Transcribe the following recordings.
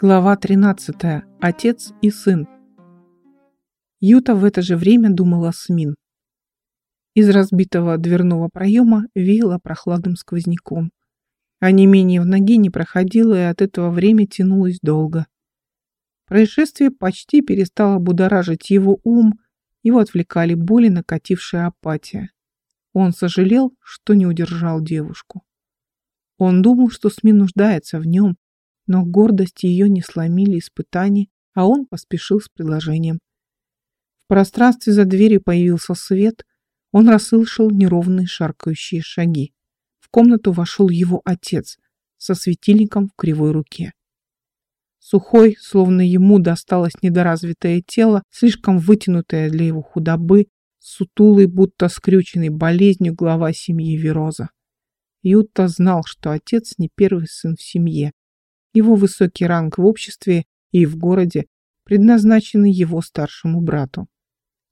Глава 13. Отец и сын. Юта в это же время думала о Смин. Из разбитого дверного проема веяло прохладным сквозняком. А не менее в ноге не проходило, и от этого время тянулось долго. Происшествие почти перестало будоражить его ум, его отвлекали боли, накатившая апатия. Он сожалел, что не удержал девушку. Он думал, что Смин нуждается в нем, но гордость ее не сломили испытания, а он поспешил с предложением. В пространстве за дверью появился свет, он расслышал неровные шаркающие шаги. В комнату вошел его отец со светильником в кривой руке. Сухой, словно ему досталось недоразвитое тело, слишком вытянутое для его худобы, сутулый, будто скрюченный болезнью глава семьи Вероза. Юта знал, что отец не первый сын в семье, его высокий ранг в обществе и в городе предназначены его старшему брату.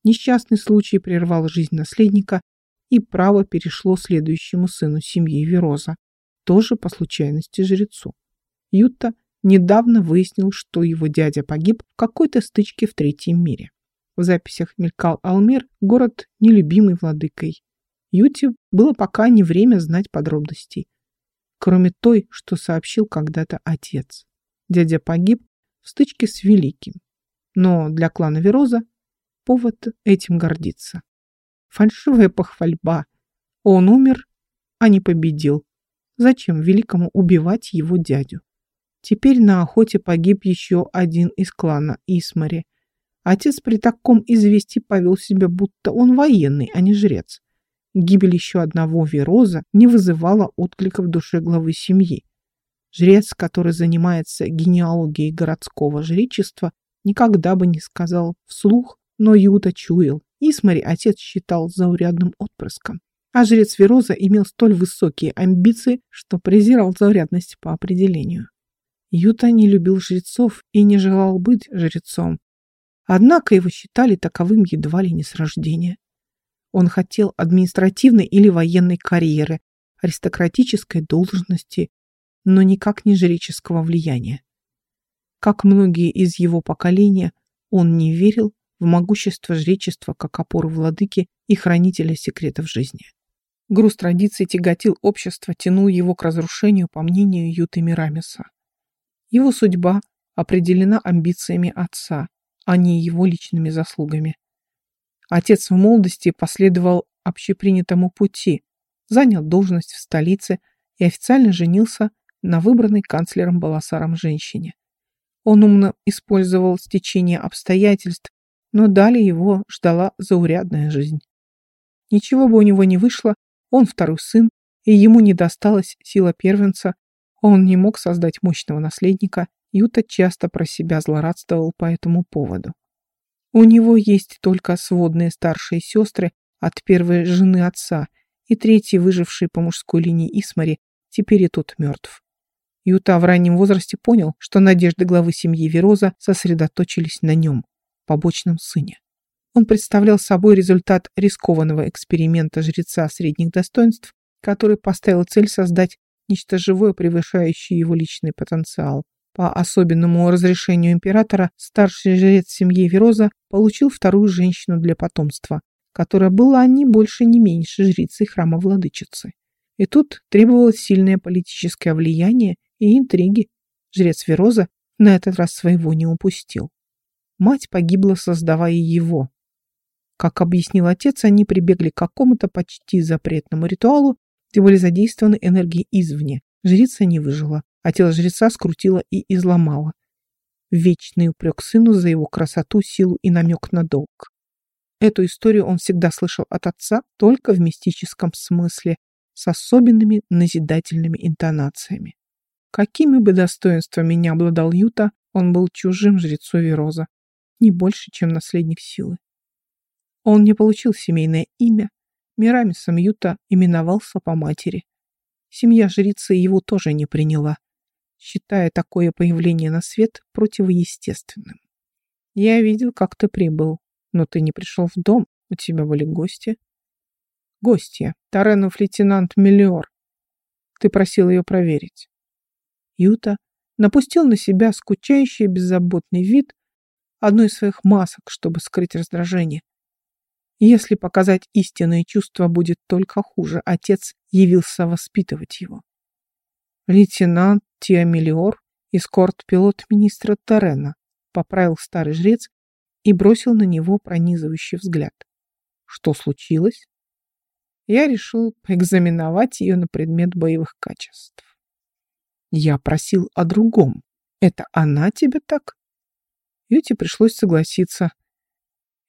Несчастный случай прервал жизнь наследника, и право перешло следующему сыну семьи Вероза, тоже по случайности жрецу. Юта недавно выяснил, что его дядя погиб в какой-то стычке в третьем мире. В записях мелькал Алмир, город, нелюбимый владыкой. Юте было пока не время знать подробностей кроме той, что сообщил когда-то отец. Дядя погиб в стычке с Великим. Но для клана Вероза повод этим гордиться. Фальшивая похвальба. Он умер, а не победил. Зачем Великому убивать его дядю? Теперь на охоте погиб еще один из клана Исмари. Отец при таком известии повел себя, будто он военный, а не жрец. Гибель еще одного Вероза не вызывала отклика в душе главы семьи. Жрец, который занимается генеалогией городского жречества, никогда бы не сказал вслух, но Юта чуял. Исмари отец считал заурядным отпрыском. А жрец Вероза имел столь высокие амбиции, что презирал заурядность по определению. Юта не любил жрецов и не желал быть жрецом. Однако его считали таковым едва ли не с рождения. Он хотел административной или военной карьеры, аристократической должности, но никак не жреческого влияния. Как многие из его поколения, он не верил в могущество жречества как опору владыки и хранителя секретов жизни. Груз традиций тяготил общество, тянул его к разрушению, по мнению Юты Мирамиса. Его судьба определена амбициями отца, а не его личными заслугами. Отец в молодости последовал общепринятому пути, занял должность в столице и официально женился на выбранной канцлером Баласаром женщине. Он умно использовал стечение обстоятельств, но далее его ждала заурядная жизнь. Ничего бы у него не вышло, он второй сын, и ему не досталась сила первенца, он не мог создать мощного наследника, Юта часто про себя злорадствовал по этому поводу. У него есть только сводные старшие сестры от первой жены отца и третий, выживший по мужской линии Исмари, теперь и тот мертв. Юта в раннем возрасте понял, что надежды главы семьи Вероза сосредоточились на нем, побочном сыне. Он представлял собой результат рискованного эксперимента жреца средних достоинств, который поставил цель создать нечто живое, превышающее его личный потенциал. По особенному разрешению императора старший жрец семьи Вероза получил вторую женщину для потомства, которая была ни больше, ни меньше жрицей храма владычицы. И тут требовалось сильное политическое влияние и интриги. Жрец Вероза на этот раз своего не упустил. Мать погибла, создавая его. Как объяснил отец, они прибегли к какому-то почти запретному ритуалу, где были задействованы энергии извне. Жрица не выжила а тело жреца скрутило и изломало. Вечный упрек сыну за его красоту, силу и намек на долг. Эту историю он всегда слышал от отца только в мистическом смысле, с особенными назидательными интонациями. Какими бы достоинствами ни обладал Юта, он был чужим жрецу Вероза, не больше, чем наследник силы. Он не получил семейное имя, Мирамисом Юта именовался по матери. Семья жрицы его тоже не приняла считая такое появление на свет противоестественным. Я видел, как ты прибыл, но ты не пришел в дом, у тебя были гости. Гостья, Таренов лейтенант Миллиор. Ты просил ее проверить. Юта напустил на себя скучающий беззаботный вид, одной из своих масок, чтобы скрыть раздражение. Если показать истинные чувства будет только хуже, отец явился воспитывать его. Лейтенант Тиамелиор, эскорт-пилот министра Терена, поправил старый жрец и бросил на него пронизывающий взгляд. Что случилось? Я решил поэкзаменовать ее на предмет боевых качеств. Я просил о другом. Это она тебе так? Юте пришлось согласиться.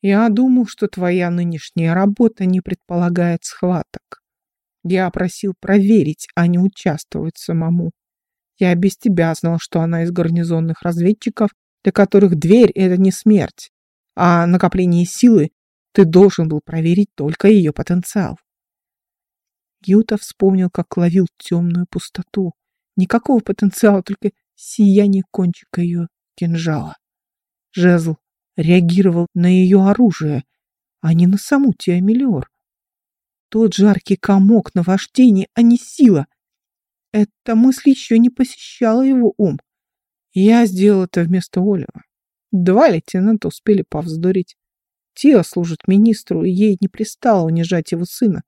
Я думал, что твоя нынешняя работа не предполагает схваток. Я просил проверить, а не участвовать самому. Я без тебя знал, что она из гарнизонных разведчиков, для которых дверь — это не смерть, а накопление силы ты должен был проверить только ее потенциал. Юта вспомнил, как ловил темную пустоту. Никакого потенциала, только сияние кончика ее кинжала. Жезл реагировал на ее оружие, а не на саму Тиамелиор. Тот жаркий комок на вождении, а не сила. Эта мысль еще не посещала его ум. Я сделал это вместо Олева. Два лейтенанта успели повздорить. Тиа служит министру, и ей не пристало унижать его сына.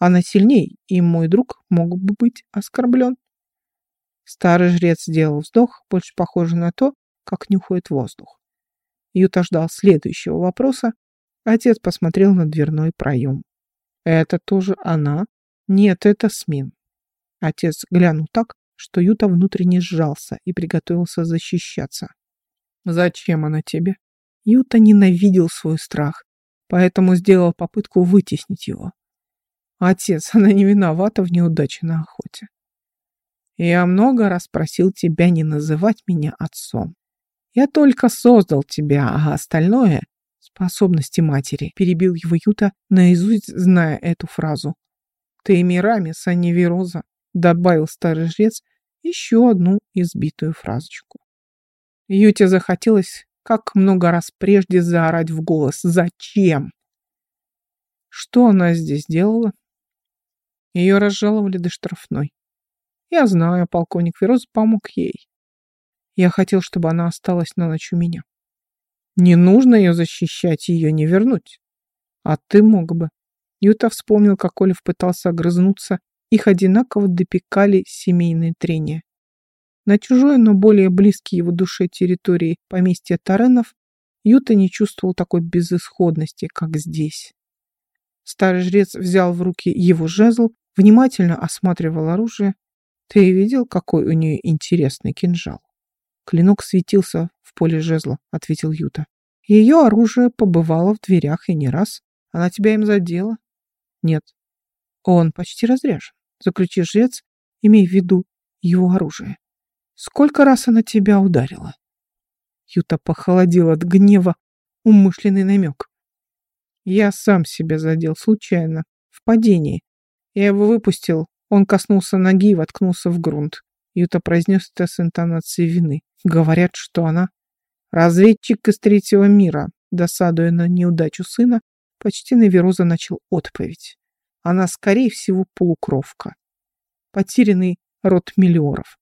Она сильней, и мой друг мог бы быть оскорблен. Старый жрец сделал вздох, больше похожий на то, как нюхает воздух. Юта ждал следующего вопроса. Отец посмотрел на дверной проем. «Это тоже она?» «Нет, это Смин». Отец глянул так, что Юта внутренне сжался и приготовился защищаться. «Зачем она тебе?» Юта ненавидел свой страх, поэтому сделал попытку вытеснить его. «Отец, она не виновата в неудаче на охоте. Я много раз просил тебя не называть меня отцом. Я только создал тебя, а остальное — способности матери», — перебил его Юта, наизусть зная эту фразу. «Ты Мирамис, а не Вероза», — добавил старый жрец еще одну избитую фразочку. Юте захотелось, как много раз прежде, заорать в голос «Зачем?». Что она здесь делала? Ее разжаловали до штрафной. Я знаю, полковник Вероз помог ей. Я хотел, чтобы она осталась на ночь у меня. Не нужно ее защищать, ее не вернуть. А ты мог бы. Юта вспомнил, как Олив пытался огрызнуться. Их одинаково допекали семейные трения. На чужой, но более близкой его душе территории поместья Таренов Юта не чувствовал такой безысходности, как здесь. Старый жрец взял в руки его жезл, внимательно осматривал оружие. Ты видел, какой у нее интересный кинжал? Клинок светился в поле жезла, ответил Юта. Ее оружие побывало в дверях и не раз. Она тебя им задела? Нет. Он почти разряжен. Заключи жрец, имей в виду его оружие. Сколько раз она тебя ударила? Юта похолодел от гнева, умышленный намек. Я сам себя задел случайно, в падении. Я его выпустил, он коснулся ноги и воткнулся в грунт. Юта произнес это с интонацией вины. Говорят, что она разведчик из третьего мира. Досадуя на неудачу сына, почти Вероза начал отповедь. Она, скорее всего, полукровка. Потерянный род миллиоров.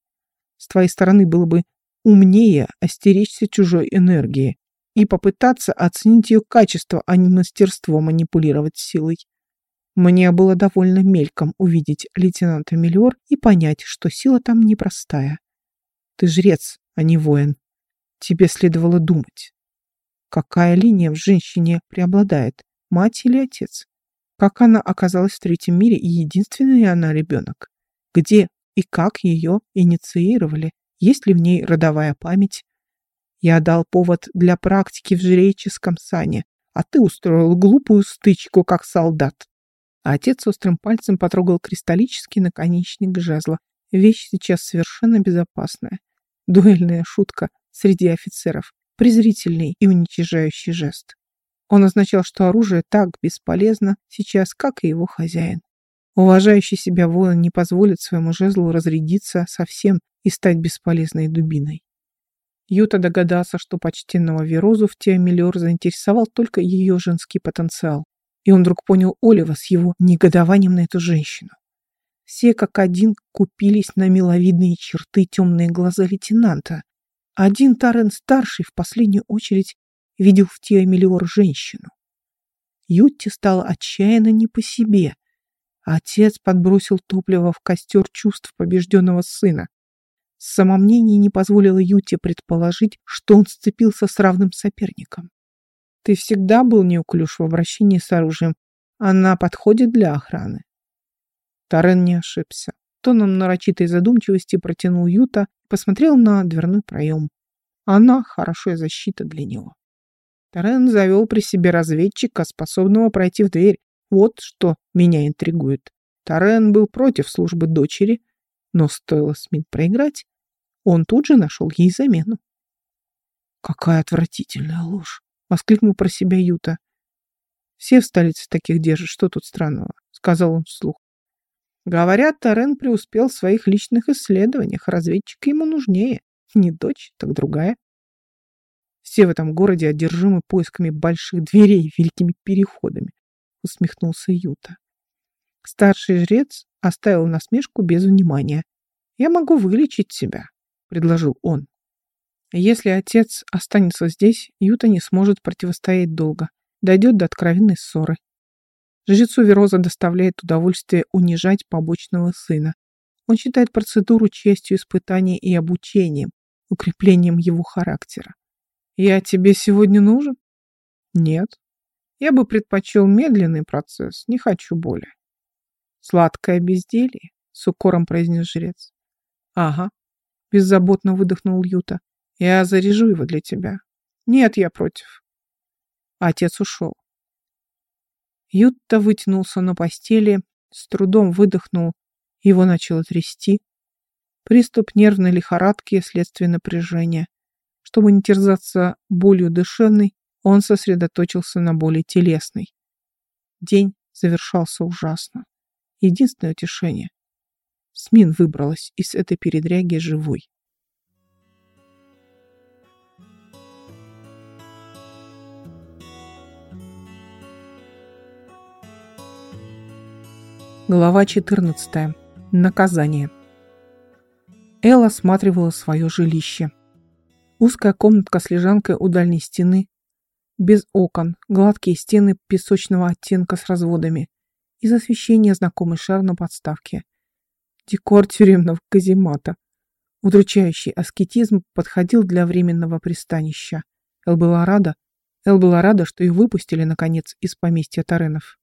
С твоей стороны было бы умнее остеречься чужой энергии и попытаться оценить ее качество, а не мастерство манипулировать силой. Мне было довольно мельком увидеть лейтенанта Миллиор и понять, что сила там непростая. Ты жрец, а не воин. Тебе следовало думать. Какая линия в женщине преобладает, мать или отец? Как она оказалась в третьем мире и единственный она ребенок? Где и как ее инициировали? Есть ли в ней родовая память? Я дал повод для практики в жреческом сане, а ты устроил глупую стычку, как солдат отец острым пальцем потрогал кристаллический наконечник жезла. Вещь сейчас совершенно безопасная. Дуэльная шутка среди офицеров. Презрительный и уничижающий жест. Он означал, что оружие так бесполезно сейчас, как и его хозяин. Уважающий себя воин не позволит своему жезлу разрядиться совсем и стать бесполезной дубиной. Юта догадался, что почтенного Верозу в Теомелиор заинтересовал только ее женский потенциал. И он вдруг понял Олива с его негодованием на эту женщину. Все как один купились на миловидные черты темные глаза лейтенанта. Один Тарен-старший в последнюю очередь видел в Тиамелиор женщину. Ютти стало отчаянно не по себе. Отец подбросил топливо в костер чувств побежденного сына. Самомнение не позволило Юте предположить, что он сцепился с равным соперником. Ты всегда был неуклюж в обращении с оружием. Она подходит для охраны. Тарен не ошибся. Тоном нарочитой задумчивости протянул Юта и посмотрел на дверной проем. Она хорошая защита для него. Тарен завел при себе разведчика, способного пройти в дверь. Вот что меня интригует. Тарен был против службы дочери, но стоило Смит проиграть, он тут же нашел ей замену. «Какая отвратительная ложь!» — воскликнул про себя Юта. «Все в столице таких держат, что тут странного?» — сказал он вслух. Говорят, Тарен преуспел в своих личных исследованиях, разведчик ему нужнее. Не дочь, так другая. Все в этом городе одержимы поисками больших дверей и великими переходами, усмехнулся Юта. Старший жрец оставил насмешку без внимания. «Я могу вылечить себя», — предложил он. Если отец останется здесь, Юта не сможет противостоять долго, дойдет до откровенной ссоры. Жрецу Вероза доставляет удовольствие унижать побочного сына. Он считает процедуру честью испытания и обучением, укреплением его характера. «Я тебе сегодня нужен?» «Нет. Я бы предпочел медленный процесс, не хочу боли». «Сладкое безделье», — с укором произнес жрец. «Ага», — беззаботно выдохнул Юта. «Я заряжу его для тебя». «Нет, я против». Отец ушел. Ютта вытянулся на постели, с трудом выдохнул, его начало трясти. Приступ нервной лихорадки следствие напряжения. Чтобы не терзаться болью душевной, он сосредоточился на боли телесной. День завершался ужасно. Единственное утешение. Смин выбралась из этой передряги живой. Глава 14. Наказание. Эл осматривала свое жилище. Узкая комнатка с лежанкой у дальней стены, без окон, гладкие стены песочного оттенка с разводами, из освещения знакомый шар на подставке. Декор тюремного каземата. Удручающий аскетизм подходил для временного пристанища. Эл была рада, Эл была рада, что их выпустили, наконец, из поместья Таренов.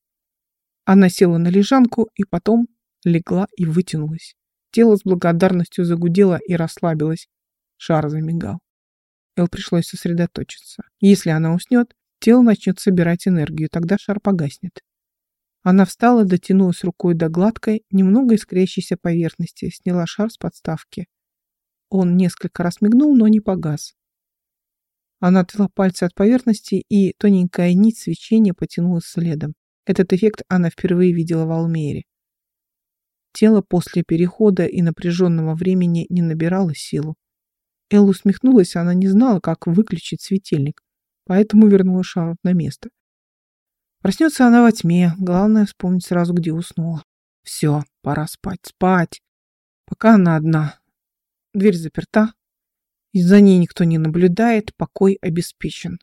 Она села на лежанку и потом легла и вытянулась. Тело с благодарностью загудело и расслабилось. Шар замигал. Эл пришлось сосредоточиться. Если она уснет, тело начнет собирать энергию, тогда шар погаснет. Она встала, дотянулась рукой до гладкой, немного искрящейся поверхности, сняла шар с подставки. Он несколько раз мигнул, но не погас. Она отвела пальцы от поверхности, и тоненькая нить свечения потянулась следом. Этот эффект она впервые видела в Алмере. Тело после перехода и напряженного времени не набирало силу. Эл усмехнулась, она не знала, как выключить светильник, поэтому вернула Шарлот на место. Проснется она во тьме, главное вспомнить сразу, где уснула. Все, пора спать, спать. Пока она одна. Дверь заперта, и за ней никто не наблюдает, покой обеспечен.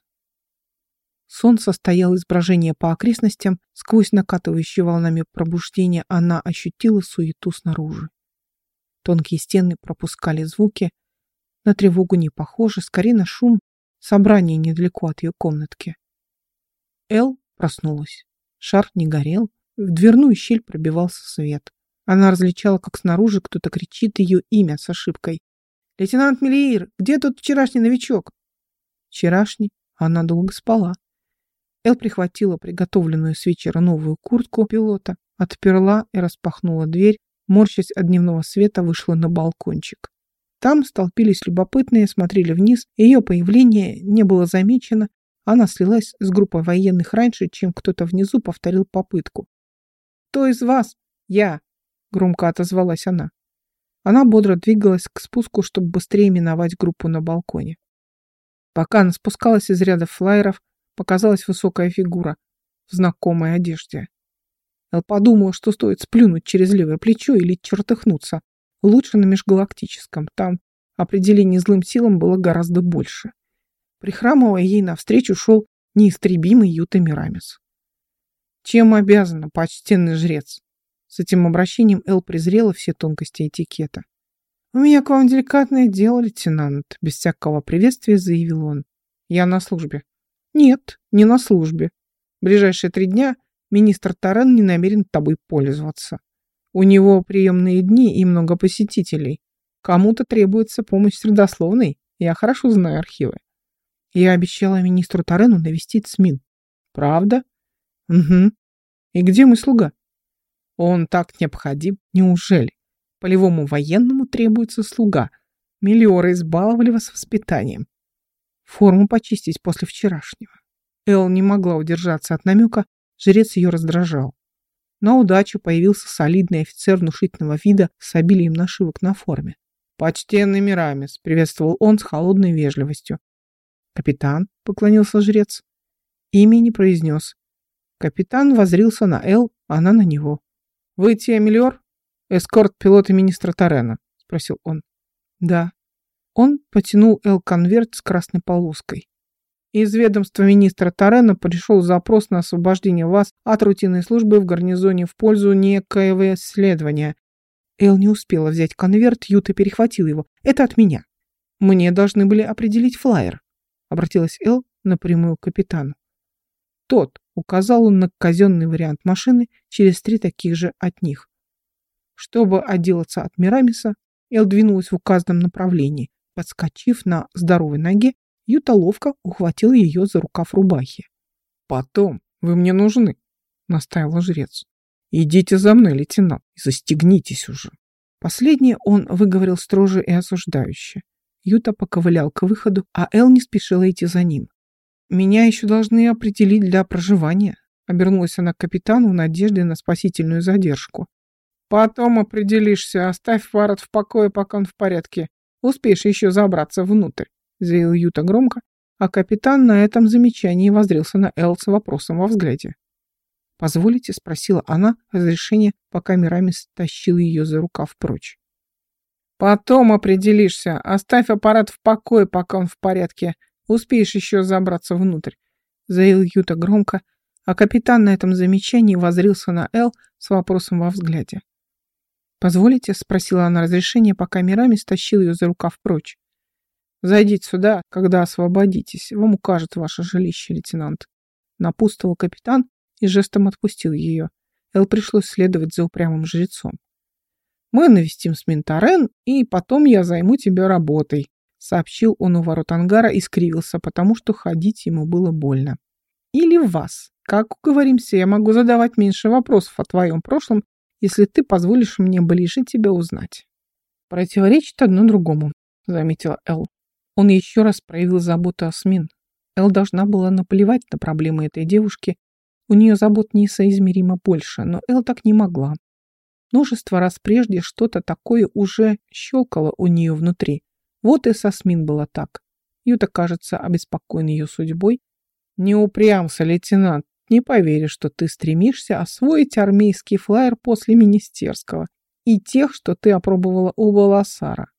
Сон состоял из брожения по окрестностям, сквозь накатывающие волнами пробуждения она ощутила суету снаружи. Тонкие стены пропускали звуки, на тревогу не похоже, скорее на шум собрания недалеко от ее комнатки. Эл проснулась. Шар не горел, в дверную щель пробивался свет. Она различала, как снаружи кто-то кричит ее имя с ошибкой. «Лейтенант Мелиир, где тот вчерашний новичок?» Вчерашний она долго спала. Эл прихватила приготовленную с вечера новую куртку пилота, отперла и распахнула дверь, морщась от дневного света, вышла на балкончик. Там столпились любопытные, смотрели вниз. Ее появление не было замечено. Она слилась с группой военных раньше, чем кто-то внизу повторил попытку. «Кто из вас?» «Я», — громко отозвалась она. Она бодро двигалась к спуску, чтобы быстрее миновать группу на балконе. Пока она спускалась из ряда флайеров, показалась высокая фигура в знакомой одежде. Эл подумала, что стоит сплюнуть через левое плечо или чертыхнуться. Лучше на межгалактическом. Там определение злым силам было гораздо больше. Прихрамывая ей навстречу, шел неистребимый Юта Мирамис. «Чем обязана, почтенный жрец?» С этим обращением Эл презрела все тонкости этикета. «У меня к вам деликатное дело, лейтенант», — без всякого приветствия заявил он. «Я на службе». «Нет, не на службе. В ближайшие три дня министр Таран не намерен тобой пользоваться. У него приемные дни и много посетителей. Кому-то требуется помощь с родословной. Я хорошо знаю архивы. Я обещала министру Тарену навестить СМИН. Правда? Угу. И где мой слуга? Он так необходим. Неужели? Полевому военному требуется слуга. Миллиоры избаловали вас воспитанием. Форму почистить после вчерашнего. Эл не могла удержаться от намека, жрец ее раздражал. На удачу появился солидный офицер внушительного вида с обилием нашивок на форме. «Почтенный Мирамис», — приветствовал он с холодной вежливостью. «Капитан», — поклонился жрец. Имя не произнес. Капитан возрился на Эл, она на него. «Вы Тиамелиор? Эскорт пилота министра Тарена?» — спросил он. «Да». Он потянул Эл конверт с красной полоской. Из ведомства министра Тарена пришел запрос на освобождение вас от рутинной службы в гарнизоне в пользу некоего исследования. Эл не успела взять конверт, Юта перехватил его. «Это от меня. Мне должны были определить флайер», — обратилась Эл напрямую к капитану. Тот указал он на казенный вариант машины через три таких же от них. Чтобы отделаться от Мирамиса, Эл двинулась в указанном направлении. Подскочив на здоровой ноге, Юта ловко ухватил ее за рукав рубахи. «Потом вы мне нужны», — настаивал жрец. «Идите за мной, лейтенант, и застегнитесь уже». Последнее он выговорил строже и осуждающе. Юта поковылял к выходу, а Эл не спешила идти за ним. «Меня еще должны определить для проживания», — обернулась она к капитану в надежде на спасительную задержку. «Потом определишься, оставь Варат в покое, пока он в порядке. Успеешь еще забраться внутрь», — заявил Юта громко, а капитан на этом замечании воздрился на Эл с вопросом во взгляде. «Позволите?» — спросила она разрешение, пока Мирамис тащил ее за рукав прочь. «Потом определишься. Оставь аппарат в покое, пока он в порядке. Успеешь еще забраться внутрь», — заявил Юта громко, а капитан на этом замечании возрился на Эл с вопросом во взгляде. «Позволите?» — спросила она разрешение, пока Мирамис тащил ее за рукав прочь. «Зайдите сюда, когда освободитесь. Вам укажет ваше жилище, лейтенант», — напутствовал капитан, и жестом отпустил ее. Эл пришлось следовать за упрямым жрецом. «Мы навестим Сминтарен, и потом я займу тебя работой», сообщил он у ворот ангара и скривился, потому что ходить ему было больно. «Или вас. Как уговоримся, я могу задавать меньше вопросов о твоем прошлом, если ты позволишь мне ближе тебя узнать». «Противоречит одно другому», — заметила Эл. Он еще раз проявил заботу о Смин. Эл должна была наплевать на проблемы этой девушки у нее забот несоизмеримо больше, но Эл так не могла. Множество раз прежде что-то такое уже щелкало у нее внутри. Вот и со Смин было так. Юта, кажется, обеспокоен ее судьбой. Не упрямся, лейтенант. Не поверишь, что ты стремишься освоить армейский флайер после министерского и тех, что ты опробовала у Баласара.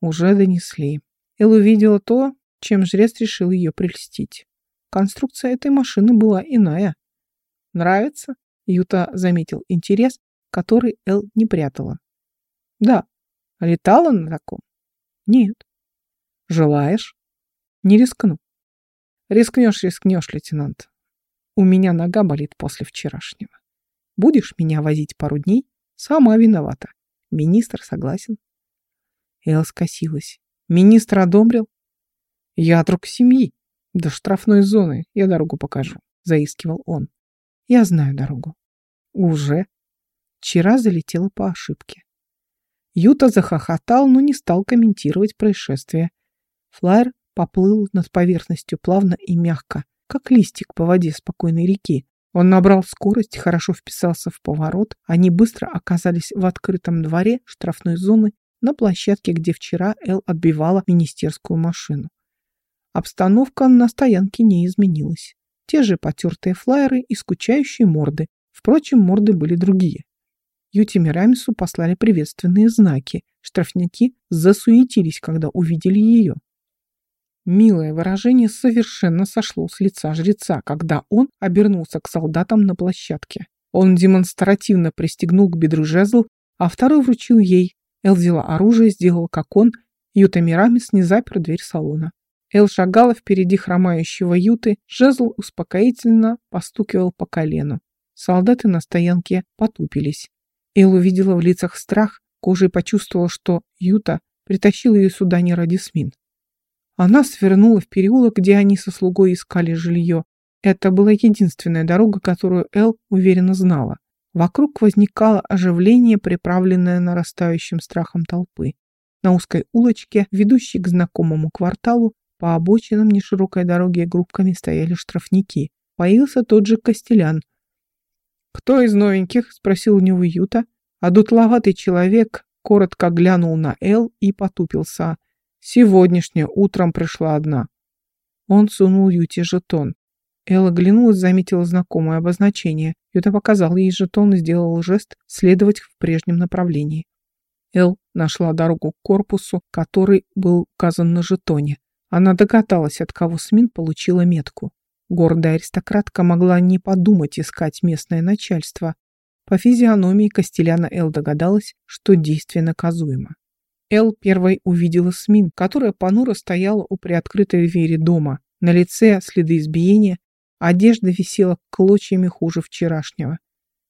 Уже донесли. Эл увидела то, чем жрец решил ее прельстить. Конструкция этой машины была иная. Нравится? Юта заметил интерес, который Эл не прятала. Да. Летала на таком? Нет. Желаешь? Не рискну. Рискнешь, рискнешь, лейтенант. У меня нога болит после вчерашнего. Будешь меня возить пару дней? Сама виновата. Министр согласен. Эл скосилась. Министр одобрил? Я друг семьи. До штрафной зоны я дорогу покажу, заискивал он. Я знаю дорогу. Уже. Вчера залетела по ошибке. Юта захохотал, но не стал комментировать происшествие. Флайер поплыл над поверхностью плавно и мягко, как листик по воде спокойной реки. Он набрал скорость, хорошо вписался в поворот. Они быстро оказались в открытом дворе штрафной зоны на площадке, где вчера Эл отбивала министерскую машину. Обстановка на стоянке не изменилась. Те же потертые флайеры и скучающие морды Впрочем, морды были другие. Юти Мирамису послали приветственные знаки. Штрафники засуетились, когда увидели ее. Милое выражение совершенно сошло с лица жреца, когда он обернулся к солдатам на площадке. Он демонстративно пристегнул к бедру жезл, а второй вручил ей. Эл взяла оружие, сделала как он. Юта Мирамис не запер дверь салона. Эл шагала впереди хромающего Юты, жезл успокоительно постукивал по колену. Солдаты на стоянке потупились. Эл увидела в лицах страх, кожей почувствовала, что Юта притащил ее сюда не ради Смин. Она свернула в переулок, где они со слугой искали жилье. Это была единственная дорога, которую Эл уверенно знала. Вокруг возникало оживление, приправленное нарастающим страхом толпы. На узкой улочке, ведущей к знакомому кварталу, по обочинам неширокой дороги группками стояли штрафники. Появился тот же Костелян. «Кто из новеньких?» — спросил у него Юта. А дутловатый человек коротко глянул на Эл и потупился. Сегодняшняя утром пришла одна. Он сунул Юте жетон. Эл оглянулась, заметила знакомое обозначение. Юта показал ей жетон и сделал жест следовать в прежнем направлении. Эл нашла дорогу к корпусу, который был указан на жетоне. Она догадалась, от кого Смин получила метку. Гордая аристократка могла не подумать искать местное начальство. По физиономии Костеляна Эл догадалась, что действие наказуемо. Эл первой увидела Смин, которая понуро стояла у приоткрытой двери дома. На лице следы избиения, одежда висела клочьями хуже вчерашнего.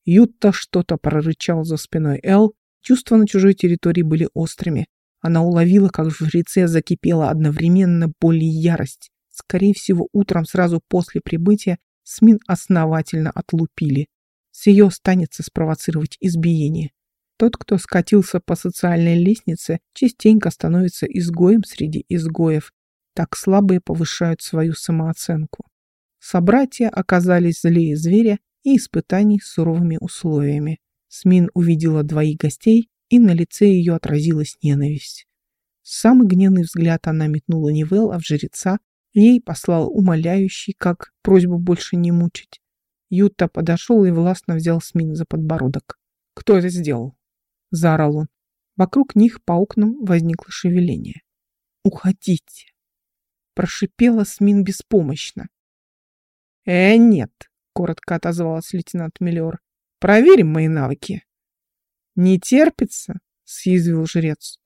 Ютта что-то прорычал за спиной Эл, чувства на чужой территории были острыми. Она уловила, как в жреце закипела одновременно боль и ярость. Скорее всего, утром сразу после прибытия Смин основательно отлупили. С ее останется спровоцировать избиение. Тот, кто скатился по социальной лестнице, частенько становится изгоем среди изгоев. Так слабые повышают свою самооценку. Собратья оказались злее зверя и испытаний суровыми условиями. Смин увидела двоих гостей, и на лице ее отразилась ненависть. Самый гневный взгляд она метнула не в Эл, а в жреца, ей послал умоляющий, как просьбу больше не мучить. Юта подошел и властно взял Смин за подбородок. «Кто это сделал?» — заорал он. Вокруг них по окнам возникло шевеление. «Уходите!» — прошипела Смин беспомощно. «Э, нет!» — коротко отозвалась лейтенант Миллиор. «Проверим мои навыки». «Не терпится?» — съязвил жрец.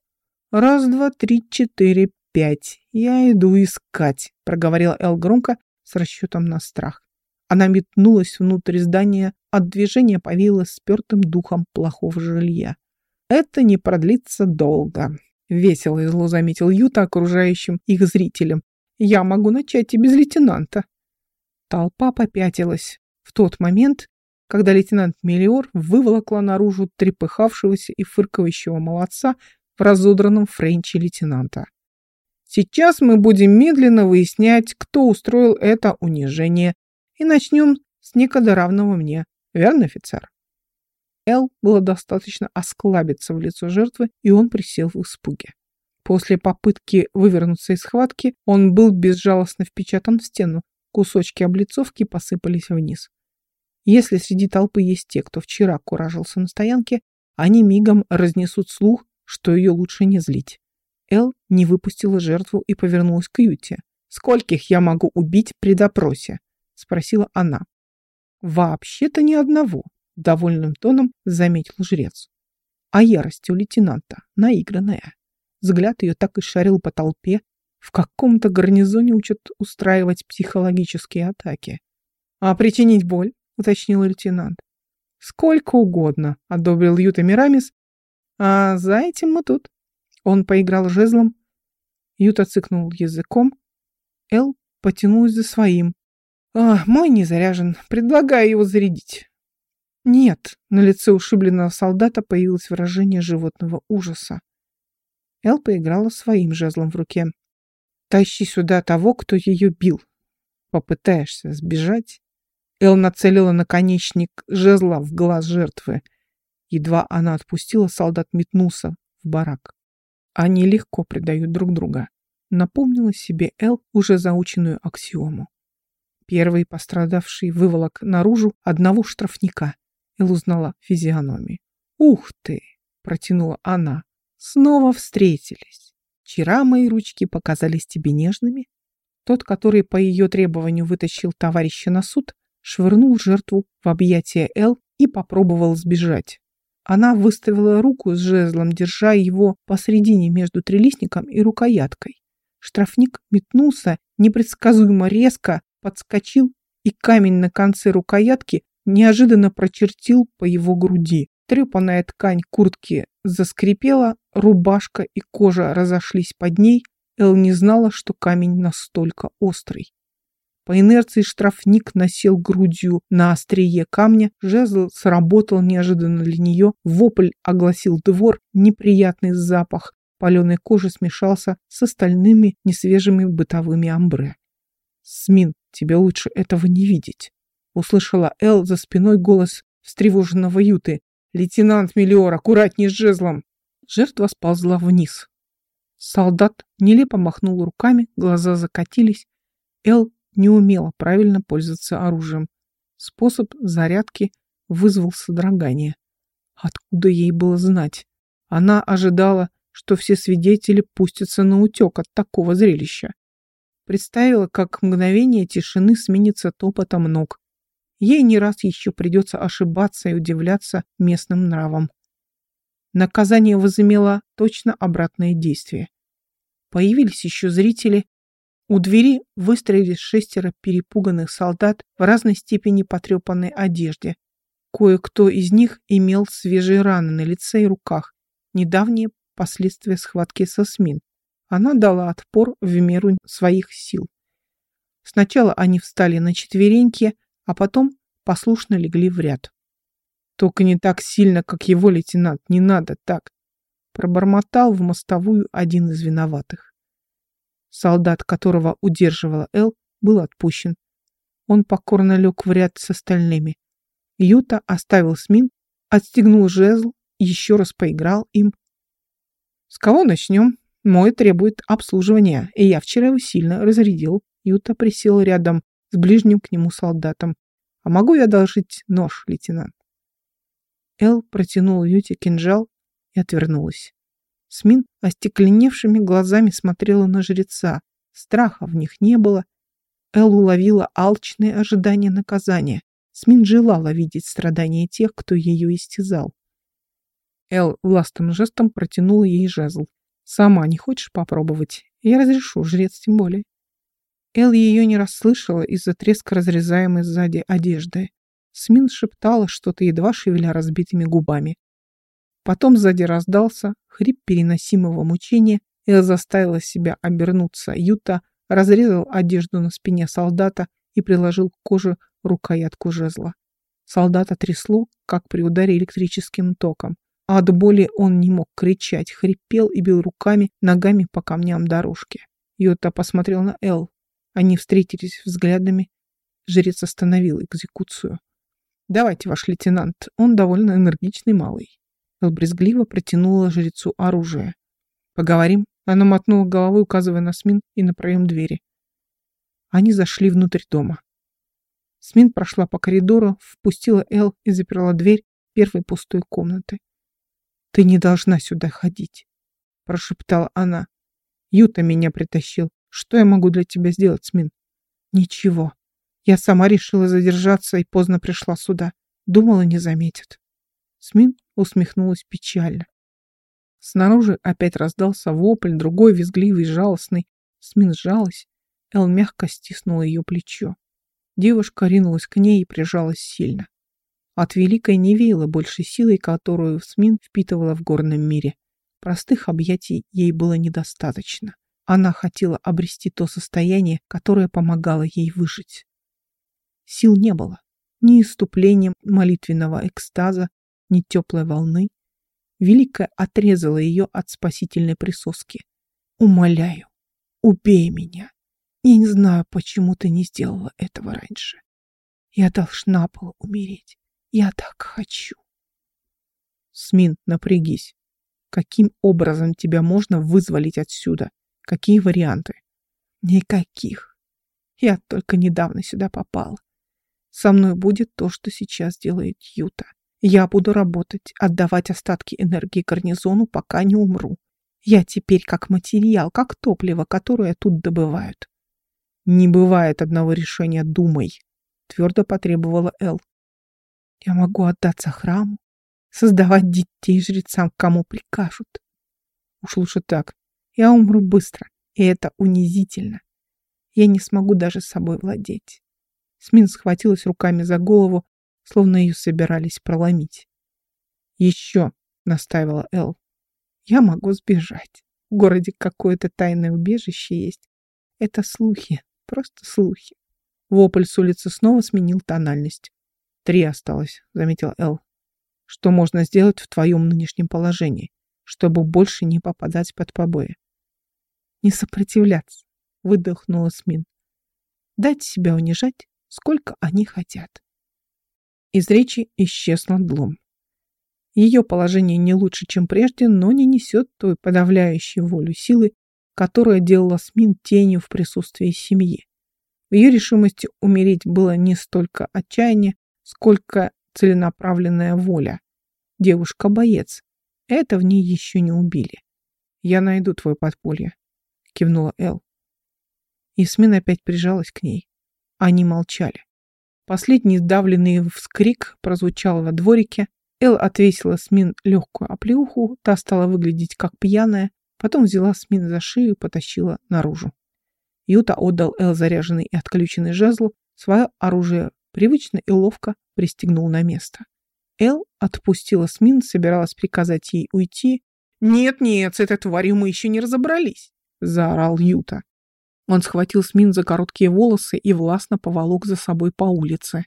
«Раз, два, три, четыре, пять. Я иду искать», — проговорила Эл громко с расчетом на страх. Она метнулась внутрь здания, от движения повеяло спертым духом плохого жилья. Это не продлится долго. Весело и зло заметил Юта окружающим их зрителям. Я могу начать и без лейтенанта. Толпа попятилась. В тот момент, когда лейтенант Мелиор выволокла наружу трепыхавшегося и фыркающего молодца в разодранном френче лейтенанта. Сейчас мы будем медленно выяснять, кто устроил это унижение, и начнем с некогда равного мне. Верно, офицер? Эл было достаточно осклабиться в лицо жертвы, и он присел в испуге. После попытки вывернуться из схватки он был безжалостно впечатан в стену, кусочки облицовки посыпались вниз. Если среди толпы есть те, кто вчера куражился на стоянке, они мигом разнесут слух, что ее лучше не злить. Эл не выпустила жертву и повернулась к Юте. «Скольких я могу убить при допросе?» — спросила она. «Вообще-то ни одного», довольным тоном заметил жрец. А ярость у лейтенанта наигранная. Взгляд ее так и шарил по толпе. В каком-то гарнизоне учат устраивать психологические атаки. «А причинить боль?» — уточнил лейтенант. «Сколько угодно», — одобрил Юта Мирамис. «А за этим мы тут». Он поиграл жезлом. Юта цыкнул языком. Эл потянулась за своим. «А, мой не заряжен. Предлагаю его зарядить». «Нет!» — на лице ушибленного солдата появилось выражение животного ужаса. Эл поиграла своим жезлом в руке. «Тащи сюда того, кто ее бил. Попытаешься сбежать?» Эл нацелила наконечник жезла в глаз жертвы. Едва она отпустила, солдат метнулся в барак. Они легко предают друг друга. Напомнила себе Эл уже заученную аксиому. Первый пострадавший выволок наружу одного штрафника — Эл узнала физиономию. «Ух ты!» – протянула она. «Снова встретились. Вчера мои ручки показались тебе нежными». Тот, который по ее требованию вытащил товарища на суд, швырнул жертву в объятия Эл и попробовал сбежать. Она выставила руку с жезлом, держа его посредине между трелистником и рукояткой. Штрафник метнулся непредсказуемо резко, подскочил, и камень на конце рукоятки неожиданно прочертил по его груди. Трепанная ткань куртки заскрипела, рубашка и кожа разошлись под ней. Эл не знала, что камень настолько острый. По инерции штрафник насел грудью на острие камня, жезл сработал неожиданно для нее, вопль огласил двор, неприятный запах паленой кожи смешался с остальными несвежими бытовыми амбре. «Смин, тебе лучше этого не видеть», — услышала Эл за спиной голос встревоженного Юты. «Лейтенант Миллиор, аккуратней с жезлом!» Жертва сползла вниз. Солдат нелепо махнул руками, глаза закатились. Эл не умела правильно пользоваться оружием. Способ зарядки вызвал содрогание. Откуда ей было знать? Она ожидала, что все свидетели пустятся на утек от такого зрелища. Представила, как мгновение тишины сменится топотом ног. Ей не раз еще придется ошибаться и удивляться местным нравам. Наказание возымело точно обратное действие. Появились еще зрители, у двери выстроились шестеро перепуганных солдат в разной степени потрепанной одежде. Кое-кто из них имел свежие раны на лице и руках, недавние последствия схватки со СМИН. Она дала отпор в меру своих сил. Сначала они встали на четвереньки, а потом послушно легли в ряд. «Только не так сильно, как его лейтенант, не надо так!» Пробормотал в мостовую один из виноватых. Солдат, которого удерживала Эл, был отпущен. Он покорно лег в ряд с остальными. Юта оставил Смин, отстегнул жезл, еще раз поиграл им. «С кого начнем? Мой требует обслуживания, и я вчера его сильно разрядил». Юта присел рядом с ближним к нему солдатом. «А могу я одолжить нож, лейтенант?» Эл протянул Юте кинжал и отвернулась. Смин остекленевшими глазами смотрела на жреца. Страха в них не было. Эл уловила алчные ожидания наказания. Смин желала видеть страдания тех, кто ее истязал. Эл властным жестом протянула ей жезл. «Сама не хочешь попробовать? Я разрешу, жрец тем более». Эл ее не расслышала из-за треска разрезаемой сзади одежды. Смин шептала что-то, едва шевеля разбитыми губами. Потом сзади раздался хрип переносимого мучения. Эл заставила себя обернуться. Юта разрезал одежду на спине солдата и приложил к коже рукоятку жезла. Солдата трясло, как при ударе электрическим током. А от боли он не мог кричать, хрипел и бил руками, ногами по камням дорожки. Юта посмотрел на Эл. Они встретились взглядами. Жрец остановил экзекуцию. «Давайте, ваш лейтенант, он довольно энергичный малый». Эл брезгливо протянула жрецу оружие. «Поговорим?» Она мотнула головой, указывая на Смин и на проем двери. Они зашли внутрь дома. Смин прошла по коридору, впустила Эл и заперла дверь первой пустой комнаты. «Ты не должна сюда ходить», — прошептала она. «Юта меня притащил. Что я могу для тебя сделать, Смин?» «Ничего. Я сама решила задержаться и поздно пришла сюда. Думала, не заметят». Смин усмехнулась печально. Снаружи опять раздался вопль, другой визгливый, жалостный. Смин сжалась. Эл мягко стиснула ее плечо. Девушка ринулась к ней и прижалась сильно. От великой не веяло больше силой, которую Смин впитывала в горном мире. Простых объятий ей было недостаточно. Она хотела обрести то состояние, которое помогало ей выжить. Сил не было. Ни иступлением молитвенного экстаза, ни теплой волны. Великая отрезала ее от спасительной присоски. «Умоляю, убей меня. Я не знаю, почему ты не сделала этого раньше. Я должна была умереть. Я так хочу». Смин, напрягись. Каким образом тебя можно вызволить отсюда? Какие варианты? Никаких. Я только недавно сюда попала. Со мной будет то, что сейчас делает Юта. Я буду работать, отдавать остатки энергии гарнизону, пока не умру. Я теперь как материал, как топливо, которое тут добывают. Не бывает одного решения, думай, твердо потребовала Эл. Я могу отдаться храму, создавать детей жрецам, кому прикажут. Уж лучше так. Я умру быстро, и это унизительно. Я не смогу даже собой владеть. Смин схватилась руками за голову, словно ее собирались проломить. «Еще!» — настаивала Эл. «Я могу сбежать. В городе какое-то тайное убежище есть. Это слухи, просто слухи». Вопль с улицы снова сменил тональность. «Три осталось», — заметил Эл. «Что можно сделать в твоем нынешнем положении, чтобы больше не попадать под побои?» «Не сопротивляться», — выдохнула Смин. «Дать себя унижать, сколько они хотят». Из речи исчез надлом. Ее положение не лучше, чем прежде, но не несет той подавляющей волю силы, которая делала Смин тенью в присутствии семьи. В ее решимости умереть было не столько отчаяние, сколько целенаправленная воля. Девушка-боец. Это в ней еще не убили. «Я найду твое подполье», — кивнула Эл. Исмин опять прижалась к ней. Они молчали. Последний сдавленный вскрик прозвучал во дворике. Эл отвесила Смин легкую оплеуху, та стала выглядеть как пьяная, потом взяла Смин за шею и потащила наружу. Юта отдал Эл заряженный и отключенный жезл, свое оружие привычно и ловко пристегнул на место. Эл отпустила Смин, собиралась приказать ей уйти. «Нет-нет, с этой тварью мы еще не разобрались!» — заорал Юта. Он схватил Смин за короткие волосы и властно поволок за собой по улице.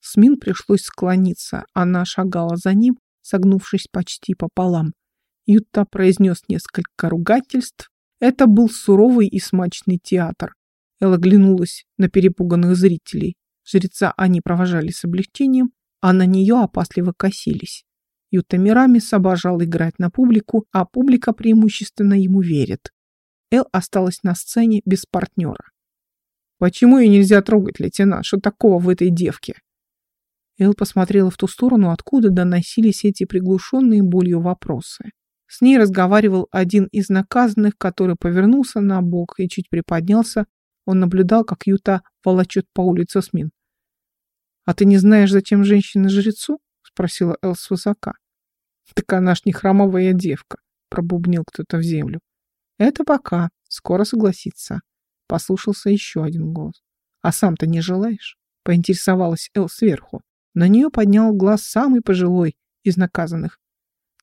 Смин пришлось склониться, она шагала за ним, согнувшись почти пополам. Юта произнес несколько ругательств. Это был суровый и смачный театр. Элла глянулась на перепуганных зрителей. Жреца они провожали с облегчением, а на нее опасливо косились. Юта Мирамис обожал играть на публику, а публика преимущественно ему верит. Эл осталась на сцене без партнера. «Почему ее нельзя трогать, лейтенант? Что такого в этой девке?» Эл посмотрела в ту сторону, откуда доносились эти приглушенные болью вопросы. С ней разговаривал один из наказанных, который повернулся на бок и чуть приподнялся. Он наблюдал, как Юта волочет по улице Смин. «А ты не знаешь, зачем женщина жрецу?» — спросила Эл с высока. «Так она ж не хромовая девка», — пробубнил кто-то в землю. «Это пока. Скоро согласится». Послушался еще один голос. «А сам-то не желаешь?» — поинтересовалась Эл сверху. На нее поднял глаз самый пожилой из наказанных.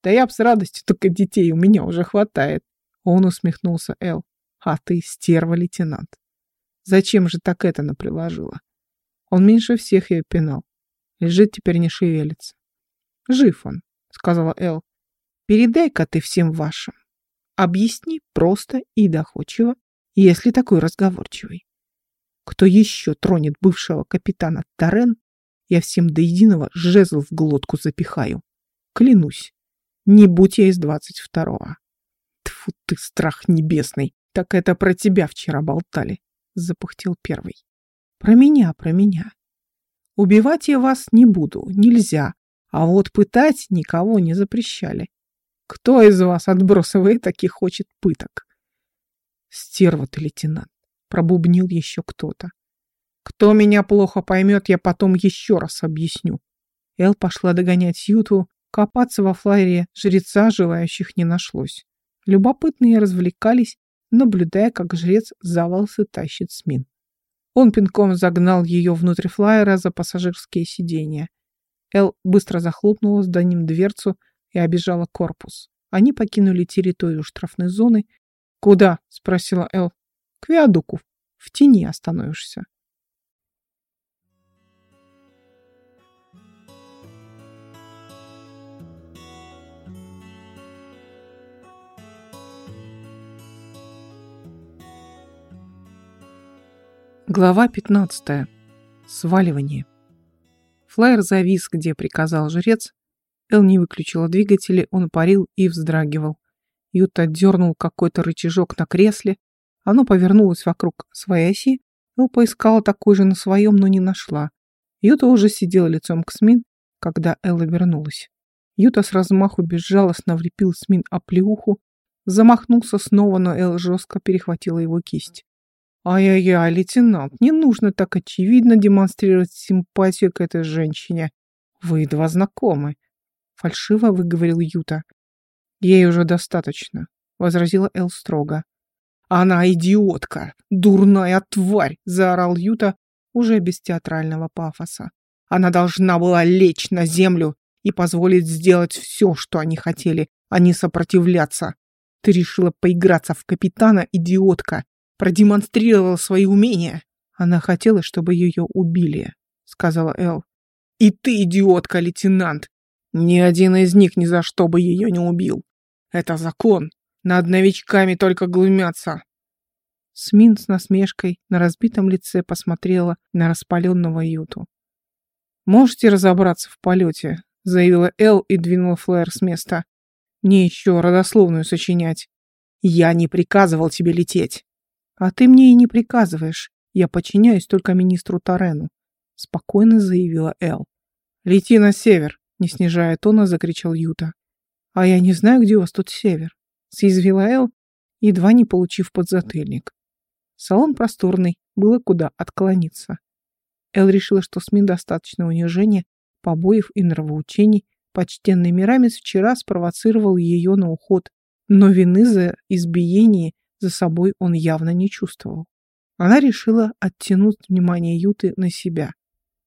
«Да я б с радостью, только детей у меня уже хватает». Он усмехнулся Эл. «А ты стерва, лейтенант. Зачем же так это наприложила?» Он меньше всех ее пинал. Лежит теперь не шевелится. Жив он, сказала Эл. Передай-ка ты всем вашим. Объясни просто и доходчиво, если такой разговорчивый. Кто еще тронет бывшего капитана Тарен, я всем до единого жезл в глотку запихаю. Клянусь, не будь я из двадцать второго. Тфу ты, страх небесный, так это про тебя вчера болтали, запухтел первый. Про меня, про меня. Убивать я вас не буду, нельзя. А вот пытать никого не запрещали. Кто из вас, отбросов таки хочет пыток? Стерва ты, лейтенант, пробубнил еще кто-то. Кто меня плохо поймет, я потом еще раз объясню. Эл пошла догонять Юту, копаться во флайере жреца желающих не нашлось. Любопытные развлекались, наблюдая, как жрец за волосы тащит Смин. Он пинком загнал ее внутрь флайера за пассажирские сиденья. Эл быстро захлопнула за ним дверцу и обижала корпус. Они покинули территорию штрафной зоны. «Куда?» — спросила Эл. «К виадуку. В тени остановишься». Глава 15. Сваливание. Флайер завис, где приказал жрец. Эл не выключила двигатели, он парил и вздрагивал. Юта дернул какой-то рычажок на кресле. Оно повернулось вокруг своей оси. Эл поискала такой же на своем, но не нашла. Юта уже сидела лицом к Смин, когда Элла вернулась. Юта с размаху безжалостно влепил Смин оплеуху, замахнулся снова, но Эл жестко перехватила его кисть. «Ай-яй-яй, лейтенант, не нужно так очевидно демонстрировать симпатию к этой женщине. Вы едва знакомы», — фальшиво выговорил Юта. «Ей уже достаточно», — возразила Эл строго. «Она идиотка! Дурная тварь!» — заорал Юта уже без театрального пафоса. «Она должна была лечь на землю и позволить сделать все, что они хотели, а не сопротивляться. Ты решила поиграться в капитана, идиотка, продемонстрировала свои умения. Она хотела, чтобы ее убили, сказала Эл. И ты, идиотка, лейтенант. Ни один из них ни за что бы ее не убил. Это закон. Над новичками только глумятся. Смин с насмешкой на разбитом лице посмотрела на распаленного Юту. «Можете разобраться в полете», — заявила Эл и двинула флэр с места. «Мне еще родословную сочинять». «Я не приказывал тебе лететь». «А ты мне и не приказываешь. Я подчиняюсь только министру Тарену», — спокойно заявила Эл. «Лети на север», — не снижая тона, закричал Юта. «А я не знаю, где у вас тут север», — съязвила Эл, едва не получив подзатыльник. Салон просторный, было куда отклониться. Эл решила, что СМИ достаточно унижения, побоев и нравоучений. Почтенный Мирамис вчера спровоцировал ее на уход, но вины за избиение за собой он явно не чувствовал. Она решила оттянуть внимание Юты на себя.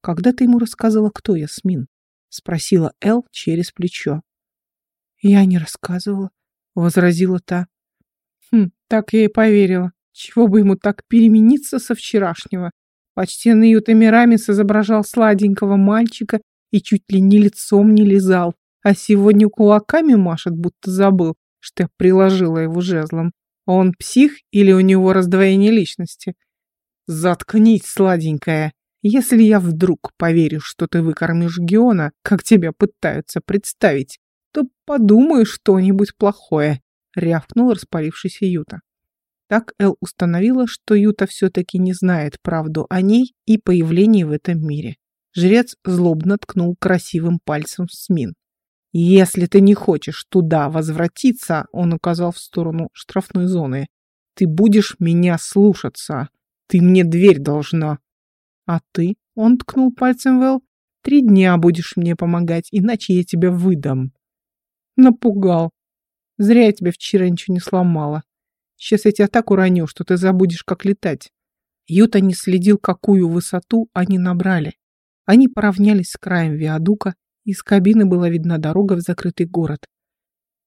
«Когда ты ему рассказывала, кто Ясмин?» — спросила Эл через плечо. «Я не рассказывала», — возразила та. «Хм, так я и поверила. Чего бы ему так перемениться со вчерашнего?» Почтенный Юта Мирамис изображал сладенького мальчика и чуть ли не лицом не лизал, а сегодня кулаками машет, будто забыл, что я приложила его жезлом. Он псих или у него раздвоение личности? Заткнись, сладенькая. Если я вдруг поверю, что ты выкормишь Геона, как тебя пытаются представить, то подумаю что-нибудь плохое, рявкнул распалившийся Юта. Так Эл установила, что Юта все-таки не знает правду о ней и появлении в этом мире. Жрец злобно ткнул красивым пальцем в Смин. «Если ты не хочешь туда возвратиться», — он указал в сторону штрафной зоны, — «ты будешь меня слушаться. Ты мне дверь должна». «А ты?» — он ткнул пальцем Вэл. «Три дня будешь мне помогать, иначе я тебя выдам». Напугал. Зря я тебя вчера ничего не сломала. Сейчас я тебя так уроню, что ты забудешь, как летать. Юта не следил, какую высоту они набрали. Они поравнялись с краем виадука из кабины была видна дорога в закрытый город.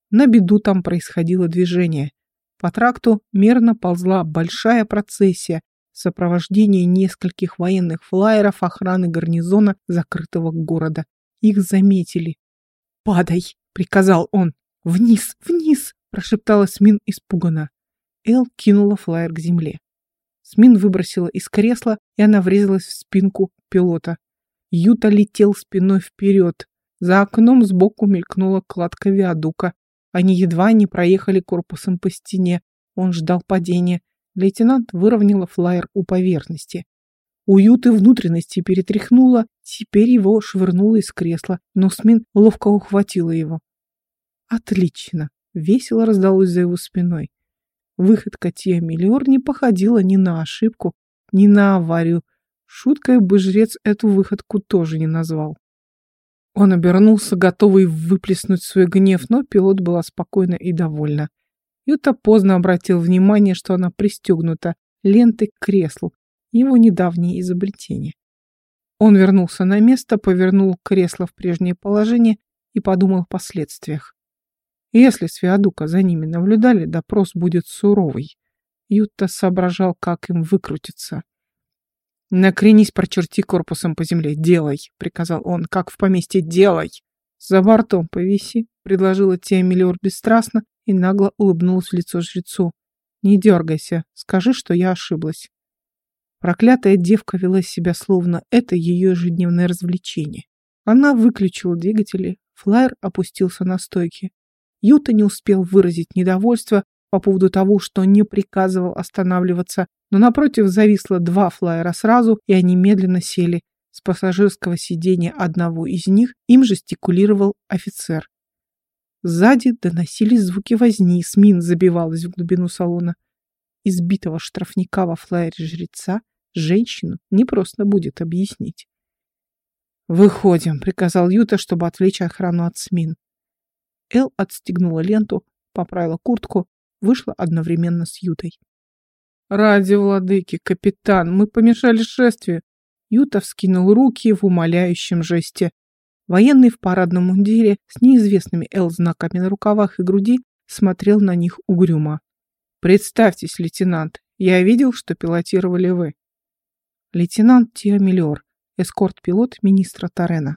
На беду там происходило движение. По тракту мерно ползла большая процессия сопровождении нескольких военных флайеров охраны гарнизона закрытого города. Их заметили. «Падай!» — приказал он. «Вниз! Вниз!» — прошептала Смин испуганно. Эл кинула флайер к земле. Смин выбросила из кресла, и она врезалась в спинку пилота. Юта летел спиной вперед, за окном сбоку мелькнула кладка виадука. Они едва не проехали корпусом по стене. Он ждал падения. Лейтенант выровняла флайер у поверхности. Уют и внутренности перетряхнула, теперь его швырнуло из кресла, но Смин ловко ухватила его. «Отлично!» — весело раздалось за его спиной. Выходка Тия Миллиор не походила ни на ошибку, ни на аварию. Шуткой бы жрец эту выходку тоже не назвал. Он обернулся, готовый выплеснуть свой гнев, но пилот была спокойна и довольна. Юта поздно обратил внимание, что она пристегнута лентой к креслу, его недавнее изобретение. Он вернулся на место, повернул кресло в прежнее положение и подумал о последствиях. Если с Виадука за ними наблюдали, допрос будет суровый. Юта соображал, как им выкрутиться. «Накренись, прочерти корпусом по земле. Делай!» — приказал он. «Как в поместье, делай!» «За бортом повиси», — предложила Теомелиор бесстрастно и нагло улыбнулась в лицо жрецу. «Не дергайся. Скажи, что я ошиблась». Проклятая девка вела себя словно это ее ежедневное развлечение. Она выключила двигатели, флайер опустился на стойки. Юта не успел выразить недовольство по поводу того, что не приказывал останавливаться, но напротив зависло два флайера сразу, и они медленно сели. С пассажирского сиденья одного из них им жестикулировал офицер. Сзади доносились звуки возни, Смин забивалась в глубину салона. Избитого штрафника во флайере жреца женщину не просто будет объяснить. «Выходим», — приказал Юта, чтобы отвлечь охрану от Смин. Эл отстегнула ленту, поправила куртку, вышла одновременно с Ютой. «Ради владыки, капитан, мы помешали шествию!» Юта вскинул руки в умоляющем жесте. Военный в парадном мундире с неизвестными Эл-знаками на рукавах и груди смотрел на них угрюмо. «Представьтесь, лейтенант, я видел, что пилотировали вы». Лейтенант Тиамелиор, эскорт-пилот министра Тарена.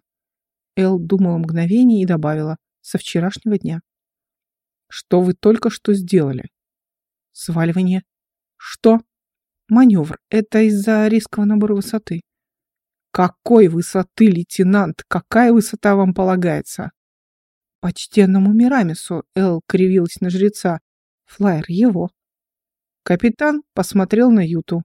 Эл думала мгновение и добавила «со вчерашнего дня». «Что вы только что сделали?» «Сваливание». «Что?» «Маневр. Это из-за рискового набора высоты». «Какой высоты, лейтенант? Какая высота вам полагается?» «Почтенному Мирамису», — Эл кривилась на жреца. «Флайер его». Капитан посмотрел на Юту.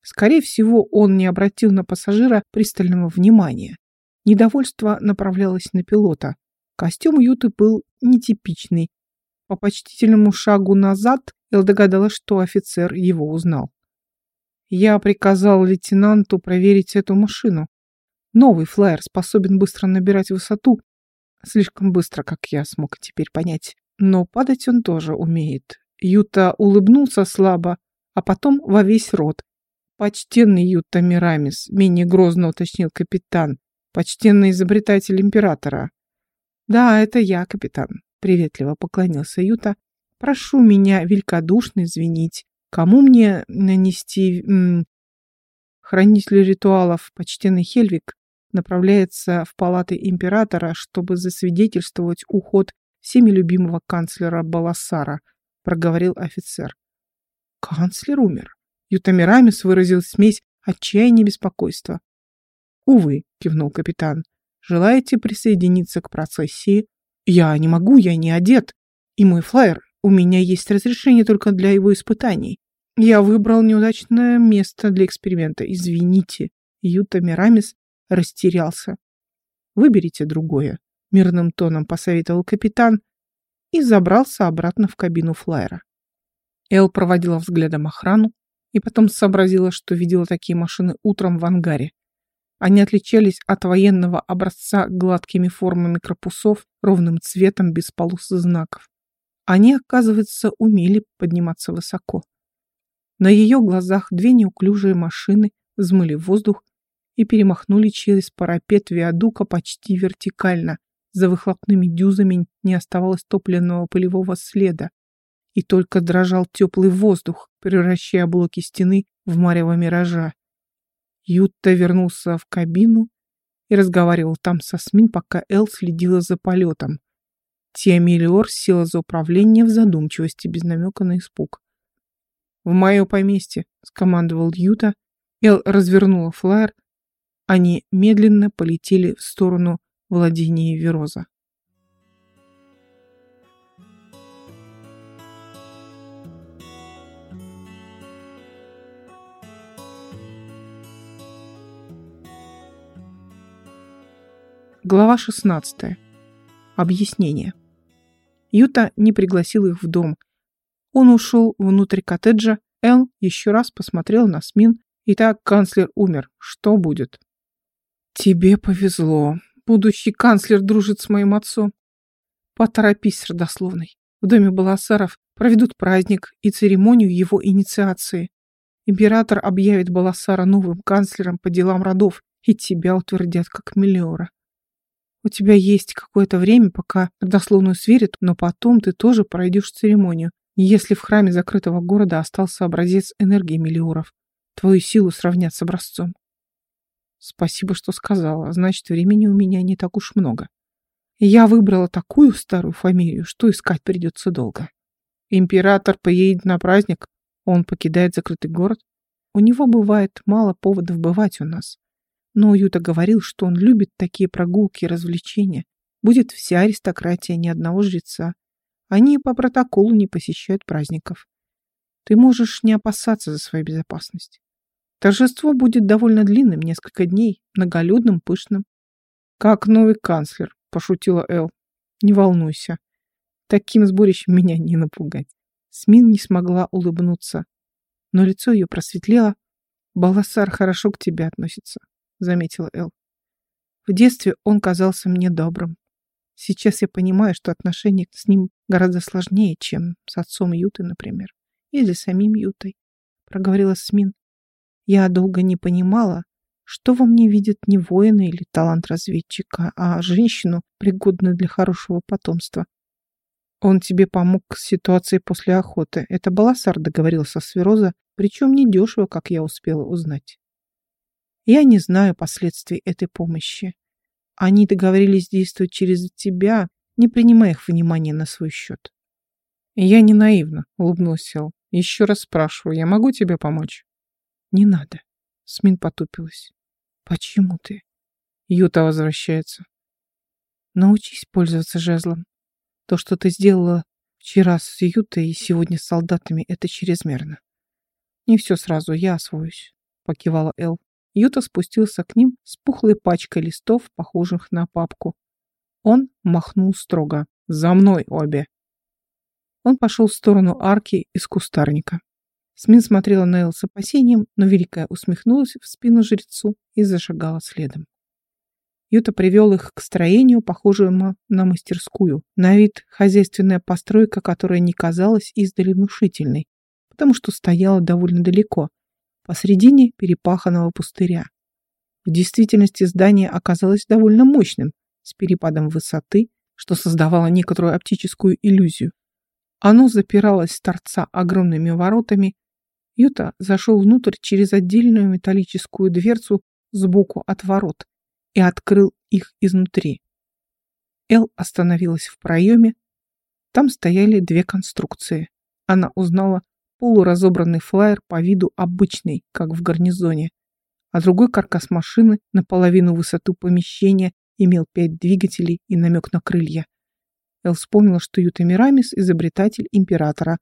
Скорее всего, он не обратил на пассажира пристального внимания. Недовольство направлялось на пилота. Костюм Юты был нетипичный. По почтительному шагу назад Эл догадалась, что офицер его узнал. Я приказал лейтенанту проверить эту машину. Новый флайер способен быстро набирать высоту. Слишком быстро, как я смог теперь понять. Но падать он тоже умеет. Юта улыбнулся слабо, а потом во весь рот, «Почтенный Юта Мирамис», — менее грозно уточнил капитан. «Почтенный изобретатель императора». «Да, это я, капитан», — приветливо поклонился Юта. «Прошу меня великодушно извинить. Кому мне нанести...» Хранитель ритуалов, почтенный Хельвик, направляется в палаты императора, чтобы засвидетельствовать уход всеми любимого канцлера Баласара, проговорил офицер. Канцлер умер. Ютамирамис выразил смесь отчаяния и беспокойства. «Увы», — кивнул капитан, — «желаете присоединиться к процессии?» «Я не могу, я не одет. И мой флайер, у меня есть разрешение только для его испытаний. Я выбрал неудачное место для эксперимента. Извините». Юта Мирамис растерялся. «Выберите другое», — мирным тоном посоветовал капитан и забрался обратно в кабину флайера. Эл проводила взглядом охрану, и потом сообразила, что видела такие машины утром в ангаре. Они отличались от военного образца гладкими формами корпусов, ровным цветом, без полос и знаков. Они, оказывается, умели подниматься высоко. На ее глазах две неуклюжие машины взмыли воздух и перемахнули через парапет виадука почти вертикально. За выхлопными дюзами не оставалось топливного пылевого следа, и только дрожал теплый воздух, превращая блоки стены в марево миража. Ютта вернулся в кабину и разговаривал там со СМИН, пока Эл следила за полетом. Тиамелиор села за управление в задумчивости, без намека на испуг. «В мое поместье», — скомандовал Юта. Эл развернула флайер. Они медленно полетели в сторону владения Вероза. Глава 16. Объяснение. Юта не пригласил их в дом. Он ушел внутрь коттеджа. Эл еще раз посмотрел на Смин. Итак, канцлер умер. Что будет? Тебе повезло. Будущий канцлер дружит с моим отцом. Поторопись с родословной. В доме Баласаров проведут праздник и церемонию его инициации. Император объявит Баласара новым канцлером по делам родов, и тебя утвердят как миллиора. У тебя есть какое-то время, пока родословную сверят, но потом ты тоже пройдешь церемонию. Если в храме закрытого города остался образец энергии миллиоров, твою силу сравнят с образцом. Спасибо, что сказала. Значит, времени у меня не так уж много. Я выбрала такую старую фамилию, что искать придется долго. Император поедет на праздник, он покидает закрытый город. У него бывает мало поводов бывать у нас. Но Юта говорил, что он любит такие прогулки и развлечения. Будет вся аристократия, ни одного жреца. Они по протоколу не посещают праздников. Ты можешь не опасаться за свою безопасность. Торжество будет довольно длинным, несколько дней, многолюдным, пышным. Как новый канцлер, пошутила Эл. Не волнуйся. Таким сборищем меня не напугать. Смин не смогла улыбнуться, но лицо ее просветлело. «Баласар хорошо к тебе относится», — заметила Эл. «В детстве он казался мне добрым. Сейчас я понимаю, что отношения с ним гораздо сложнее, чем с отцом Юты, например, или самим Ютой», — проговорила Смин. «Я долго не понимала, что во мне видят не воина или талант разведчика, а женщину, пригодную для хорошего потомства. Он тебе помог с ситуацией после охоты. Это Баласар договорился с Вероза, причем недешево, как я успела узнать. Я не знаю последствий этой помощи. Они договорились действовать через тебя, не принимая их внимания на свой счет. Я не наивна, улыбнулся Сел. Еще раз спрашиваю, я могу тебе помочь? Не надо. Смин потупилась. Почему ты? Юта возвращается. Научись пользоваться жезлом. То, что ты сделала вчера с Ютой и сегодня с солдатами, это чрезмерно. Не все сразу, я освоюсь, покивала Эл. Юта спустился к ним с пухлой пачкой листов, похожих на папку. Он махнул строго. «За мной обе!» Он пошел в сторону арки из кустарника. Смин смотрела на Эл с опасением, но Великая усмехнулась в спину жрецу и зашагала следом. Юта привел их к строению, похожему на мастерскую. На вид хозяйственная постройка, которая не казалась издали внушительной, потому что стояла довольно далеко, посредине перепаханного пустыря. В действительности здание оказалось довольно мощным, с перепадом высоты, что создавало некоторую оптическую иллюзию. Оно запиралось с торца огромными воротами. Юта зашел внутрь через отдельную металлическую дверцу сбоку от ворот и открыл их изнутри. Эл остановилась в проеме. Там стояли две конструкции. Она узнала полуразобранный флайер по виду обычный, как в гарнизоне, а другой каркас машины наполовину высоту помещения имел пять двигателей и намек на крылья. Эл вспомнила, что Юта Мирамис – изобретатель императора.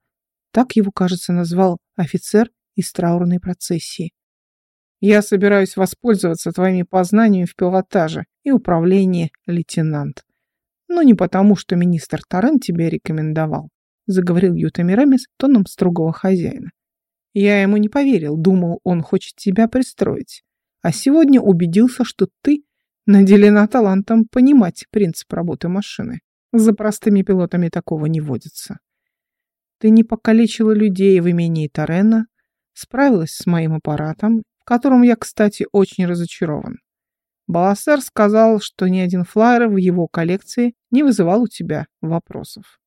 Так его, кажется, назвал офицер из траурной процессии. Я собираюсь воспользоваться твоими познаниями в пилотаже и управлении, лейтенант. Но не потому, что министр Тарен тебя рекомендовал, заговорил Юта Мирамис тоном строгого хозяина. Я ему не поверил, думал, он хочет тебя пристроить. А сегодня убедился, что ты наделена талантом понимать принцип работы машины. За простыми пилотами такого не водится. Ты не покалечила людей в имении Тарена, справилась с моим аппаратом в котором я, кстати, очень разочарован. Баласер сказал, что ни один флайер в его коллекции не вызывал у тебя вопросов.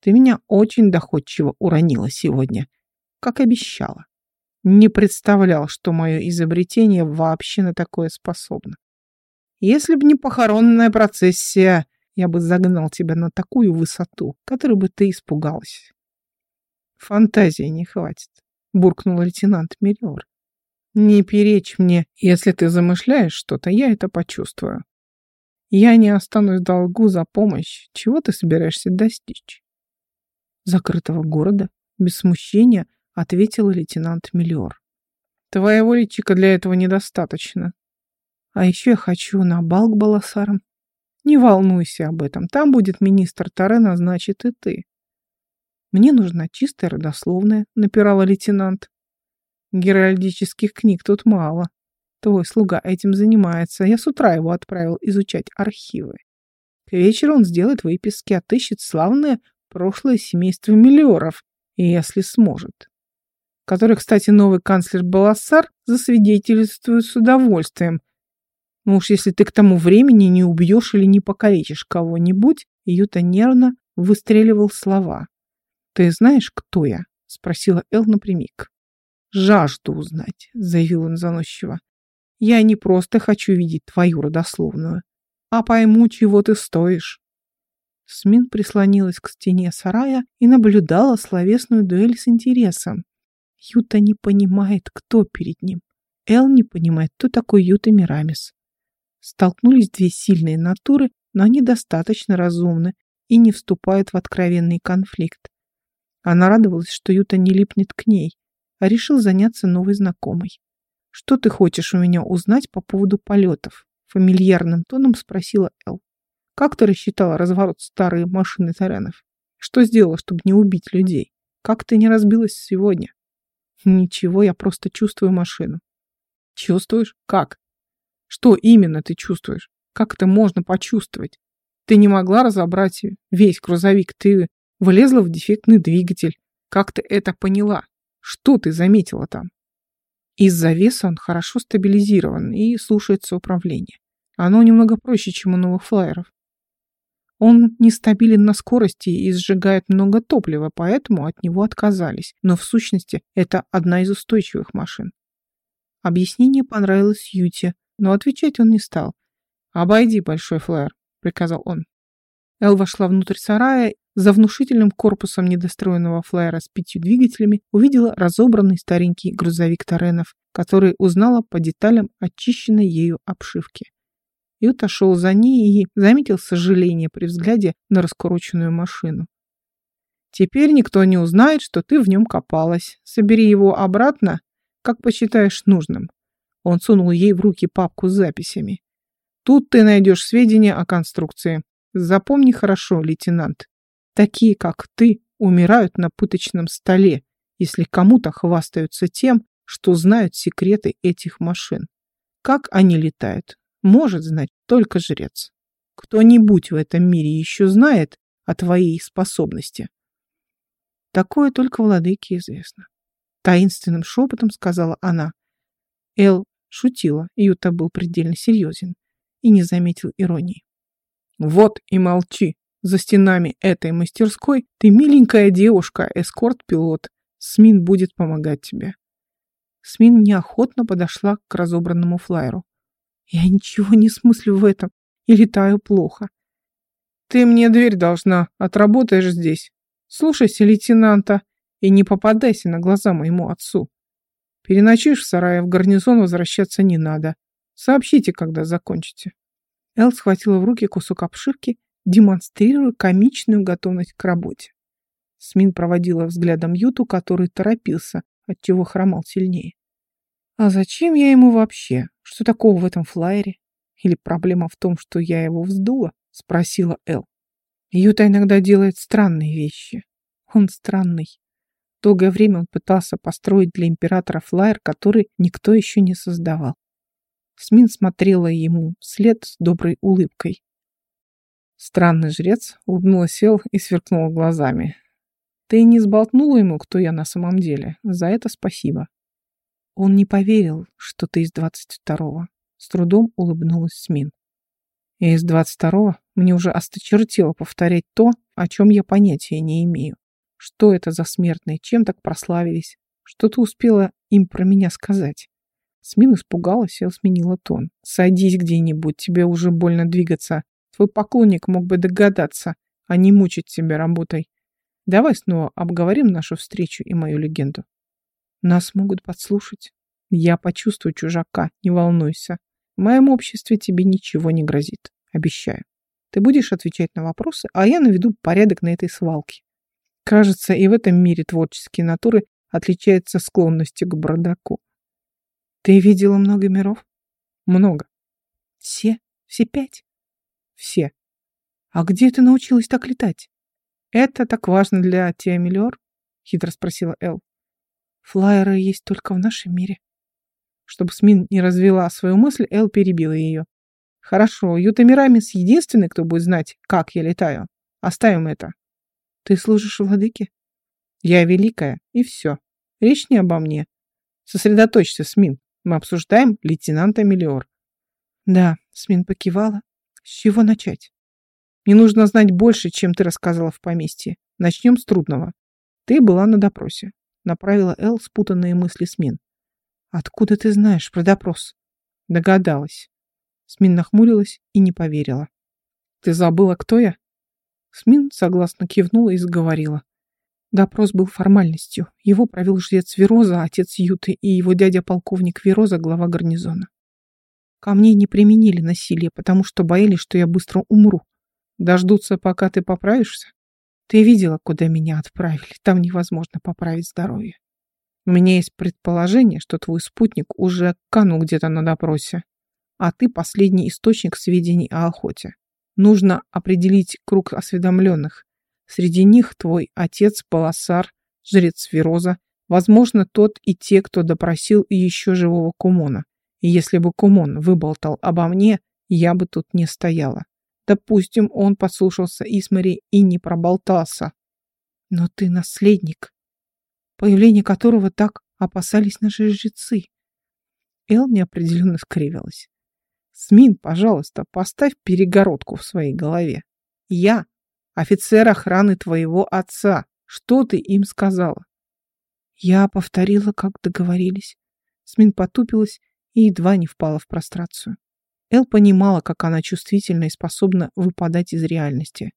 Ты меня очень доходчиво уронила сегодня, как обещала. Не представлял, что мое изобретение вообще на такое способно. Если бы не похоронная процессия, я бы загнал тебя на такую высоту, которой бы ты испугалась. Фантазии не хватит, буркнул лейтенант Миллиор. Не перечь мне. Если ты замышляешь что-то, я это почувствую. Я не останусь в долгу за помощь. Чего ты собираешься достичь? Закрытого города, без смущения, ответил лейтенант Миллиор. Твоего личика для этого недостаточно. А еще я хочу на бал к Баласарам. Не волнуйся об этом. Там будет министр Тарена, значит и ты. Мне нужна чистая родословная, напирала лейтенант. Геральдических книг тут мало. Твой слуга этим занимается. Я с утра его отправил изучать архивы. К вечеру он сделает выписки, отыщет славное прошлое семейство миллиоров, если сможет. Который, кстати, новый канцлер Балассар засвидетельствует с удовольствием. Ну уж если ты к тому времени не убьешь или не покалечишь кого-нибудь, Юта нервно выстреливал слова. «Ты знаешь, кто я?» — спросила Эл напрямик. «Жажду узнать», — заявил он заносчиво. «Я не просто хочу видеть твою родословную, а пойму, чего ты стоишь». Смин прислонилась к стене сарая и наблюдала словесную дуэль с интересом. Юта не понимает, кто перед ним. Эл не понимает, кто такой Юта Мирамис. Столкнулись две сильные натуры, но они достаточно разумны и не вступают в откровенный конфликт. Она радовалась, что Юта не липнет к ней, а решил заняться новой знакомой. «Что ты хочешь у меня узнать по поводу полетов?» Фамильярным тоном спросила Эл. «Как ты рассчитала разворот старой машины Таренов? Что сделала, чтобы не убить людей? Как ты не разбилась сегодня?» «Ничего, я просто чувствую машину». «Чувствуешь? Как? Что именно ты чувствуешь? Как это можно почувствовать? Ты не могла разобрать весь грузовик, ты влезла в дефектный двигатель. Как ты это поняла? Что ты заметила там? Из-за веса он хорошо стабилизирован и слушается управление. Оно немного проще, чем у новых флайеров. Он нестабилен на скорости и сжигает много топлива, поэтому от него отказались. Но в сущности это одна из устойчивых машин. Объяснение понравилось Юте, но отвечать он не стал. «Обойди большой флайер», — приказал он. Эл вошла внутрь сарая за внушительным корпусом недостроенного флайера с пятью двигателями увидела разобранный старенький грузовик Таренов, который узнала по деталям очищенной ею обшивки. Юта шел за ней и заметил сожаление при взгляде на раскрученную машину. «Теперь никто не узнает, что ты в нем копалась. Собери его обратно, как посчитаешь нужным». Он сунул ей в руки папку с записями. «Тут ты найдешь сведения о конструкции. Запомни хорошо, лейтенант. Такие, как ты, умирают на пыточном столе, если кому-то хвастаются тем, что знают секреты этих машин. Как они летают, может знать только жрец. Кто-нибудь в этом мире еще знает о твоей способности. Такое только владыке известно. Таинственным шепотом сказала она. Эл шутила, Юта был предельно серьезен и не заметил иронии. Вот и молчи, за стенами этой мастерской ты миленькая девушка, эскорт-пилот. Смин будет помогать тебе. Смин неохотно подошла к разобранному флайеру. Я ничего не смыслю в этом и летаю плохо. Ты мне дверь должна, отработаешь здесь. Слушайся лейтенанта и не попадайся на глаза моему отцу. Переночишь в сарае, в гарнизон возвращаться не надо. Сообщите, когда закончите. Эл схватила в руки кусок обшивки демонстрируя комичную готовность к работе. Смин проводила взглядом Юту, который торопился, отчего хромал сильнее. «А зачем я ему вообще? Что такого в этом флайере? Или проблема в том, что я его вздула?» — спросила Эл. Юта иногда делает странные вещи. Он странный. Долгое время он пытался построить для императора флайер, который никто еще не создавал. Смин смотрела ему вслед с доброй улыбкой. Странный жрец улыбнулась сел и сверкнул глазами. Ты не сболтнула ему, кто я на самом деле. За это спасибо. Он не поверил, что ты из двадцать второго. С трудом улыбнулась Смин. И из двадцать второго мне уже осточертело повторять то, о чем я понятия не имею. Что это за смертные, чем так прославились? Что ты успела им про меня сказать? Смин испугалась и сменила тон. «Садись где-нибудь, тебе уже больно двигаться. Твой поклонник мог бы догадаться, а не мучить себя работой. Давай снова обговорим нашу встречу и мою легенду. Нас могут подслушать. Я почувствую чужака, не волнуйся. В моем обществе тебе ничего не грозит. Обещаю. Ты будешь отвечать на вопросы, а я наведу порядок на этой свалке. Кажется, и в этом мире творческие натуры отличаются склонностью к бардаку. Ты видела много миров? Много. Все? Все пять? Все. А где ты научилась так летать? Это так важно для Тиамелиор? Хитро спросила Эл. Флайеры есть только в нашем мире. Чтобы Смин не развела свою мысль, Эл перебила ее. Хорошо, Юта Мирамис единственный, кто будет знать, как я летаю. Оставим это. Ты служишь владыке? Я великая, и все. Речь не обо мне. Сосредоточься, Смин. Мы обсуждаем лейтенанта Мелиор. Да, Смин покивала, с чего начать? Мне нужно знать больше, чем ты рассказывала в поместье. Начнем с трудного. Ты была на допросе. Направила Эл спутанные мысли Смин. Откуда ты знаешь про допрос? Догадалась. Смин нахмурилась и не поверила. Ты забыла, кто я? Смин согласно кивнула и заговорила. Допрос был формальностью. Его провел жрец Вероза, отец Юты, и его дядя-полковник Вероза, глава гарнизона. Ко мне не применили насилие, потому что боялись, что я быстро умру. Дождутся, пока ты поправишься? Ты видела, куда меня отправили. Там невозможно поправить здоровье. У меня есть предположение, что твой спутник уже канул где-то на допросе, а ты последний источник сведений о охоте. Нужно определить круг осведомленных. Среди них твой отец Баласар, жрец Фероза, возможно, тот и те, кто допросил еще живого Кумона. И если бы Кумон выболтал обо мне, я бы тут не стояла. Допустим, он послушался Исмари и не проболтался. Но ты наследник, появление которого так опасались наши жрецы. Эл неопределенно скривилась. Смин, пожалуйста, поставь перегородку в своей голове. Я офицер охраны твоего отца. Что ты им сказала? Я повторила, как договорились. Смин потупилась и едва не впала в прострацию. Эл понимала, как она чувствительна и способна выпадать из реальности.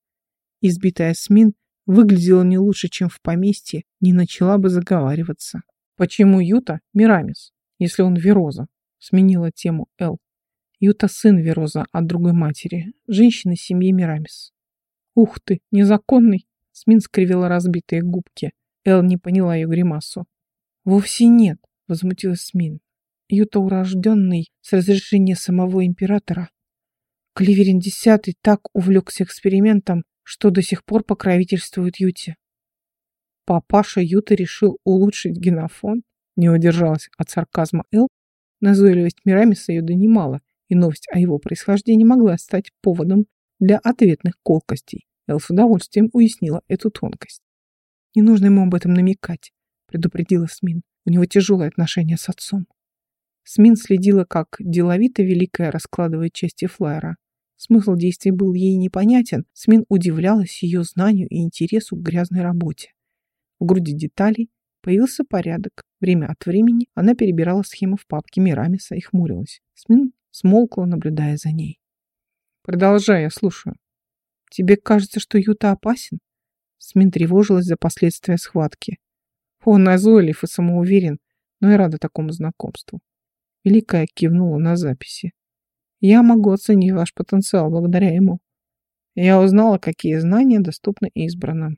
Избитая Смин выглядела не лучше, чем в поместье, не начала бы заговариваться. Почему Юта Мирамис, если он Вероза? Сменила тему Эл. Юта сын Вероза от другой матери, женщины семьи Мирамис. Ух ты, незаконный! Смин скривила разбитые губки. Эл не поняла ее гримасу. Вовсе нет, возмутилась Смин. Юта урожденный с разрешения самого императора. Кливерин Десятый так увлекся экспериментом, что до сих пор покровительствует Юте. Папаша Юта решил улучшить генофон, не удержалась от сарказма Эл. Назойливость Мирамиса ее донимала, и новость о его происхождении могла стать поводом для ответных колкостей. Эл с удовольствием уяснила эту тонкость. «Не нужно ему об этом намекать», — предупредила Смин. «У него тяжелые отношения с отцом». Смин следила, как деловито Великая раскладывает части флайера. Смысл действий был ей непонятен. Смин удивлялась ее знанию и интересу к грязной работе. В груди деталей появился порядок. Время от времени она перебирала схемы в папке Мирамиса и хмурилась. Смин смолкла, наблюдая за ней. «Продолжай, я слушаю. Тебе кажется, что Юта опасен?» Смин тревожилась за последствия схватки. Он назойлив и самоуверен, но и рада такому знакомству. Великая кивнула на записи. Я могу оценить ваш потенциал благодаря ему. Я узнала, какие знания доступны избранным.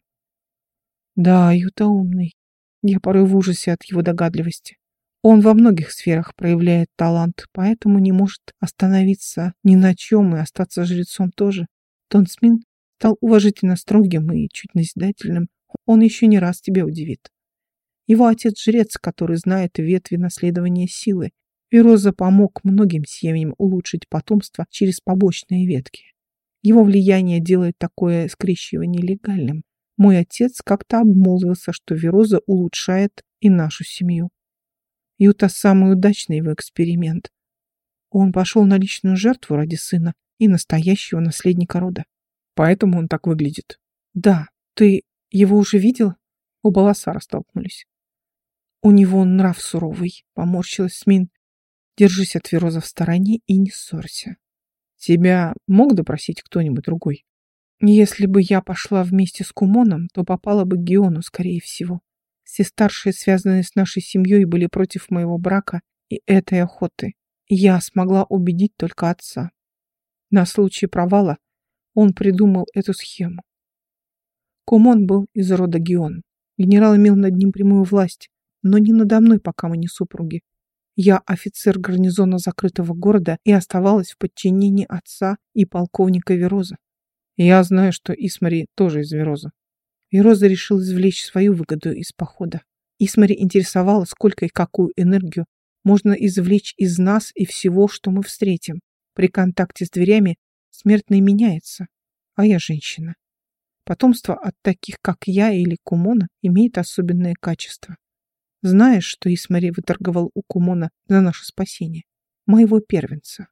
Да, Юта умный. Я порой в ужасе от его догадливости. Он во многих сферах проявляет талант, поэтому не может остановиться ни на чем и остаться жрецом тоже. Тон Смин стал уважительно строгим и чуть назидательным. Он еще не раз тебя удивит. Его отец-жрец, который знает ветви наследования силы. Вероза помог многим семьям улучшить потомство через побочные ветки. Его влияние делает такое скрещивание легальным. Мой отец как-то обмолвился, что Вероза улучшает и нашу семью. Юта самый удачный его эксперимент. Он пошел на личную жертву ради сына и настоящего наследника рода. Поэтому он так выглядит. Да, ты его уже видел? Оба лоса растолкнулись. У него нрав суровый, поморщилась Смин. Держись от Вероза в стороне и не ссорься. Тебя мог допросить кто-нибудь другой? Если бы я пошла вместе с Кумоном, то попала бы к Геону, скорее всего. Все старшие, связанные с нашей семьей, были против моего брака и этой охоты. Я смогла убедить только отца. На случай провала он придумал эту схему. Кумон был из рода Геон. Генерал имел над ним прямую власть, но не надо мной, пока мы не супруги. Я офицер гарнизона закрытого города и оставалась в подчинении отца и полковника Вероза. Я знаю, что Исмари тоже из Вероза. И Роза решил извлечь свою выгоду из похода. Исмари интересовало, сколько и какую энергию можно извлечь из нас и всего, что мы встретим. При контакте с дверями смертный меняется, а я женщина. Потомство от таких, как я или Кумона, имеет особенное качество. Знаешь, что Исмари выторговал у Кумона за наше спасение? Моего первенца,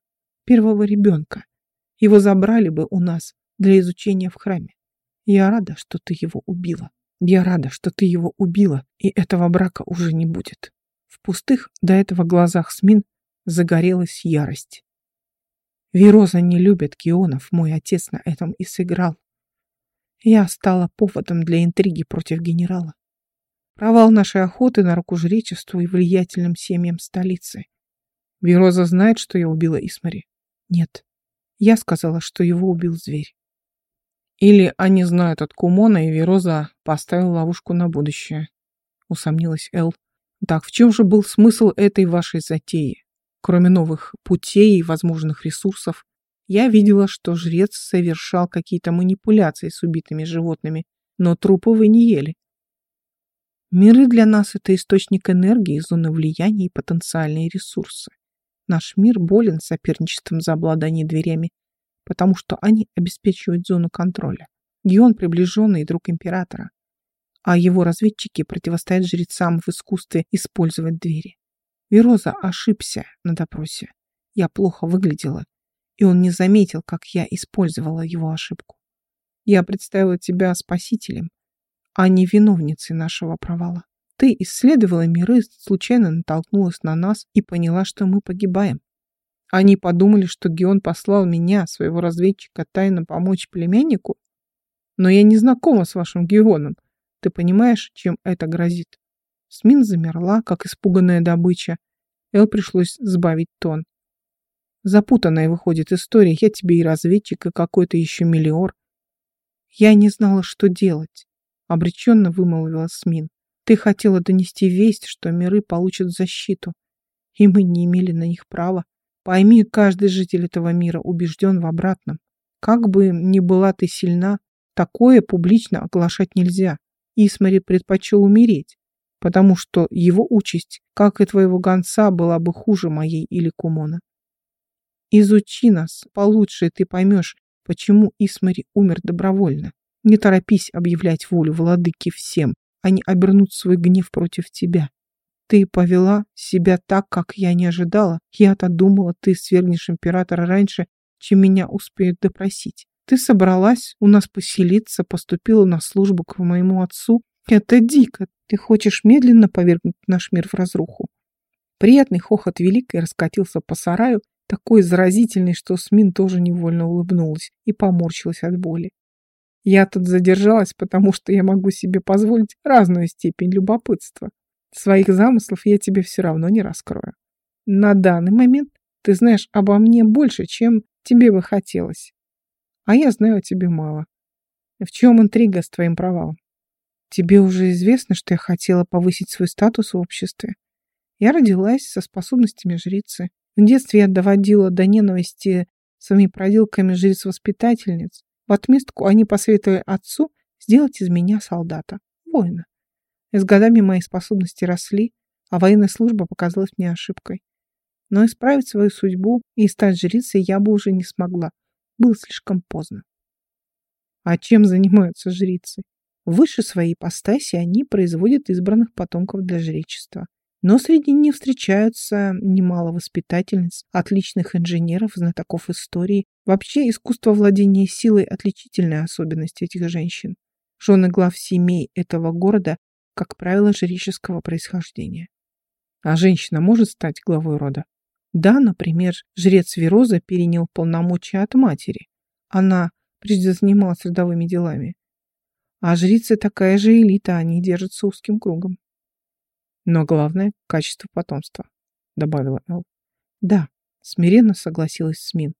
первого ребенка. Его забрали бы у нас для изучения в храме. Я рада, что ты его убила. Я рада, что ты его убила, и этого брака уже не будет. В пустых до этого глазах Смин загорелась ярость. Вероза не любит Геонов, мой отец на этом и сыграл. Я стала поводом для интриги против генерала. Провал нашей охоты на руку жречеству и влиятельным семьям столицы. Вероза знает, что я убила Исмари? Нет. Я сказала, что его убил зверь. Или они знают от Кумона, и Вероза поставил ловушку на будущее. Усомнилась Эл. Так в чем же был смысл этой вашей затеи? Кроме новых путей и возможных ресурсов, я видела, что жрец совершал какие-то манипуляции с убитыми животными, но трупы вы не ели. Миры для нас — это источник энергии, зоны влияния и потенциальные ресурсы. Наш мир болен соперничеством за обладание дверями, потому что они обеспечивают зону контроля. Геон — приближенный друг императора, а его разведчики противостоят жрецам в искусстве использовать двери. Вероза ошибся на допросе. Я плохо выглядела, и он не заметил, как я использовала его ошибку. Я представила тебя спасителем, а не виновницей нашего провала. Ты исследовала миры, случайно натолкнулась на нас и поняла, что мы погибаем. Они подумали, что Геон послал меня, своего разведчика, тайно помочь племяннику? Но я не знакома с вашим Геоном. Ты понимаешь, чем это грозит? Смин замерла, как испуганная добыча. Эл пришлось сбавить тон. Запутанная выходит история. Я тебе и разведчик, и какой-то еще миллиор. Я не знала, что делать. Обреченно вымолвила Смин. Ты хотела донести весть, что миры получат защиту. И мы не имели на них права. Пойми, каждый житель этого мира убежден в обратном. Как бы ни была ты сильна, такое публично оглашать нельзя. Исмари предпочел умереть, потому что его участь, как и твоего гонца, была бы хуже моей или Кумона. Изучи нас получше, ты поймешь, почему Исмари умер добровольно. Не торопись объявлять волю владыки всем, они обернут свой гнев против тебя. Ты повела себя так, как я не ожидала. Я-то думала, ты свергнешь императора раньше, чем меня успеют допросить. Ты собралась у нас поселиться, поступила на службу к моему отцу. Это дико. Ты хочешь медленно повергнуть наш мир в разруху. Приятный хохот великой раскатился по сараю, такой заразительный, что Смин тоже невольно улыбнулась и поморщилась от боли. Я тут задержалась, потому что я могу себе позволить разную степень любопытства. Своих замыслов я тебе все равно не раскрою. На данный момент ты знаешь обо мне больше, чем тебе бы хотелось. А я знаю о тебе мало. В чем интрига с твоим провалом? Тебе уже известно, что я хотела повысить свой статус в обществе. Я родилась со способностями жрицы. В детстве я доводила до ненависти своими проделками жриц-воспитательниц. В отместку они посоветовали отцу сделать из меня солдата, воина. С годами мои способности росли, а военная служба показалась мне ошибкой. Но исправить свою судьбу и стать жрицей я бы уже не смогла. Было слишком поздно. А чем занимаются жрицы? Выше своей ипостаси они производят избранных потомков для жречества. Но среди них встречаются немало воспитательниц, отличных инженеров, знатоков истории. Вообще искусство владения силой – отличительная особенность этих женщин. Жены глав семей этого города, как правило, жреческого происхождения. А женщина может стать главой рода? Да, например, жрец Вероза перенял полномочия от матери. Она прежде занималась родовыми делами. А жрицы такая же элита, они держатся узким кругом. Но главное — качество потомства, добавила Эл. Да, смиренно согласилась Смин.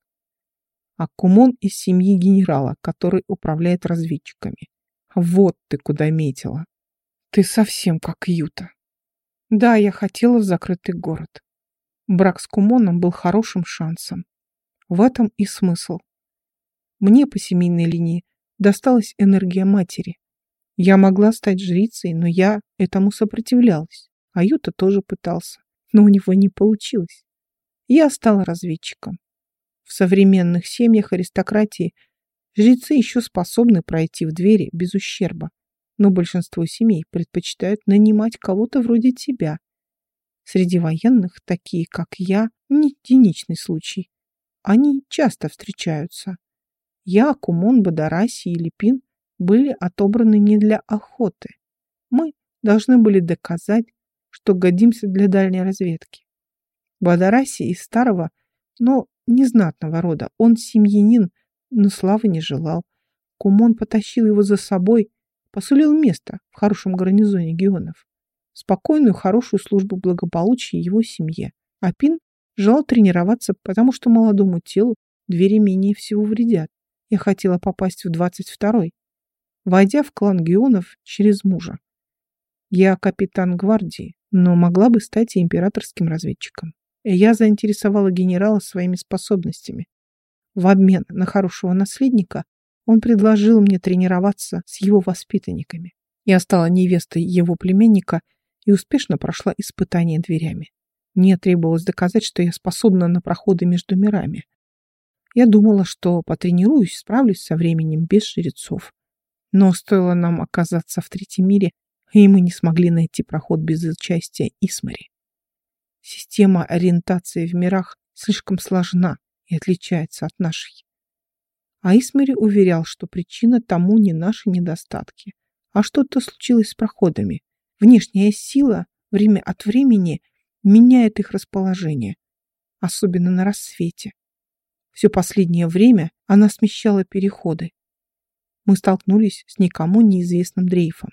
Аккумон из семьи генерала, который управляет разведчиками. Вот ты куда метила. Ты совсем как Юта. Да, я хотела в закрытый город. Брак с Кумоном был хорошим шансом. В этом и смысл. Мне по семейной линии досталась энергия матери. Я могла стать жрицей, но я этому сопротивлялась. А Юта тоже пытался, но у него не получилось. Я стала разведчиком. В современных семьях аристократии жрецы еще способны пройти в двери без ущерба, но большинство семей предпочитают нанимать кого-то вроде тебя. Среди военных такие, как я, не единичный случай. Они часто встречаются. Я, Кумон, Бадараси и Липин были отобраны не для охоты. Мы должны были доказать, что годимся для дальней разведки. Бадараси из старого, но незнатного рода. Он семьянин, но славы не желал. Кумон потащил его за собой, посулил место в хорошем гарнизоне геонов. Спокойную, хорошую службу благополучия его семье. А Пин желал тренироваться, потому что молодому телу двери менее всего вредят. Я хотела попасть в 22-й, войдя в клан геонов через мужа. Я капитан гвардии, но могла бы стать и императорским разведчиком. Я заинтересовала генерала своими способностями. В обмен на хорошего наследника он предложил мне тренироваться с его воспитанниками. Я стала невестой его племенника и успешно прошла испытание дверями. Мне требовалось доказать, что я способна на проходы между мирами. Я думала, что потренируюсь, справлюсь со временем без жрецов. Но стоило нам оказаться в третьем мире, и мы не смогли найти проход без участия Исмари. Система ориентации в мирах слишком сложна и отличается от нашей. А Исмари уверял, что причина тому не наши недостатки, а что-то случилось с проходами. Внешняя сила время от времени меняет их расположение, особенно на рассвете. Все последнее время она смещала переходы. Мы столкнулись с никому неизвестным дрейфом.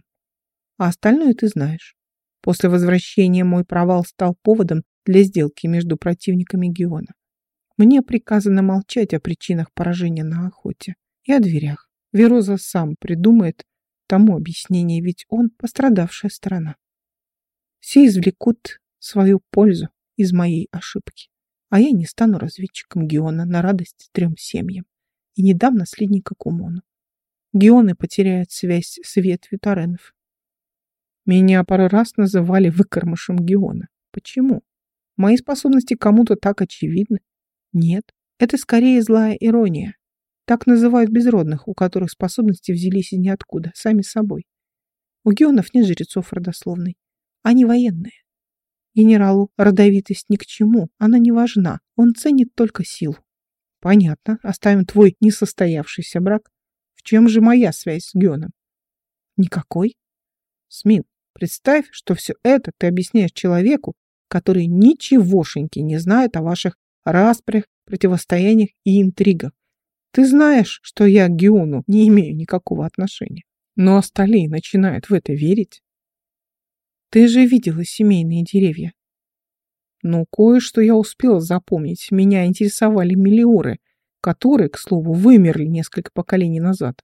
А остальное ты знаешь. После возвращения мой провал стал поводом для сделки между противниками Геона. Мне приказано молчать о причинах поражения на охоте и о дверях. Вероза сам придумает тому объяснение, ведь он пострадавшая сторона. Все извлекут свою пользу из моей ошибки, а я не стану разведчиком Геона на радость трем семьям и не дам наследника Кумону. Геоны потеряют связь с ветвью Таренов. Меня пару раз называли выкормышем Геона. Почему? Мои способности кому-то так очевидны? Нет, это скорее злая ирония. Так называют безродных, у которых способности взялись из ниоткуда, сами собой. У геонов нет жрецов родословной. Они военные. Генералу родовитость ни к чему, она не важна. Он ценит только силу. Понятно, оставим твой несостоявшийся брак. В чем же моя связь с Геоном? Никакой. Смин, Представь, что все это ты объясняешь человеку, который ничегошеньки не знает о ваших распрях, противостояниях и интригах. Ты знаешь, что я к Геону не имею никакого отношения. Но остальные начинают в это верить. Ты же видела семейные деревья. Ну, кое-что я успела запомнить. Меня интересовали миллиоры, которые, к слову, вымерли несколько поколений назад.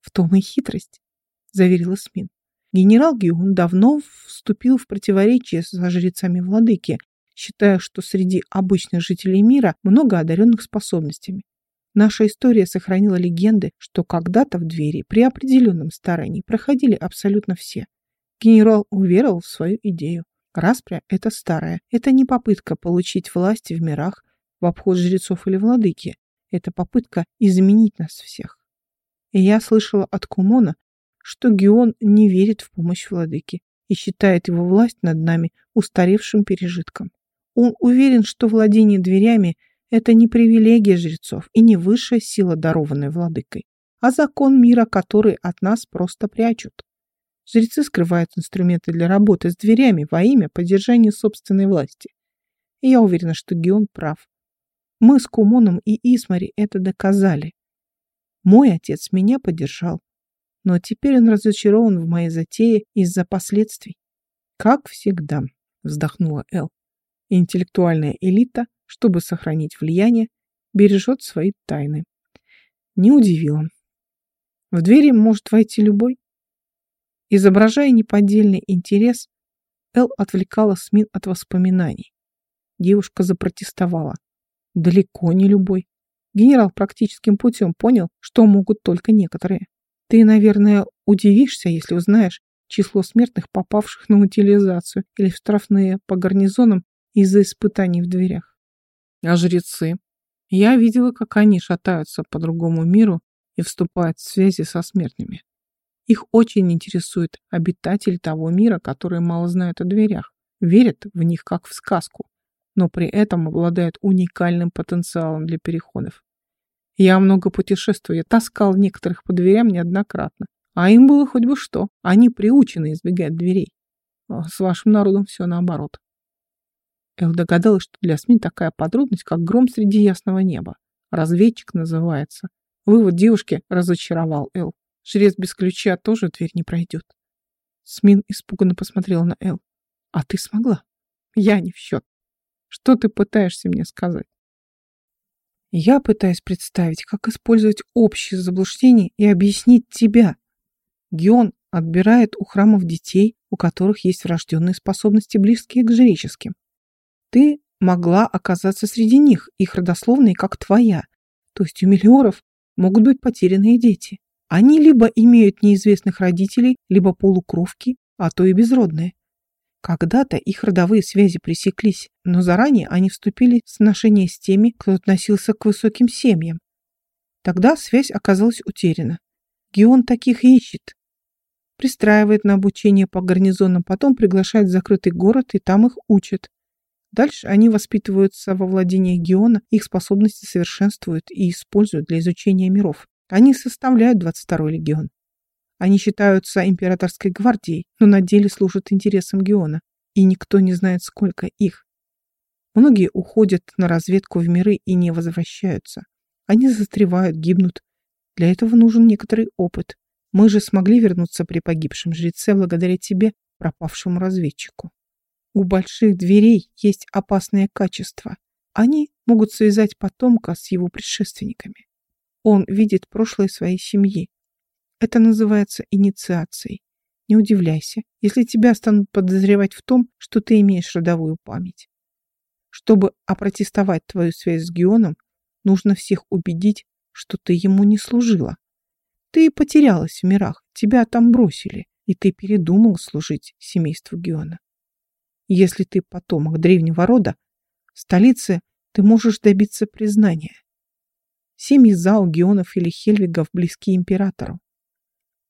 В том и хитрость, заверила Смин. Генерал Гюн давно вступил в противоречие со жрецами владыки, считая, что среди обычных жителей мира много одаренных способностями. Наша история сохранила легенды, что когда-то в двери при определенном старании проходили абсолютно все. Генерал уверовал в свою идею. Распря – это старая. Это не попытка получить власть в мирах в обход жрецов или владыки. Это попытка изменить нас всех. И я слышала от Кумона, что Геон не верит в помощь владыки и считает его власть над нами устаревшим пережитком. Он уверен, что владение дверями – это не привилегия жрецов и не высшая сила, дарованная владыкой, а закон мира, который от нас просто прячут. Жрецы скрывают инструменты для работы с дверями во имя поддержания собственной власти. И я уверена, что Геон прав. Мы с Кумоном и Исмари это доказали. Мой отец меня поддержал, но теперь он разочарован в моей затее из-за последствий. Как всегда, вздохнула Эл. Интеллектуальная элита, чтобы сохранить влияние, бережет свои тайны. Не удивило. В двери может войти любой. Изображая неподдельный интерес, Эл отвлекала СМИ от воспоминаний. Девушка запротестовала. Далеко не любой. Генерал практическим путем понял, что могут только некоторые. Ты, наверное, удивишься, если узнаешь число смертных, попавших на утилизацию или в штрафные по гарнизонам из-за испытаний в дверях. А жрецы? Я видела, как они шатаются по другому миру и вступают в связи со смертными. Их очень интересует обитатели того мира, которые мало знают о дверях, верят в них как в сказку, но при этом обладают уникальным потенциалом для переходов. Я много путешествую, таскал некоторых по дверям неоднократно. А им было хоть бы что. Они приучены избегать дверей. А с вашим народом все наоборот. Эл догадалась, что для СМИ такая подробность, как гром среди ясного неба. Разведчик называется. Вывод девушки разочаровал Эл. Жрец без ключа тоже дверь не пройдет. Смин испуганно посмотрела на Эл. А ты смогла? Я не в счет. Что ты пытаешься мне сказать? Я пытаюсь представить, как использовать общее заблуждение и объяснить тебя. Геон отбирает у храмов детей, у которых есть врожденные способности, близкие к жреческим. Ты могла оказаться среди них, их родословные, как твоя. То есть у миллиоров могут быть потерянные дети. Они либо имеют неизвестных родителей, либо полукровки, а то и безродные. Когда-то их родовые связи пресеклись, но заранее они вступили в сношение с теми, кто относился к высоким семьям. Тогда связь оказалась утеряна. Геон таких ищет. Пристраивает на обучение по гарнизонам, потом приглашает в закрытый город и там их учат. Дальше они воспитываются во владениях Геона, их способности совершенствуют и используют для изучения миров. Они составляют 22-й легион. Они считаются императорской гвардией, но на деле служат интересам Геона, и никто не знает, сколько их. Многие уходят на разведку в миры и не возвращаются. Они застревают, гибнут. Для этого нужен некоторый опыт. Мы же смогли вернуться при погибшем жреце благодаря тебе, пропавшему разведчику. У больших дверей есть опасные качества. Они могут связать потомка с его предшественниками. Он видит прошлое своей семьи, это называется инициацией. Не удивляйся, если тебя станут подозревать в том, что ты имеешь родовую память. Чтобы опротестовать твою связь с Геоном, нужно всех убедить, что ты ему не служила. Ты потерялась в мирах, тебя там бросили, и ты передумал служить семейству Геона. Если ты потомок древнего рода, в столице ты можешь добиться признания. Семьи Зао, Геонов или Хельвигов близки императору.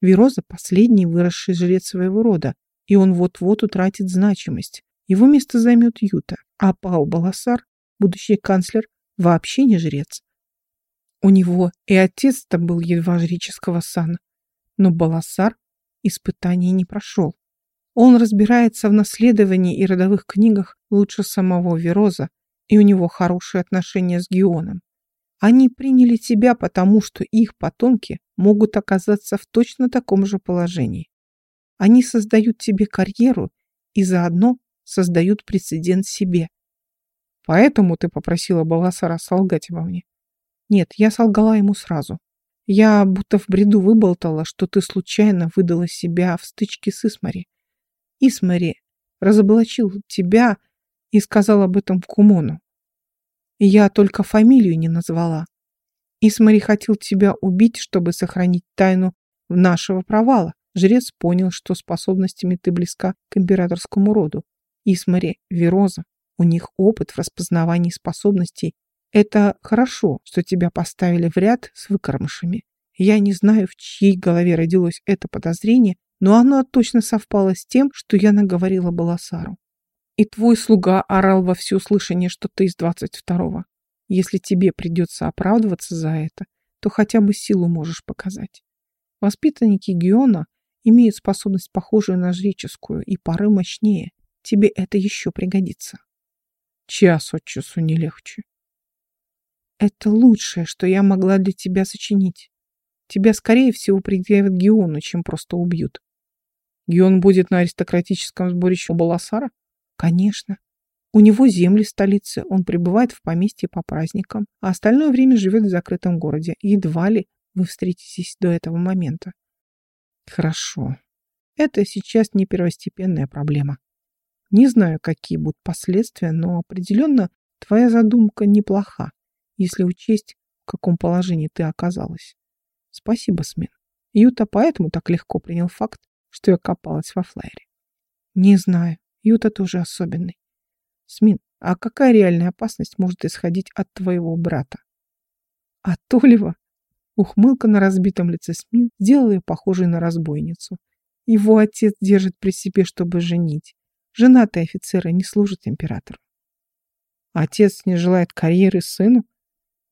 Вероза – последний выросший жрец своего рода, и он вот-вот утратит значимость. Его место займет Юта, а Пау Баласар, будущий канцлер, вообще не жрец. У него и отец-то был едва жреческого сана, но Баласар испытаний не прошел. Он разбирается в наследовании и родовых книгах лучше самого Вероза, и у него хорошие отношения с Геоном. Они приняли тебя, потому что их потомки могут оказаться в точно таком же положении. Они создают тебе карьеру и заодно создают прецедент себе. Поэтому ты попросила Баласара солгать обо мне? Нет, я солгала ему сразу. Я будто в бреду выболтала, что ты случайно выдала себя в стычке с Исмари. Исмари разоблачил тебя и сказал об этом Кумону. Я только фамилию не назвала. Исмари хотел тебя убить, чтобы сохранить тайну нашего провала. Жрец понял, что способностями ты близка к императорскому роду. Исмари, Вероза, у них опыт в распознавании способностей. Это хорошо, что тебя поставили в ряд с выкормышами. Я не знаю, в чьей голове родилось это подозрение, но оно точно совпало с тем, что я наговорила Баласару. И твой слуга орал во всеуслышание, что ты из двадцать второго. Если тебе придется оправдываться за это, то хотя бы силу можешь показать. Воспитанники Геона имеют способность, похожую на жреческую, и пары мощнее. Тебе это еще пригодится. Час от часу не легче. Это лучшее, что я могла для тебя сочинить. Тебя, скорее всего, предъявят Геону, чем просто убьют. Геон будет на аристократическом сборище Баласара? Конечно. У него земли в столице, он пребывает в поместье по праздникам, а остальное время живет в закрытом городе. Едва ли вы встретитесь до этого момента. Хорошо. Это сейчас не первостепенная проблема. Не знаю, какие будут последствия, но определенно твоя задумка неплоха, если учесть, в каком положении ты оказалась. Спасибо, Смин. Юта поэтому так легко принял факт, что я копалась во флайере. Не знаю. Юта тоже особенный. Смин, а какая реальная опасность может исходить от твоего брата? От Олива? Ухмылка на разбитом лице Смин сделала ее похожей на разбойницу. Его отец держит при себе, чтобы женить. Женатые офицеры не служат императору. Отец не желает карьеры сыну?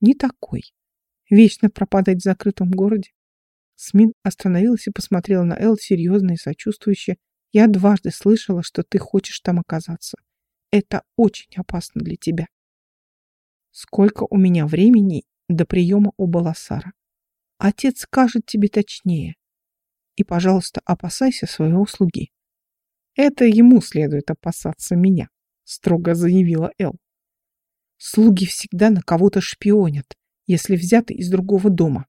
Не такой. Вечно пропадать в закрытом городе? Смин остановилась и посмотрела на Эл серьезно и сочувствующе, я дважды слышала, что ты хочешь там оказаться. Это очень опасно для тебя. Сколько у меня времени до приема у Баласара? Отец скажет тебе точнее. И, пожалуйста, опасайся своего слуги. Это ему следует опасаться меня, строго заявила Эл. Слуги всегда на кого-то шпионят, если взяты из другого дома.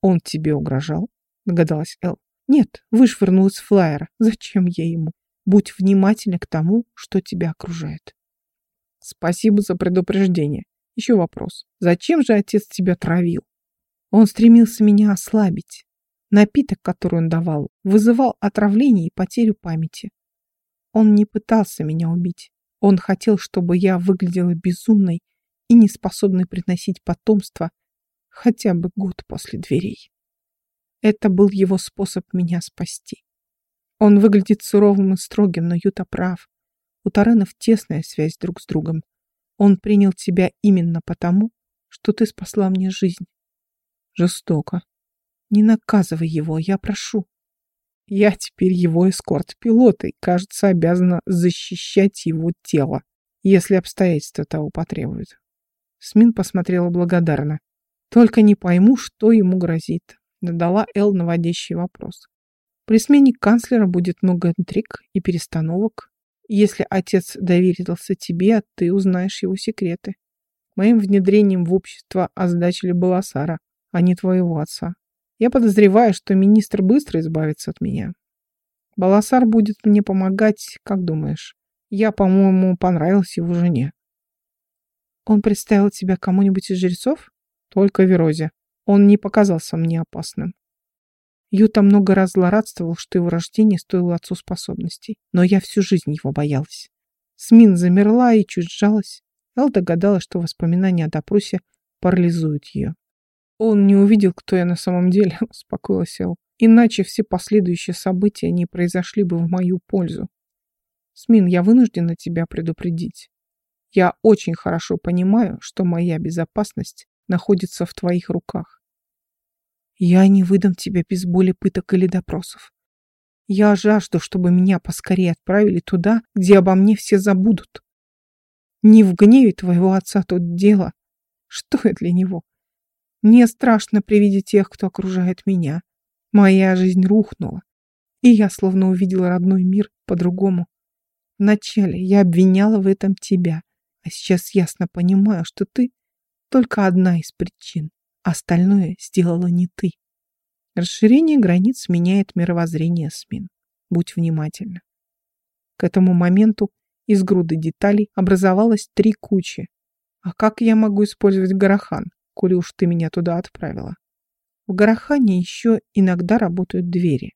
Он тебе угрожал? Догадалась Эл. Нет, вышвырнул из флайера. Зачем я ему? Будь внимателен к тому, что тебя окружает. Спасибо за предупреждение. Еще вопрос. Зачем же отец тебя травил? Он стремился меня ослабить. Напиток, который он давал, вызывал отравление и потерю памяти. Он не пытался меня убить. Он хотел, чтобы я выглядела безумной и неспособной приносить потомство хотя бы год после дверей. Это был его способ меня спасти. Он выглядит суровым и строгим, но Юта прав. У Таренов тесная связь друг с другом. Он принял тебя именно потому, что ты спасла мне жизнь. Жестоко. Не наказывай его, я прошу. Я теперь его эскорт-пилот и, кажется, обязана защищать его тело, если обстоятельства того потребуют. Смин посмотрела благодарно. Только не пойму, что ему грозит. Задала Эл наводящий вопрос. При смене канцлера будет много интриг и перестановок. Если отец доверился тебе, ты узнаешь его секреты. Моим внедрением в общество озадачили Баласара, а не твоего отца. Я подозреваю, что министр быстро избавится от меня. Баласар будет мне помогать, как думаешь? Я, по-моему, понравилась его жене. Он представил тебя кому-нибудь из жрецов? Только Верозе. Он не показался мне опасным. Юта много раз злорадствовал, что его рождение стоило отцу способностей, но я всю жизнь его боялась. Смин замерла и чуть сжалась. Эл догадалась, что воспоминания о допросе парализуют ее. Он не увидел, кто я на самом деле, успокоилась Эл. Иначе все последующие события не произошли бы в мою пользу. Смин, я вынуждена тебя предупредить. Я очень хорошо понимаю, что моя безопасность находится в твоих руках. Я не выдам тебя без боли пыток или допросов. Я жажду, чтобы меня поскорее отправили туда, где обо мне все забудут. Не в гневе твоего отца тут дело. Что я для него? Мне страшно при виде тех, кто окружает меня. Моя жизнь рухнула, и я словно увидела родной мир по-другому. Вначале я обвиняла в этом тебя, а сейчас ясно понимаю, что ты только одна из причин. Остальное сделала не ты. Расширение границ меняет мировоззрение СМИН. Будь внимательна. К этому моменту из груды деталей образовалось три кучи. А как я могу использовать Гарахан, коли уж ты меня туда отправила? В Гарахане еще иногда работают двери.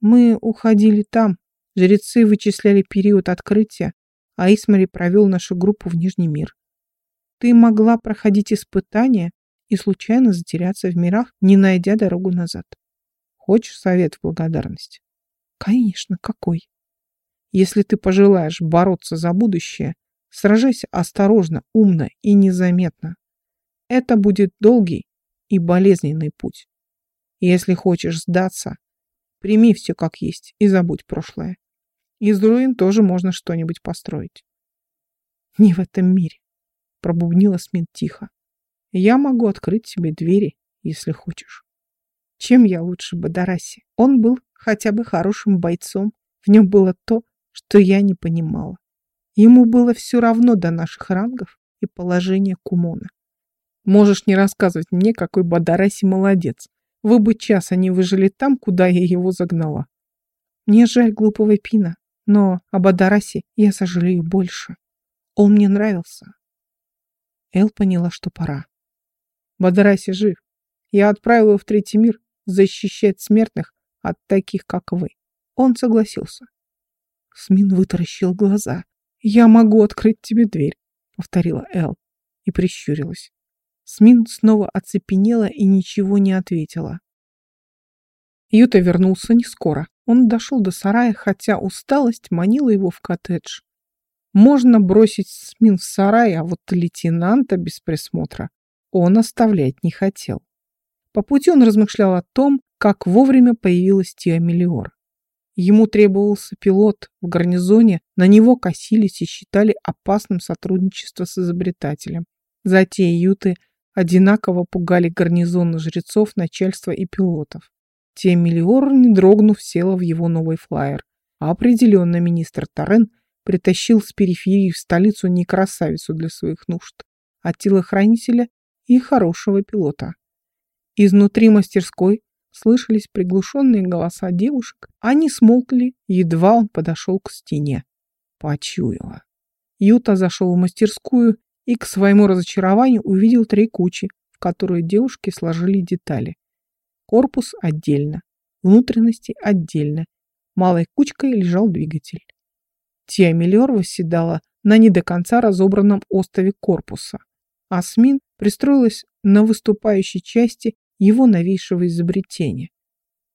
Мы уходили там. Жрецы вычисляли период открытия, а Исмари провел нашу группу в Нижний мир. Ты могла проходить испытания и случайно затеряться в мирах, не найдя дорогу назад. Хочешь совет в благодарность? Конечно, какой? Если ты пожелаешь бороться за будущее, сражайся осторожно, умно и незаметно. Это будет долгий и болезненный путь. Если хочешь сдаться, прими все как есть и забудь прошлое. Из руин тоже можно что-нибудь построить. Не в этом мире, пробубнила Смит тихо. Я могу открыть тебе двери, если хочешь. Чем я лучше Бадараси? Он был хотя бы хорошим бойцом. В нем было то, что я не понимала. Ему было все равно до наших рангов и положения Кумона. Можешь не рассказывать мне, какой Бадараси молодец. Вы бы часа не выжили там, куда я его загнала. Мне жаль глупого Пина, но об Адарасе я сожалею больше. Он мне нравился. Эл поняла, что пора. Бадараси жив. Я отправил его в третий мир защищать смертных от таких, как вы. Он согласился. Смин вытаращил глаза. «Я могу открыть тебе дверь», — повторила Эл и прищурилась. Смин снова оцепенела и ничего не ответила. Юта вернулся не скоро. Он дошел до сарая, хотя усталость манила его в коттедж. Можно бросить Смин в сарай, а вот лейтенанта без присмотра он оставлять не хотел. По пути он размышлял о том, как вовремя появилась Тиа Мелиор. Ему требовался пилот в гарнизоне, на него косились и считали опасным сотрудничество с изобретателем. Затеи Юты одинаково пугали гарнизоны жрецов, начальства и пилотов. Тиа Мелиор, не дрогнув, села в его новый флайер. А определенно министр Торрен притащил с периферии в столицу не красавицу для своих нужд, а телохранителя и хорошего пилота. Изнутри мастерской слышались приглушенные голоса девушек. Они смолкли, едва он подошел к стене. Почуяла. Юта зашел в мастерскую и к своему разочарованию увидел три кучи, в которые девушки сложили детали. Корпус отдельно, внутренности отдельно. Малой кучкой лежал двигатель. Тия Миллиор восседала на не до конца разобранном остове корпуса. Асмин пристроилась на выступающей части его новейшего изобретения.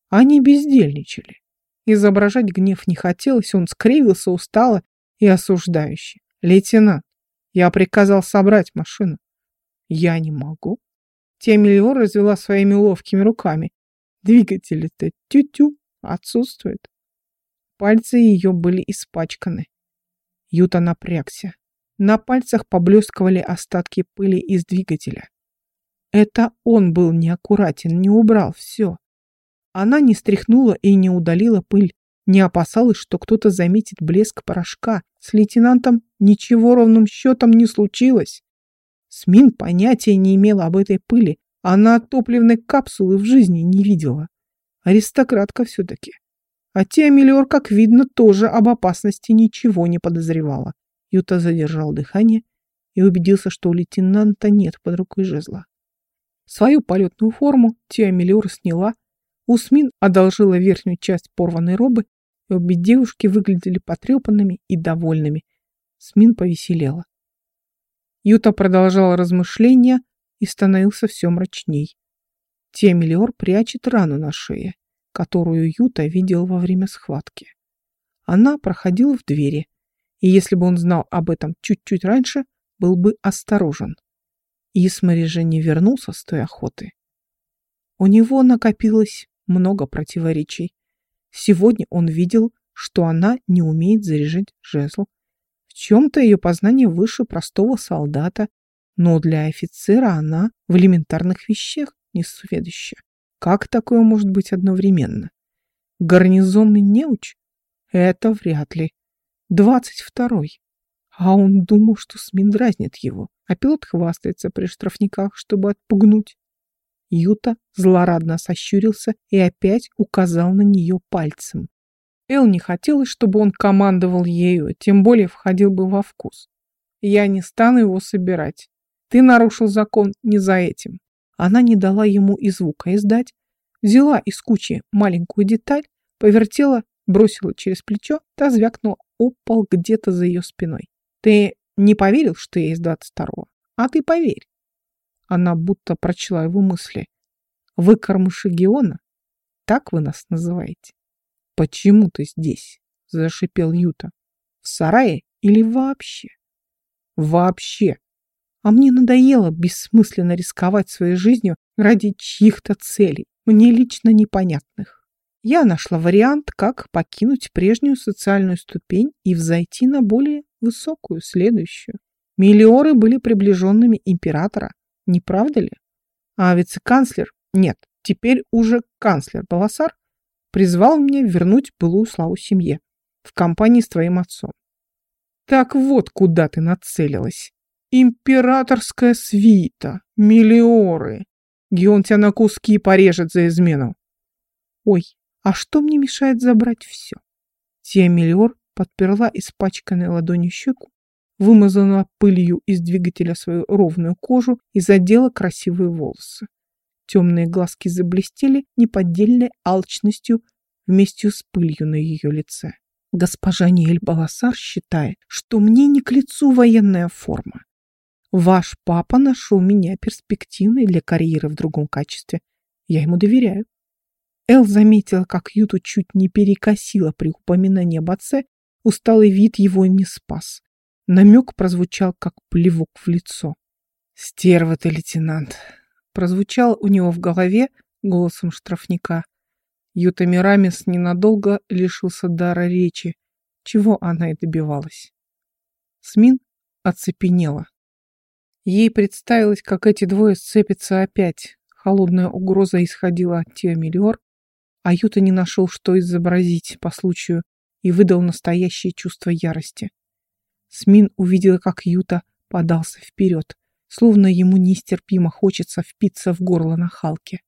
Они бездельничали. Изображать гнев не хотелось, он скривился устало и осуждающе. «Лейтенант, я приказал собрать машину». «Я не могу». Темелиор развела своими ловкими руками. Двигатели-то тю-тю отсутствуют. Пальцы ее были испачканы. Юта напрягся. На пальцах поблескивали остатки пыли из двигателя. Это он был неаккуратен, не убрал все. Она не стряхнула и не удалила пыль, не опасалась, что кто-то заметит блеск порошка. С лейтенантом ничего ровным счетом не случилось. Смин понятия не имела об этой пыли. Она топливной капсулы в жизни не видела. Аристократка все-таки. А Теомелиор, как видно, тоже об опасности ничего не подозревала. Юта задержал дыхание и убедился, что у лейтенанта нет под рукой жезла. Свою полетную форму Тиамелиор сняла, Усмин одолжила верхнюю часть порванной робы, и обе девушки выглядели потрепанными и довольными. Смин повеселела. Юта продолжала размышления и становился все мрачней. Тиамелиор прячет рану на шее, которую Юта видел во время схватки. Она проходила в двери, и если бы он знал об этом чуть-чуть раньше, был бы осторожен. Исмари же не вернулся с той охоты. У него накопилось много противоречий. Сегодня он видел, что она не умеет заряжать жезл. В чем-то ее познание выше простого солдата, но для офицера она в элементарных вещах несведуща. Как такое может быть одновременно? Гарнизонный неуч? Это вряд ли. Двадцать второй. А он думал, что СМИ дразнит его, а пилот хвастается при штрафниках, чтобы отпугнуть. Юта злорадно сощурился и опять указал на нее пальцем. Эл не хотелось, чтобы он командовал ею, тем более входил бы во вкус. Я не стану его собирать. Ты нарушил закон не за этим. Она не дала ему и звука издать, взяла из кучи маленькую деталь, повертела, бросила через плечо, та звякнула упал где-то за ее спиной. Ты не поверил, что я из 22-го? А ты поверь. Она будто прочла его мысли. Вы кормыши Геона? Так вы нас называете? Почему ты здесь? Зашипел Юта. В сарае или вообще? Вообще. А мне надоело бессмысленно рисковать своей жизнью ради чьих-то целей, мне лично непонятных. Я нашла вариант, как покинуть прежнюю социальную ступень и взойти на более высокую, следующую. Миллиоры были приближенными императора, не правда ли? А вице-канцлер, нет, теперь уже канцлер Баласар, призвал меня вернуть былую славу семье в компании с твоим отцом. Так вот, куда ты нацелилась. Императорская свита, миллиоры. Геон тебя на куски порежет за измену. Ой, а что мне мешает забрать все? Тиамелиор подперла испачканной ладонью щеку, вымазала пылью из двигателя свою ровную кожу и задела красивые волосы. Темные глазки заблестели неподдельной алчностью вместе с пылью на ее лице. Госпожа Ниэль Баласар считает, что мне не к лицу военная форма. Ваш папа нашел меня перспективной для карьеры в другом качестве. Я ему доверяю. Эл заметила, как Юту чуть не перекосила при упоминании об отце, усталый вид его не спас. Намек прозвучал, как плевок в лицо. «Стерва ты, лейтенант!» Прозвучал у него в голове голосом штрафника. Юта Мирамис ненадолго лишился дара речи, чего она и добивалась. Смин оцепенела. Ей представилось, как эти двое сцепятся опять. Холодная угроза исходила от Теомелиор, а Юта не нашел, что изобразить по случаю, и выдал настоящее чувство ярости. Смин увидела, как Юта подался вперед, словно ему нестерпимо хочется впиться в горло на Халке.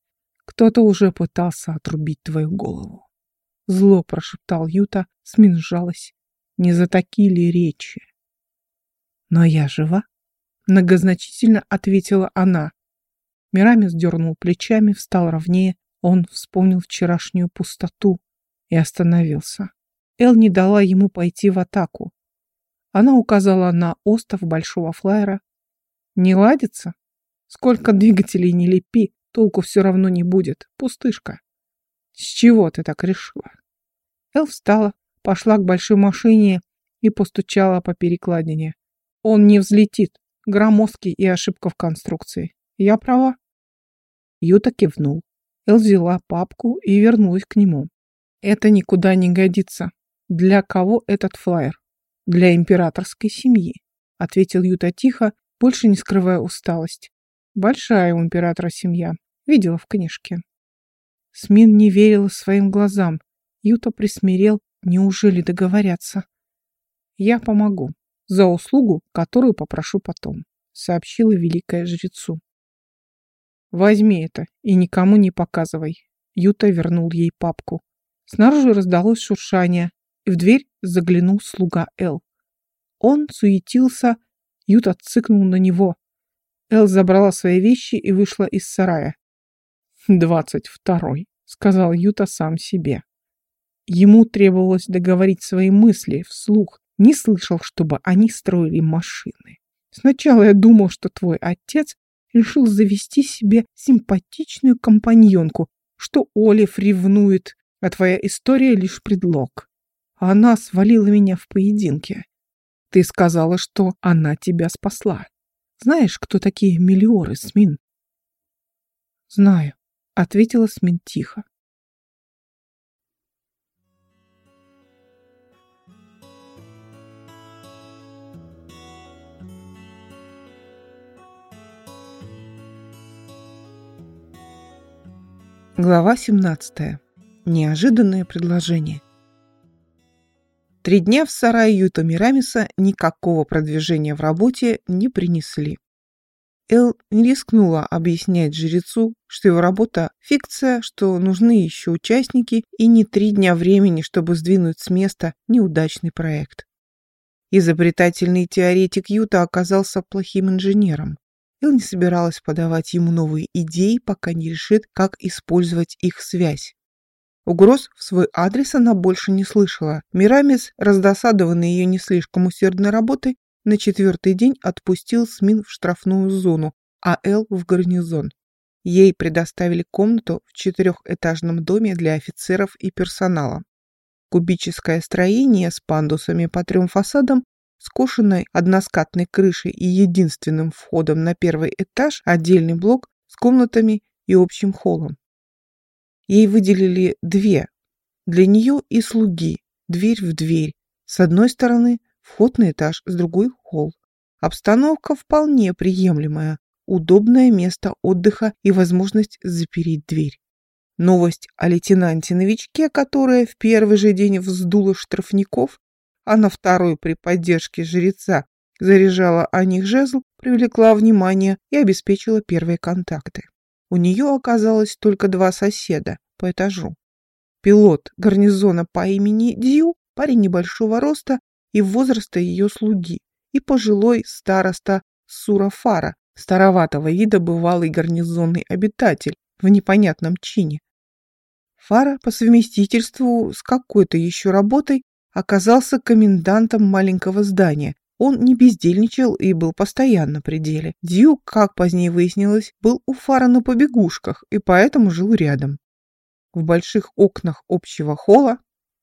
Кто-то уже пытался отрубить твою голову. Зло прошептал Юта, Смин сжалась. Не за такие ли речи? Но я жива? Многозначительно ответила она. Мирамис дернул плечами, встал ровнее. Он вспомнил вчерашнюю пустоту и остановился. Эл не дала ему пойти в атаку. Она указала на остов большого флайера. «Не ладится? Сколько двигателей не лепи, толку все равно не будет. Пустышка». «С чего ты так решила?» Эл встала, пошла к большой машине и постучала по перекладине. «Он не взлетит. Громоздкий и ошибка в конструкции. Я права?» Юта кивнул. Эл взяла папку и вернулась к нему. «Это никуда не годится. Для кого этот флаер?» «Для императорской семьи», — ответил Юта тихо, больше не скрывая усталость. «Большая у императора семья. Видела в книжке». Смин не верила своим глазам. Юта присмирел. Неужели договорятся? «Я помогу. За услугу, которую попрошу потом», — сообщила великая жрецу. «Возьми это и никому не показывай». Юта вернул ей папку. Снаружи раздалось шуршание, и в дверь заглянул слуга Эл. Он суетился, Юта цыкнул на него. Эл забрала свои вещи и вышла из сарая. «Двадцать второй», — сказал Юта сам себе. Ему требовалось договорить свои мысли вслух. Не слышал, чтобы они строили машины. Сначала я думал, что твой отец решил завести себе симпатичную компаньонку, что Олив ревнует, а твоя история лишь предлог. Она свалила меня в поединке. Ты сказала, что она тебя спасла. Знаешь, кто такие миллиоры, Смин? Знаю, ответила Смин тихо. Глава 17. Неожиданное предложение. Три дня в сарае Юта Мирамиса никакого продвижения в работе не принесли. Эл не рискнула объяснять жрецу, что его работа – фикция, что нужны еще участники и не три дня времени, чтобы сдвинуть с места неудачный проект. Изобретательный теоретик Юта оказался плохим инженером. Эл не собиралась подавать ему новые идеи, пока не решит, как использовать их связь. Угроз в свой адрес она больше не слышала. Мирамис, раздосадованный ее не слишком усердной работой, на четвертый день отпустил Смин в штрафную зону, а Эл в гарнизон. Ей предоставили комнату в четырехэтажном доме для офицеров и персонала. Кубическое строение с пандусами по трем фасадам, скошенной односкатной крышей и единственным входом на первый этаж отдельный блок с комнатами и общим холлом. Ей выделили две. Для нее и слуги. Дверь в дверь. С одной стороны вход на этаж, с другой холл. Обстановка вполне приемлемая. Удобное место отдыха и возможность запереть дверь. Новость о лейтенанте-новичке, которая в первый же день вздула штрафников, а на второй при поддержке жреца заряжала о них жезл, привлекла внимание и обеспечила первые контакты. У нее оказалось только два соседа по этажу. Пилот гарнизона по имени Дью, парень небольшого роста и возраста ее слуги, и пожилой староста Сурафара, староватого вида бывалый гарнизонный обитатель в непонятном чине. Фара по совместительству с какой-то еще работой оказался комендантом маленького здания, он не бездельничал и был постоянно при деле. Дьюк, как позднее выяснилось, был у Фара на побегушках и поэтому жил рядом. В больших окнах общего холла,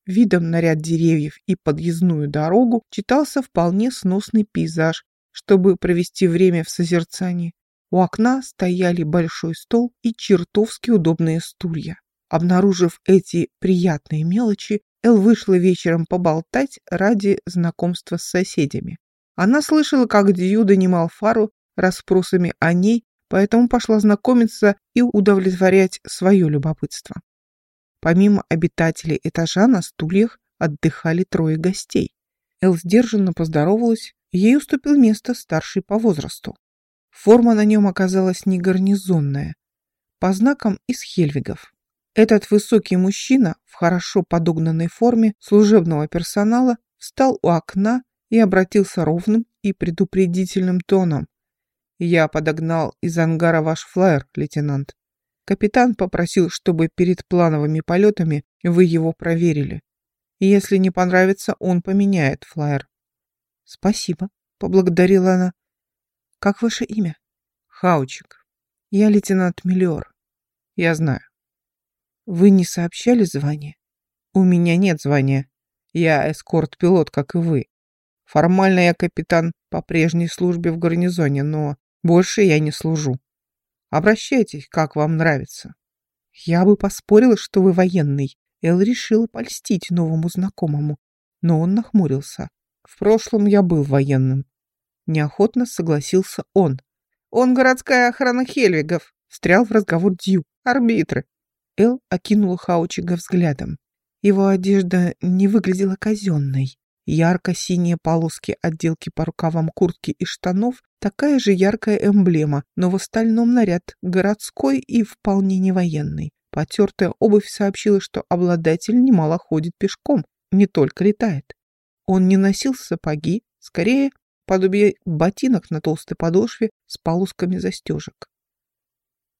видом на ряд деревьев и подъездную дорогу, читался вполне сносный пейзаж, чтобы провести время в созерцании. У окна стояли большой стол и чертовски удобные стулья. Обнаружив эти приятные мелочи, Эл вышла вечером поболтать ради знакомства с соседями. Она слышала, как Дью донимал Фару расспросами о ней, поэтому пошла знакомиться и удовлетворять свое любопытство. Помимо обитателей этажа на стульях отдыхали трое гостей. Эл сдержанно поздоровалась, ей уступил место старший по возрасту. Форма на нем оказалась не гарнизонная. по знакам из Хельвигов. Этот высокий мужчина в хорошо подогнанной форме служебного персонала встал у окна и обратился ровным и предупредительным тоном. «Я подогнал из ангара ваш флайер, лейтенант. Капитан попросил, чтобы перед плановыми полетами вы его проверили. И если не понравится, он поменяет флайер». «Спасибо», — поблагодарила она. «Как ваше имя?» «Хаучик. Я лейтенант Миллиор. Я знаю». «Вы не сообщали звание?» «У меня нет звания. Я эскорт-пилот, как и вы. Формально я капитан по прежней службе в гарнизоне, но больше я не служу. Обращайтесь, как вам нравится. Я бы поспорила, что вы военный. Эл решила польстить новому знакомому, но он нахмурился. В прошлом я был военным. Неохотно согласился он. Он городская охрана Хельвигов. Встрял в разговор Дью. Арбитры. Эл окинула Хаучига взглядом. Его одежда не выглядела казенной. Ярко-синие полоски отделки по рукавам куртки и штанов, такая же яркая эмблема, но в остальном наряд городской и вполне не военный. Потертая обувь сообщила, что обладатель немало ходит пешком, не только летает. Он не носил сапоги, скорее подобие ботинок на толстой подошве с полосками застежек.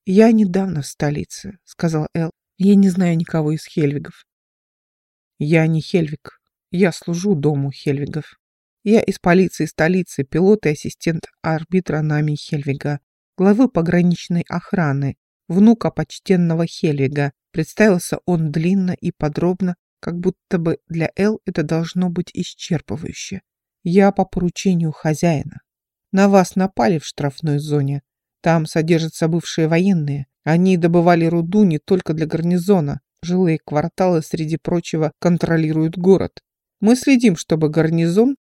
«Я недавно в столице», — сказал Эл. «Я не знаю никого из Хельвигов». «Я не Хельвиг. Я служу дому Хельвигов. Я из полиции столицы, пилот и ассистент арбитра Нами Хельвига, главы пограничной охраны, внука почтенного Хельвига. Представился он длинно и подробно, как будто бы для Эл это должно быть исчерпывающе. Я по поручению хозяина. На вас напали в штрафной зоне. Там содержатся бывшие военные. Они добывали руду не только для гарнизона, Жилые кварталы, среди прочего, контролируют город. Мы следим, чтобы гарнизон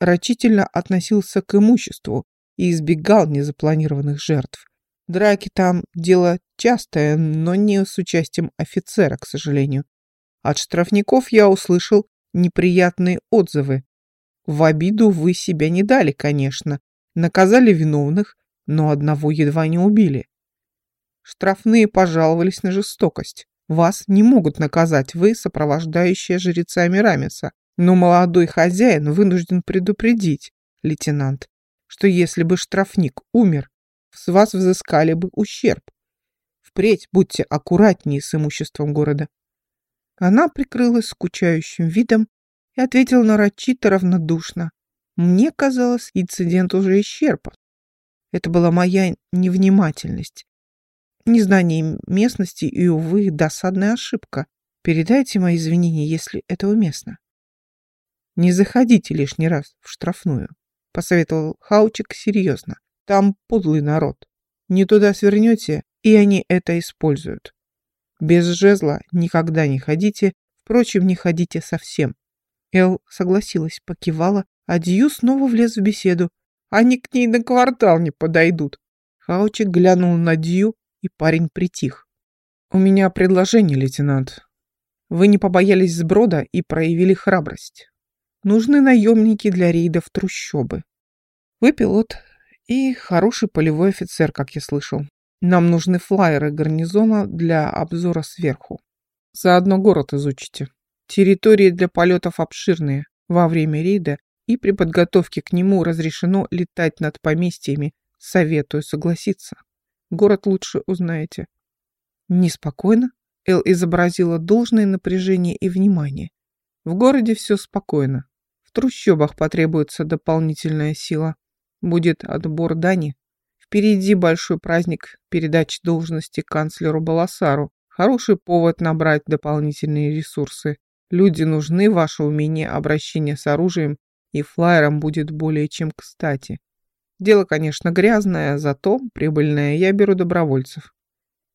рачительно относился к имуществу и избегал незапланированных жертв. Драки там дело частое, но не с участием офицера, к сожалению. От штрафников я услышал неприятные отзывы. В обиду вы себя не дали, конечно. Наказали виновных, но одного едва не убили. Штрафные пожаловались на жестокость. Вас не могут наказать вы, сопровождающая жреца Мирамиса, но молодой хозяин вынужден предупредить, лейтенант, что если бы штрафник умер, с вас взыскали бы ущерб. Впредь будьте аккуратнее с имуществом города. Она прикрылась скучающим видом и ответила нарочито равнодушно. Мне казалось, инцидент уже исчерпан. Это была моя невнимательность. Незнание местности и, увы, досадная ошибка. Передайте мои извинения, если это уместно. Не заходите лишний раз в штрафную, посоветовал Хаучик серьезно. Там подлый народ. Не туда свернете, и они это используют. Без жезла никогда не ходите, впрочем, не ходите совсем. Эл согласилась, покивала, а Дью снова влез в беседу. Они к ней на квартал не подойдут. Хаучик глянул на Дью, и парень притих. «У меня предложение, лейтенант. Вы не побоялись сброда и проявили храбрость. Нужны наемники для рейда в трущобы. Вы пилот и хороший полевой офицер, как я слышал. Нам нужны флайеры гарнизона для обзора сверху. Заодно город изучите. Территории для полетов обширные. Во время рейда и при подготовке к нему разрешено летать над поместьями. Советую согласиться. Город лучше узнаете. Неспокойно. Эл изобразила должное напряжение и внимание. В городе все спокойно. В трущобах потребуется дополнительная сила. Будет отбор дани. Впереди большой праздник передачи должности канцлеру Баласару. Хороший повод набрать дополнительные ресурсы. Люди нужны, ваше умение обращения с оружием и флайером будет более чем кстати. Дело, конечно, грязное, зато прибыльное. Я беру добровольцев.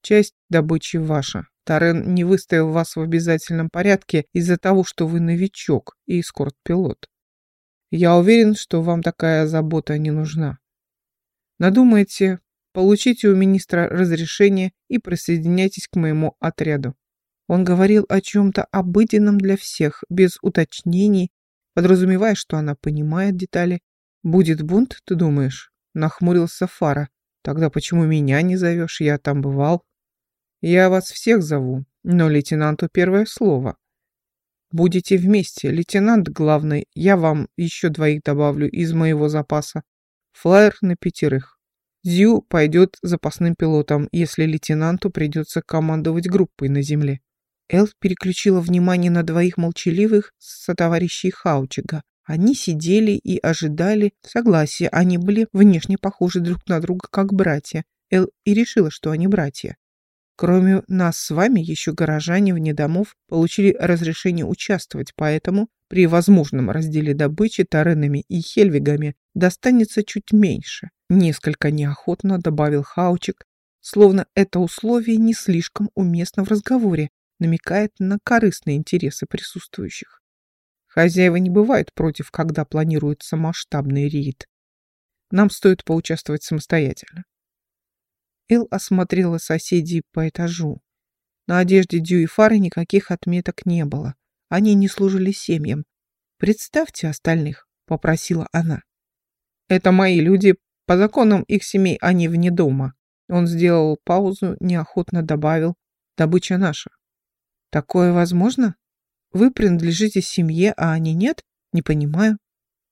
Часть добычи ваша. Тарен не выставил вас в обязательном порядке из-за того, что вы новичок и эскорт-пилот. Я уверен, что вам такая забота не нужна. Надумайте, получите у министра разрешение и присоединяйтесь к моему отряду. Он говорил о чем-то обыденном для всех, без уточнений, подразумевая, что она понимает детали «Будет бунт, ты думаешь?» — нахмурился Фара. «Тогда почему меня не зовешь? Я там бывал». Я вас всех зову, но лейтенанту первое слово. Будете вместе, лейтенант главный, я вам еще двоих добавлю из моего запаса. Флайер на пятерых. Зю пойдет запасным пилотом, если лейтенанту придется командовать группой на земле. Эл переключила внимание на двоих молчаливых сотоварищей Хаучига. Они сидели и ожидали согласия. Они были внешне похожи друг на друга, как братья. Эл и решила, что они братья. Кроме нас с вами, еще горожане вне домов получили разрешение участвовать, поэтому при возможном разделе добычи Таренами и Хельвигами достанется чуть меньше. Несколько неохотно добавил Хаучик, словно это условие не слишком уместно в разговоре, намекает на корыстные интересы присутствующих. Хозяева не бывают против, когда планируется масштабный рейд. Нам стоит поучаствовать самостоятельно. Эл осмотрела соседей по этажу. На одежде Дью и Фары никаких отметок не было. Они не служили семьям. «Представьте остальных», — попросила она. «Это мои люди. По законам их семей они вне дома». Он сделал паузу, неохотно добавил. «Добыча наша». «Такое возможно? Вы принадлежите семье, а они нет? Не понимаю».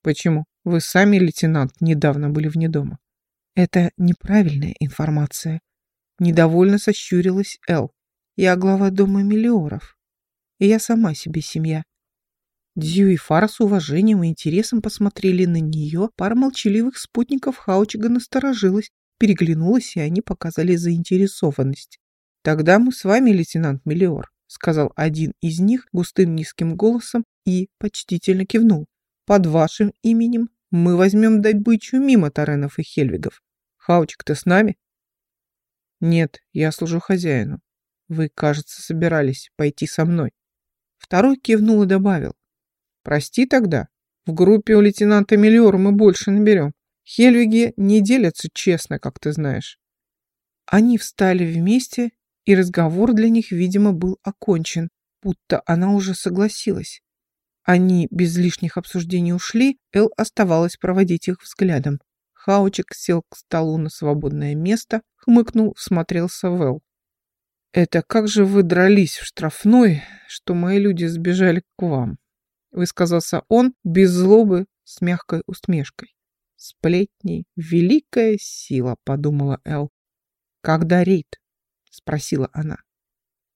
«Почему? Вы сами, лейтенант, недавно были вне дома». Это неправильная информация. Недовольно сощурилась Эл. Я глава дома Миллиоров. И я сама себе семья. Дью и Фара с уважением и интересом посмотрели на нее. Пара молчаливых спутников Хаучига насторожилась, переглянулась, и они показали заинтересованность. «Тогда мы с вами, лейтенант Миллиор», — сказал один из них густым низким голосом и почтительно кивнул. «Под вашим именем мы возьмем добычу мимо Таренов и Хельвигов. Хаучик, ты с нами? Нет, я служу хозяину. Вы, кажется, собирались пойти со мной. Второй кивнул и добавил. Прости тогда. В группе у лейтенанта Миллиор мы больше наберем. Хельвиги не делятся честно, как ты знаешь. Они встали вместе, и разговор для них, видимо, был окончен, будто она уже согласилась. Они без лишних обсуждений ушли, Эл оставалось проводить их взглядом. Хаучик сел к столу на свободное место, хмыкнул, всмотрелся в Эл. «Это как же вы дрались в штрафной, что мои люди сбежали к вам?» Высказался он без злобы, с мягкой усмешкой. «Сплетни — великая сила», — подумала Эл. «Когда рейд?» — спросила она.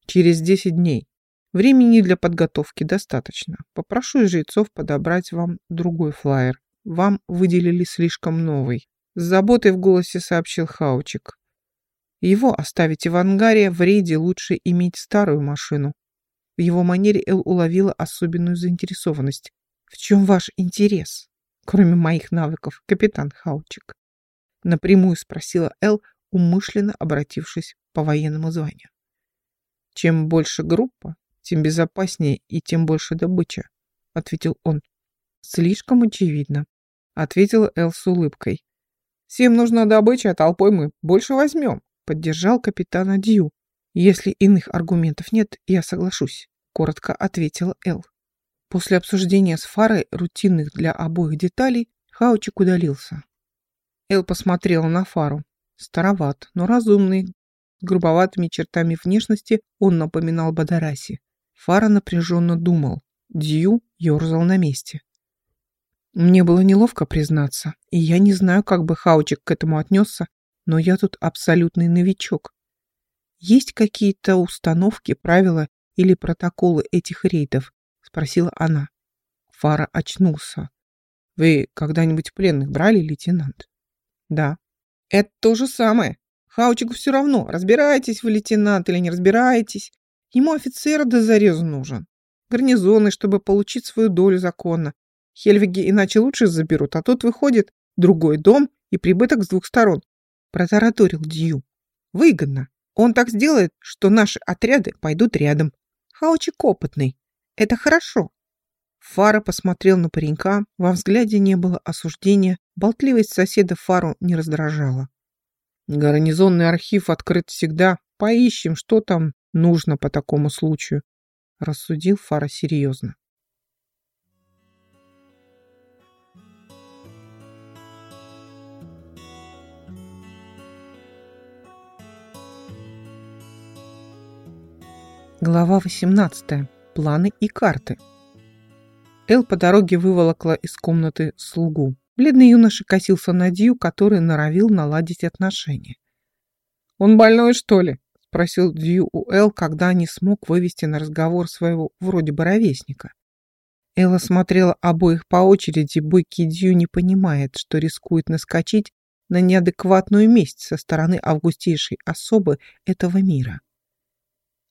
«Через десять дней. Времени для подготовки достаточно. Попрошу жрецов подобрать вам другой флайер. Вам выделили слишком новый. С заботой в голосе сообщил Хаучик. Его оставите в ангаре, в рейде лучше иметь старую машину. В его манере Эл уловила особенную заинтересованность. В чем ваш интерес, кроме моих навыков, капитан Хаучик? Напрямую спросила Эл, умышленно обратившись по военному званию. Чем больше группа, тем безопаснее и тем больше добыча, ответил он. Слишком очевидно ответила Эл с улыбкой. «Всем нужна добыча, а толпой мы больше возьмем», поддержал капитана Дью. «Если иных аргументов нет, я соглашусь», коротко ответила Эл. После обсуждения с Фарой рутинных для обоих деталей Хаучик удалился. Эл посмотрела на Фару. Староват, но разумный. Грубоватыми чертами внешности он напоминал Бадараси. Фара напряженно думал. Дью ерзал на месте. Мне было неловко признаться, и я не знаю, как бы Хаучик к этому отнесся, но я тут абсолютный новичок. Есть какие-то установки, правила или протоколы этих рейдов? Спросила она. Фара очнулся. Вы когда-нибудь пленных брали, лейтенант? Да. Это то же самое. Хаучику все равно, разбираетесь вы, лейтенант, или не разбираетесь. Ему офицер до зарезу нужен. Гарнизоны, чтобы получить свою долю законно. Хельвиги иначе лучше заберут, а тут выходит другой дом и прибыток с двух сторон. Протараторил Дью. Выгодно. Он так сделает, что наши отряды пойдут рядом. Хаучик опытный. Это хорошо. Фара посмотрел на паренька, во взгляде не было осуждения, болтливость соседа Фару не раздражала. Гарнизонный архив открыт всегда. Поищем, что там нужно по такому случаю, рассудил Фара серьезно. Глава 18. Планы и карты. Эл по дороге выволокла из комнаты слугу. Бледный юноша косился на Дью, который норовил наладить отношения. «Он больной, что ли?» — спросил Дью у Эл, когда не смог вывести на разговор своего вроде бы ровесника. Элла смотрела обоих по очереди, бойкий Дью не понимает, что рискует наскочить на неадекватную месть со стороны августейшей особы этого мира.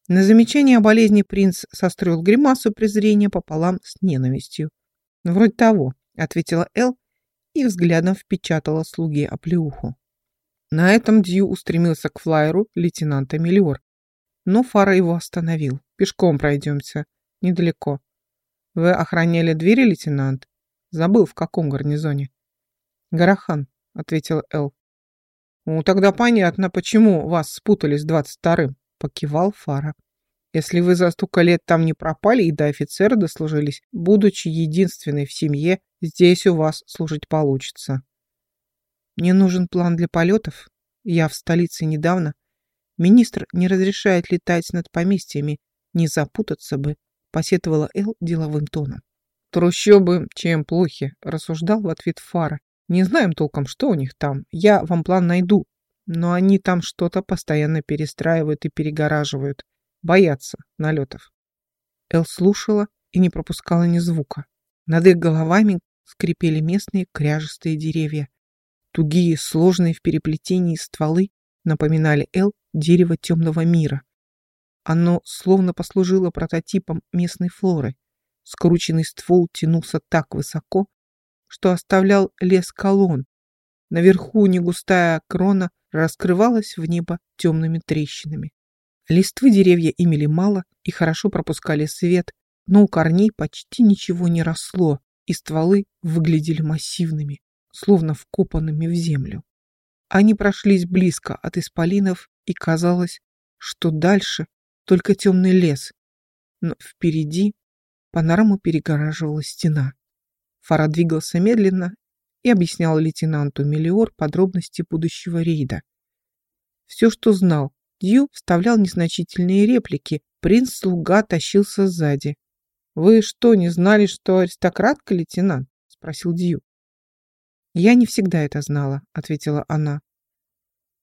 На замечание о болезни принц состроил гримасу презрения пополам с ненавистью. «Вроде того», — ответила Эл и взглядом впечатала слуге оплеуху. На этом Дью устремился к флайеру лейтенанта Миллиор, но Фара его остановил. «Пешком пройдемся. Недалеко. Вы охраняли двери, лейтенант? Забыл, в каком гарнизоне?» «Гарахан», — ответил Эл. «Ну, тогда понятно, почему вас спутали с двадцать вторым покивал Фара. Если вы за столько лет там не пропали и до офицера дослужились, будучи единственной в семье, здесь у вас служить получится. Мне нужен план для полетов. Я в столице недавно. Министр не разрешает летать над поместьями. Не запутаться бы, посетовала Эл деловым тоном. Трущобы чем плохи, рассуждал в ответ Фара. Не знаем толком, что у них там. Я вам план найду, но они там что-то постоянно перестраивают и перегораживают. Боятся налетов. Эл слушала и не пропускала ни звука. Над их головами скрипели местные кряжестые деревья. Тугие, сложные в переплетении стволы напоминали Эл дерево темного мира. Оно словно послужило прототипом местной флоры. Скрученный ствол тянулся так высоко, что оставлял лес колонн. Наверху негустая крона раскрывалась в небо темными трещинами. Листвы деревья имели мало и хорошо пропускали свет, но у корней почти ничего не росло, и стволы выглядели массивными, словно вкопанными в землю. Они прошлись близко от исполинов, и казалось, что дальше только темный лес, но впереди панораму перегораживала стена. Фара двигался медленно и объяснял лейтенанту Мелиор подробности будущего рейда. Все, что знал, Дью вставлял незначительные реплики, принц-слуга тащился сзади. «Вы что, не знали, что аристократка, лейтенант?» — спросил Дью. «Я не всегда это знала», — ответила она.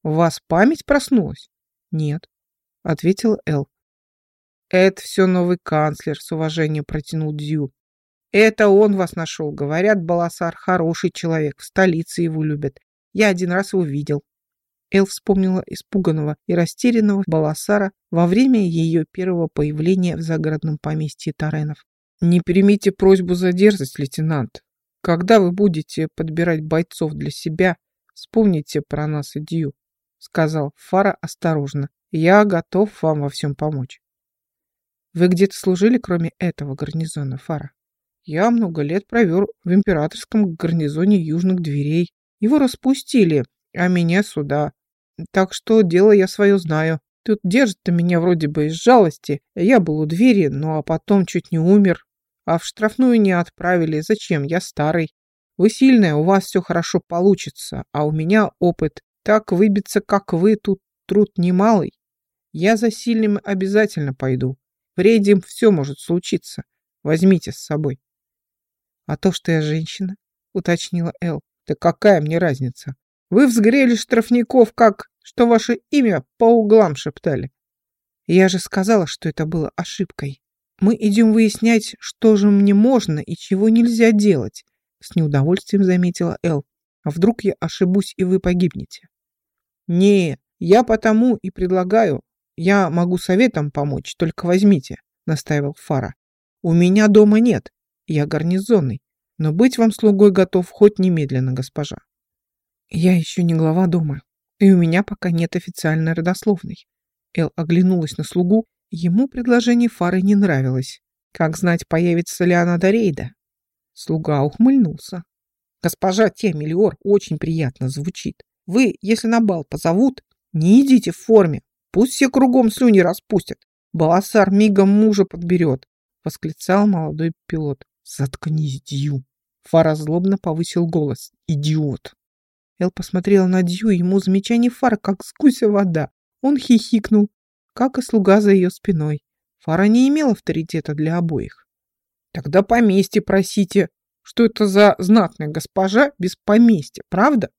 «У вас память проснулась?» «Нет», — ответила Эл. «Это все новый канцлер», — с уважением протянул Дью. Это он вас нашел. Говорят, Баласар хороший человек, в столице его любят. Я один раз его видел. Эл вспомнила испуганного и растерянного Баласара во время ее первого появления в загородном поместье Таренов. «Не примите просьбу за лейтенант. Когда вы будете подбирать бойцов для себя, вспомните про нас и Дью», — сказал Фара осторожно. «Я готов вам во всем помочь». «Вы где-то служили, кроме этого гарнизона, Фара?» Я много лет провел в императорском гарнизоне южных дверей. Его распустили, а меня сюда. Так что дело я свое знаю. Тут держат-то меня вроде бы из жалости. Я был у двери, ну а потом чуть не умер. А в штрафную не отправили. Зачем? Я старый. Вы сильная, у вас все хорошо получится, а у меня опыт. Так выбиться, как вы, тут труд немалый. Я за сильным обязательно пойду. В рейде все может случиться. Возьмите с собой. «А то, что я женщина?» — уточнила Эл. «Да какая мне разница? Вы взгрели штрафников как, что ваше имя по углам шептали». «Я же сказала, что это было ошибкой. Мы идем выяснять, что же мне можно и чего нельзя делать», — с неудовольствием заметила Эл. «А вдруг я ошибусь, и вы погибнете?» «Не, я потому и предлагаю. Я могу советом помочь, только возьмите», — настаивал Фара. «У меня дома нет. Я гарнизонный, но быть вам слугой готов хоть немедленно, госпожа. Я еще не глава дома, и у меня пока нет официальной родословной. Эл оглянулась на слугу, ему предложение Фары не нравилось. Как знать, появится ли она до рейда? Слуга ухмыльнулся. Госпожа Темелиор очень приятно звучит. Вы, если на бал позовут, не идите в форме. Пусть все кругом слюни распустят. Баласар мигом мужа подберет, восклицал молодой пилот. «Заткнись, Дью!» Фара злобно повысил голос. «Идиот!» Эл посмотрела на Дью, ему замечание Фара, как с гуся вода. Он хихикнул, как и слуга за ее спиной. Фара не имел авторитета для обоих. Тогда поместье просите. Что это за знатная госпожа без поместья, правда?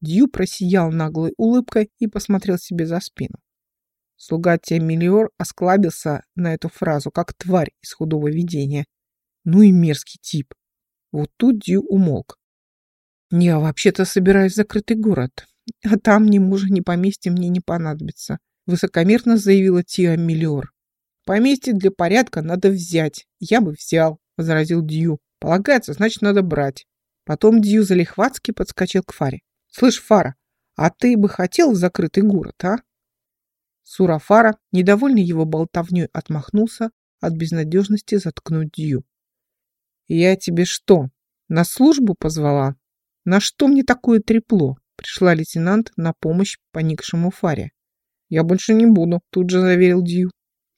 Дью просиял наглой улыбкой и посмотрел себе за спину. Слуга Темелиор осклабился на эту фразу, как тварь из худого видения. Ну и мерзкий тип. Вот тут Дью умолк. Я вообще-то собираюсь в закрытый город, а там ни мужа, ни поместья мне не понадобится, высокомерно заявила Тиа Миллиор. Поместье для порядка надо взять. Я бы взял, возразил Дью. Полагается, значит, надо брать. Потом Дью залихватски подскочил к Фаре. Слышь, Фара, а ты бы хотел в закрытый город, а? Сурафара, недовольный его болтовней, отмахнулся от безнадежности заткнуть Дью. «Я тебе что, на службу позвала? На что мне такое трепло?» Пришла лейтенант на помощь поникшему Фаре. «Я больше не буду», — тут же заверил Дью.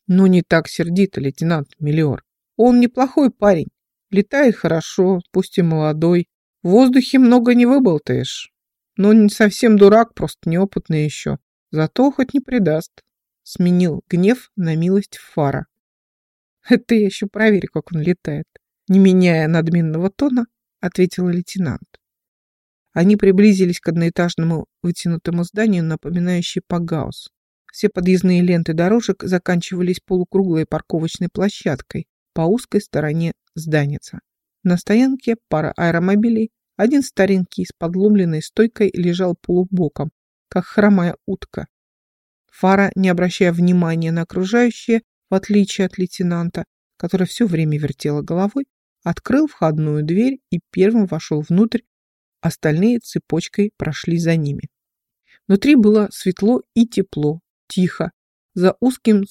«Ну не так сердито, лейтенант Миллиор. Он неплохой парень. Летает хорошо, пусть и молодой. В воздухе много не выболтаешь. Но не совсем дурак, просто неопытный еще. Зато хоть не предаст. Сменил гнев на милость Фара. Это я еще проверю, как он летает. Не меняя надменного тона, ответил лейтенант. Они приблизились к одноэтажному вытянутому зданию, напоминающему пагаус. Все подъездные ленты дорожек заканчивались полукруглой парковочной площадкой по узкой стороне зданица. На стоянке пара аэромобилей, один старенький с подломленной стойкой лежал полубоком, как хромая утка. Фара, не обращая внимания на окружающее, в отличие от лейтенанта, который все время вертела головой, открыл входную дверь и первым вошел внутрь, остальные цепочкой прошли за ними. Внутри было светло и тепло, тихо. За, узким,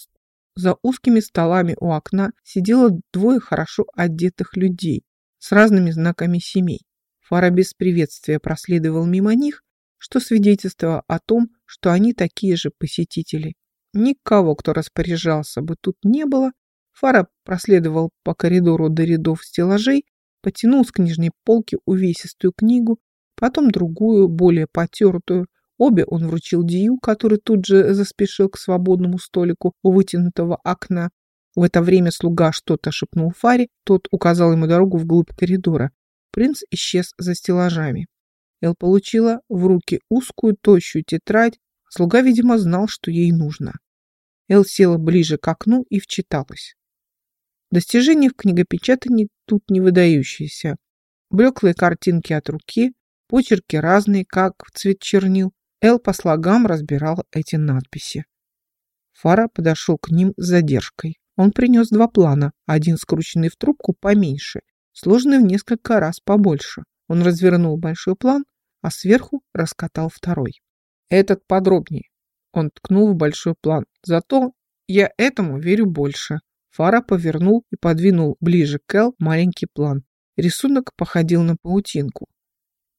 за узкими столами у окна сидело двое хорошо одетых людей с разными знаками семей. Фара без приветствия проследовал мимо них, что свидетельствовало о том, что они такие же посетители. Никого, кто распоряжался бы, тут не было. Фара проследовал по коридору до рядов стеллажей, потянул с книжной полки увесистую книгу, потом другую, более потертую. Обе он вручил Дию, который тут же заспешил к свободному столику у вытянутого окна. В это время слуга что-то шепнул Фаре, тот указал ему дорогу вглубь коридора. Принц исчез за стеллажами. Эл получила в руки узкую, тощую тетрадь. Слуга, видимо, знал, что ей нужно. Эл села ближе к окну и вчиталась. Достижения в книгопечатании тут не выдающиеся. Блеклые картинки от руки, почерки разные, как в цвет чернил. Эл по слогам разбирал эти надписи. Фара подошел к ним с задержкой. Он принес два плана, один скрученный в трубку поменьше, сложенный в несколько раз побольше. Он развернул большой план, а сверху раскатал второй. Этот подробнее. Он ткнул в большой план. Зато я этому верю больше. Фара повернул и подвинул ближе к Эл маленький план. Рисунок походил на паутинку.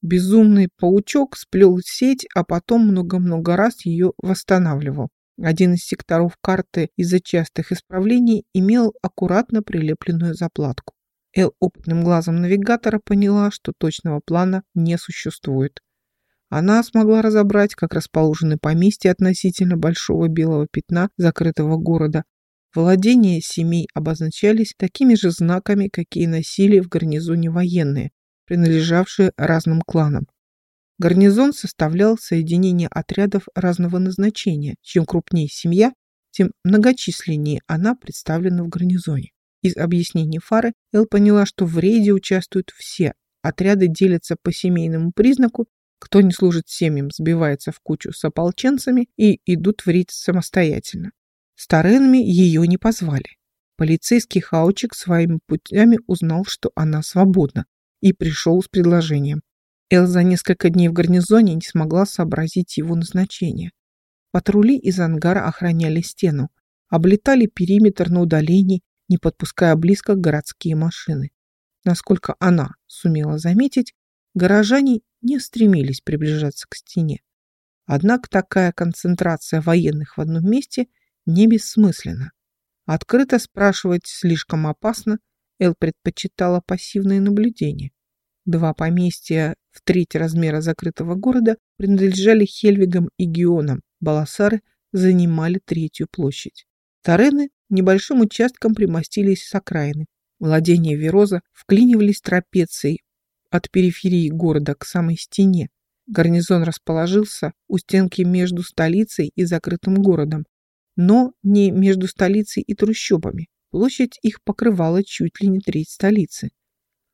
Безумный паучок сплел сеть, а потом много-много раз ее восстанавливал. Один из секторов карты из-за частых исправлений имел аккуратно прилепленную заплатку. Эл опытным глазом навигатора поняла, что точного плана не существует. Она смогла разобрать, как расположены поместья относительно большого белого пятна закрытого города. Владения семей обозначались такими же знаками, какие носили в гарнизоне военные, принадлежавшие разным кланам. Гарнизон составлял соединение отрядов разного назначения. Чем крупнее семья, тем многочисленнее она представлена в гарнизоне. Из объяснений Фары Эл поняла, что в рейде участвуют все. Отряды делятся по семейному признаку, кто не служит семьям, сбивается в кучу с ополченцами и идут в рейд самостоятельно. С ее не позвали. Полицейский Хаучик своими путями узнал, что она свободна, и пришел с предложением. Эл за несколько дней в гарнизоне не смогла сообразить его назначение. Патрули из ангара охраняли стену, облетали периметр на удалении не подпуская близко городские машины. Насколько она сумела заметить, горожане не стремились приближаться к стене. Однако такая концентрация военных в одном месте не бессмысленна. Открыто спрашивать слишком опасно, Эл предпочитала пассивное наблюдение. Два поместья в треть размера закрытого города принадлежали Хельвигам и Геонам, Баласары занимали третью площадь. Тарены небольшим участком примостились с окраины. Владения Вероза вклинивались трапецией от периферии города к самой стене. Гарнизон расположился у стенки между столицей и закрытым городом, но не между столицей и трущобами. Площадь их покрывала чуть ли не треть столицы.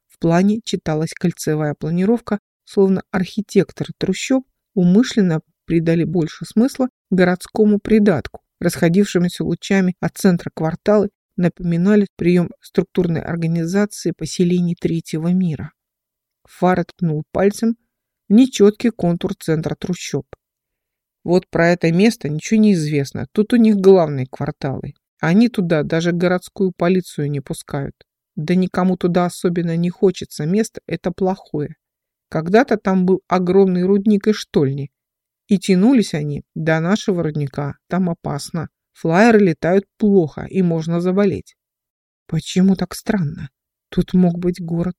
В плане читалась кольцевая планировка, словно архитектор трущоб умышленно придали больше смысла городскому придатку, расходившимися лучами от центра квартала напоминали прием структурной организации поселений третьего мира. Фара ткнул пальцем в нечеткий контур центра трущоб. Вот про это место ничего не известно. Тут у них главные кварталы. Они туда даже городскую полицию не пускают. Да никому туда особенно не хочется. Место это плохое. Когда-то там был огромный рудник и штольни. И тянулись они до нашего рудника. Там опасно. Флайеры летают плохо, и можно заболеть. Почему так странно? Тут мог быть город.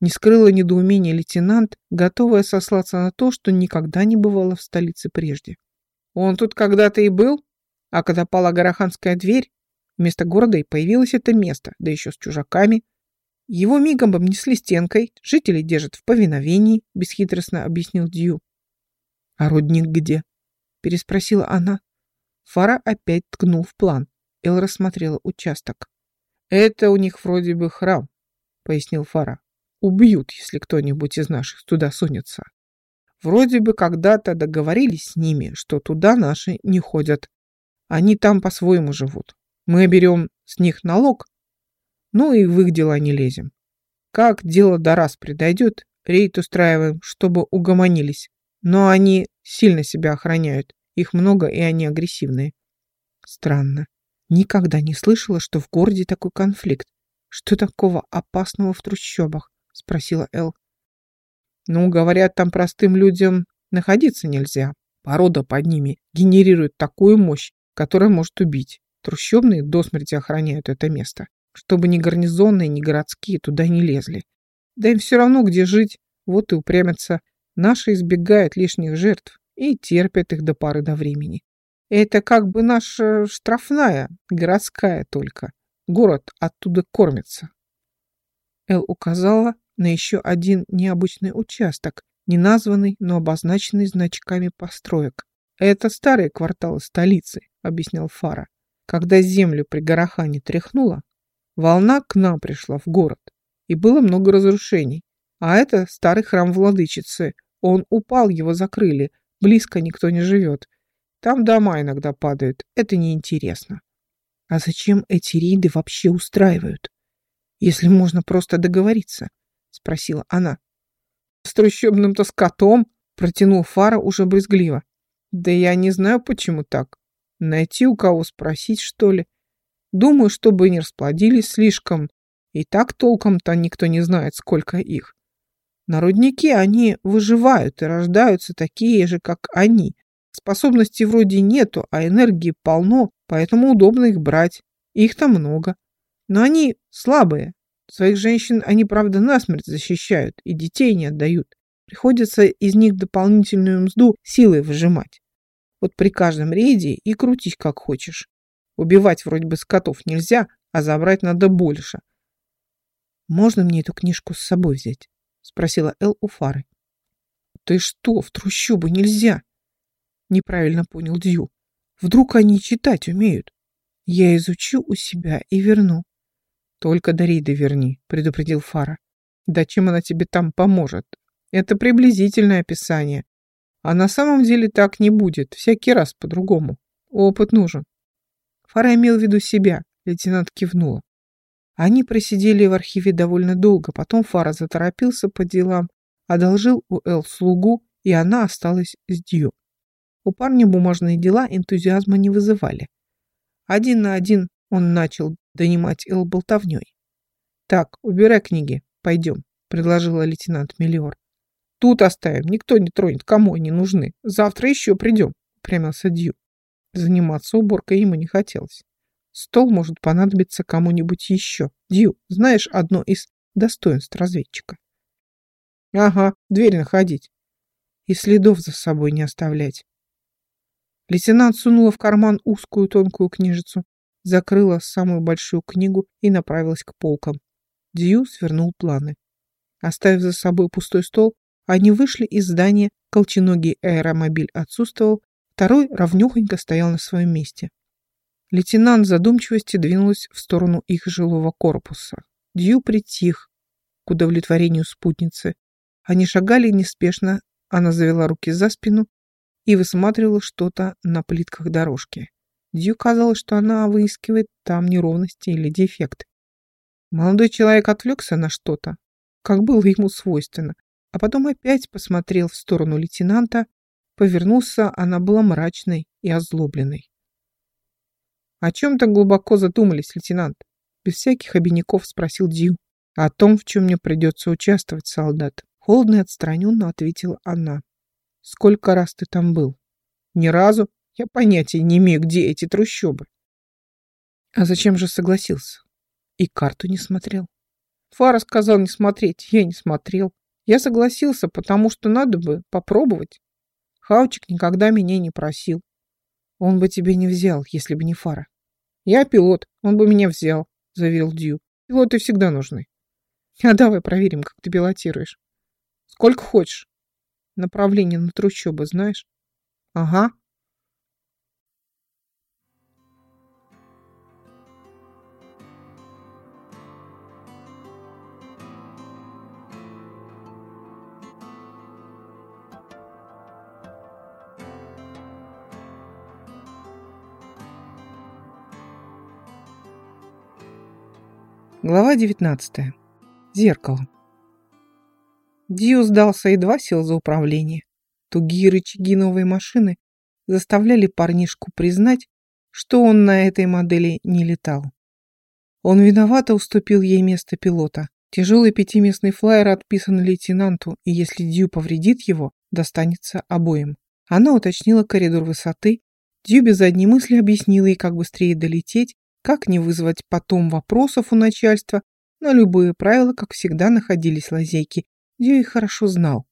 Не скрыла недоумение лейтенант, готовая сослаться на то, что никогда не бывала в столице прежде. Он тут когда-то и был, а когда пала Гороханская дверь, вместо города и появилось это место, да еще с чужаками. Его мигом обнесли стенкой, жители держат в повиновении, бесхитростно объяснил Дью. А родник где? Переспросила она. Фара опять ткнул в план. Эл рассмотрела участок. Это у них вроде бы храм, пояснил Фара. Убьют, если кто-нибудь из наших туда сунется. Вроде бы когда-то договорились с ними, что туда наши не ходят. Они там по-своему живут. Мы берем с них налог, ну и в их дела не лезем. Как дело до раз придойдет, рейд устраиваем, чтобы угомонились. Но они сильно себя охраняют. Их много, и они агрессивные. Странно. Никогда не слышала, что в городе такой конфликт. Что такого опасного в трущобах? Спросила Эл. Ну, говорят, там простым людям находиться нельзя. Порода под ними генерирует такую мощь, которая может убить. Трущобные до смерти охраняют это место, чтобы ни гарнизонные, ни городские туда не лезли. Да им все равно, где жить, вот и упрямятся. Наши избегают лишних жертв и терпят их до пары до времени. Это как бы наша штрафная, городская только. Город оттуда кормится. Эл указала на еще один необычный участок, не названный, но обозначенный значками построек. «Это старые кварталы столицы», — объяснял Фара. «Когда землю при Горохане тряхнуло, волна к нам пришла в город, и было много разрушений. А это старый храм владычицы. Он упал, его закрыли. Близко никто не живет. Там дома иногда падают. Это неинтересно». «А зачем эти рейды вообще устраивают? Если можно просто договориться?» спросила она. С трущобным-то скотом, протянул Фара уже брезгливо. Да я не знаю, почему так. Найти у кого спросить, что ли. Думаю, чтобы не расплодились слишком. И так толком-то никто не знает, сколько их. На руднике они выживают и рождаются такие же, как они. Способностей вроде нету, а энергии полно, поэтому удобно их брать. Их-то много. Но они слабые, Своих женщин они, правда, насмерть защищают и детей не отдают. Приходится из них дополнительную мзду силой выжимать. Вот при каждом рейде и крутись как хочешь. Убивать вроде бы скотов нельзя, а забрать надо больше. «Можно мне эту книжку с собой взять?» — спросила Эл у Фары. «Ты что, в трущобы нельзя?» — неправильно понял Дью. «Вдруг они читать умеют? Я изучу у себя и верну». Только до Риды верни, предупредил Фара. Да чем она тебе там поможет? Это приблизительное описание. А на самом деле так не будет, всякий раз по-другому. Опыт нужен. Фара имел в виду себя, лейтенант кивнула. Они просидели в архиве довольно долго, потом Фара заторопился по делам, одолжил у Эл слугу, и она осталась с Дью. У парня бумажные дела энтузиазма не вызывали. Один на один он начал донимать Эл болтовней. «Так, убирай книги, пойдем», — предложила лейтенант Миллиор. «Тут оставим, никто не тронет, кому они нужны. Завтра еще придем», — упрямился Дью. Заниматься уборкой ему не хотелось. Стол может понадобиться кому-нибудь еще. Дью, знаешь одно из достоинств разведчика? Ага, дверь находить. И следов за собой не оставлять. Лейтенант сунула в карман узкую тонкую книжицу, закрыла самую большую книгу и направилась к полкам. Дью свернул планы. Оставив за собой пустой стол, они вышли из здания, колченогий аэромобиль отсутствовал, второй ровнёхонько стоял на своем месте. Лейтенант задумчивости двинулась в сторону их жилого корпуса. Дью притих к удовлетворению спутницы. Они шагали неспешно, она завела руки за спину и высматривала что-то на плитках дорожки. Дью казалось, что она выискивает там неровности или дефекты. Молодой человек отвлекся на что-то, как было ему свойственно, а потом опять посмотрел в сторону лейтенанта, повернулся, она была мрачной и озлобленной. «О чем так глубоко задумались, лейтенант?» Без всяких обиняков спросил Дью. «О том, в чем мне придется участвовать, солдат». Холодно и отстраненно ответила она. «Сколько раз ты там был?» «Ни разу. Я понятия не имею, где эти трущобы». «А зачем же согласился?» «И карту не смотрел». «Фара сказал не смотреть. Я не смотрел. Я согласился, потому что надо бы попробовать. Хавчик никогда меня не просил. Он бы тебя не взял, если бы не Фара. Я пилот, он бы меня взял, заверил Дью. Пилоты всегда нужны. А давай проверим, как ты пилотируешь. Сколько хочешь. Направление на трущобы знаешь? Ага, Глава 19. Зеркало. Дью сдался едва сел за управление. Тугие рычаги новой машины заставляли парнишку признать, что он на этой модели не летал. Он виновато уступил ей место пилота. Тяжелый пятиместный флайер отписан лейтенанту, и если Дью повредит его, достанется обоим. Она уточнила коридор высоты. Дью без задней мысли объяснила ей, как быстрее долететь, как не вызвать потом вопросов у начальства, но любые правила, как всегда, находились лазейки. Дьюи хорошо знал.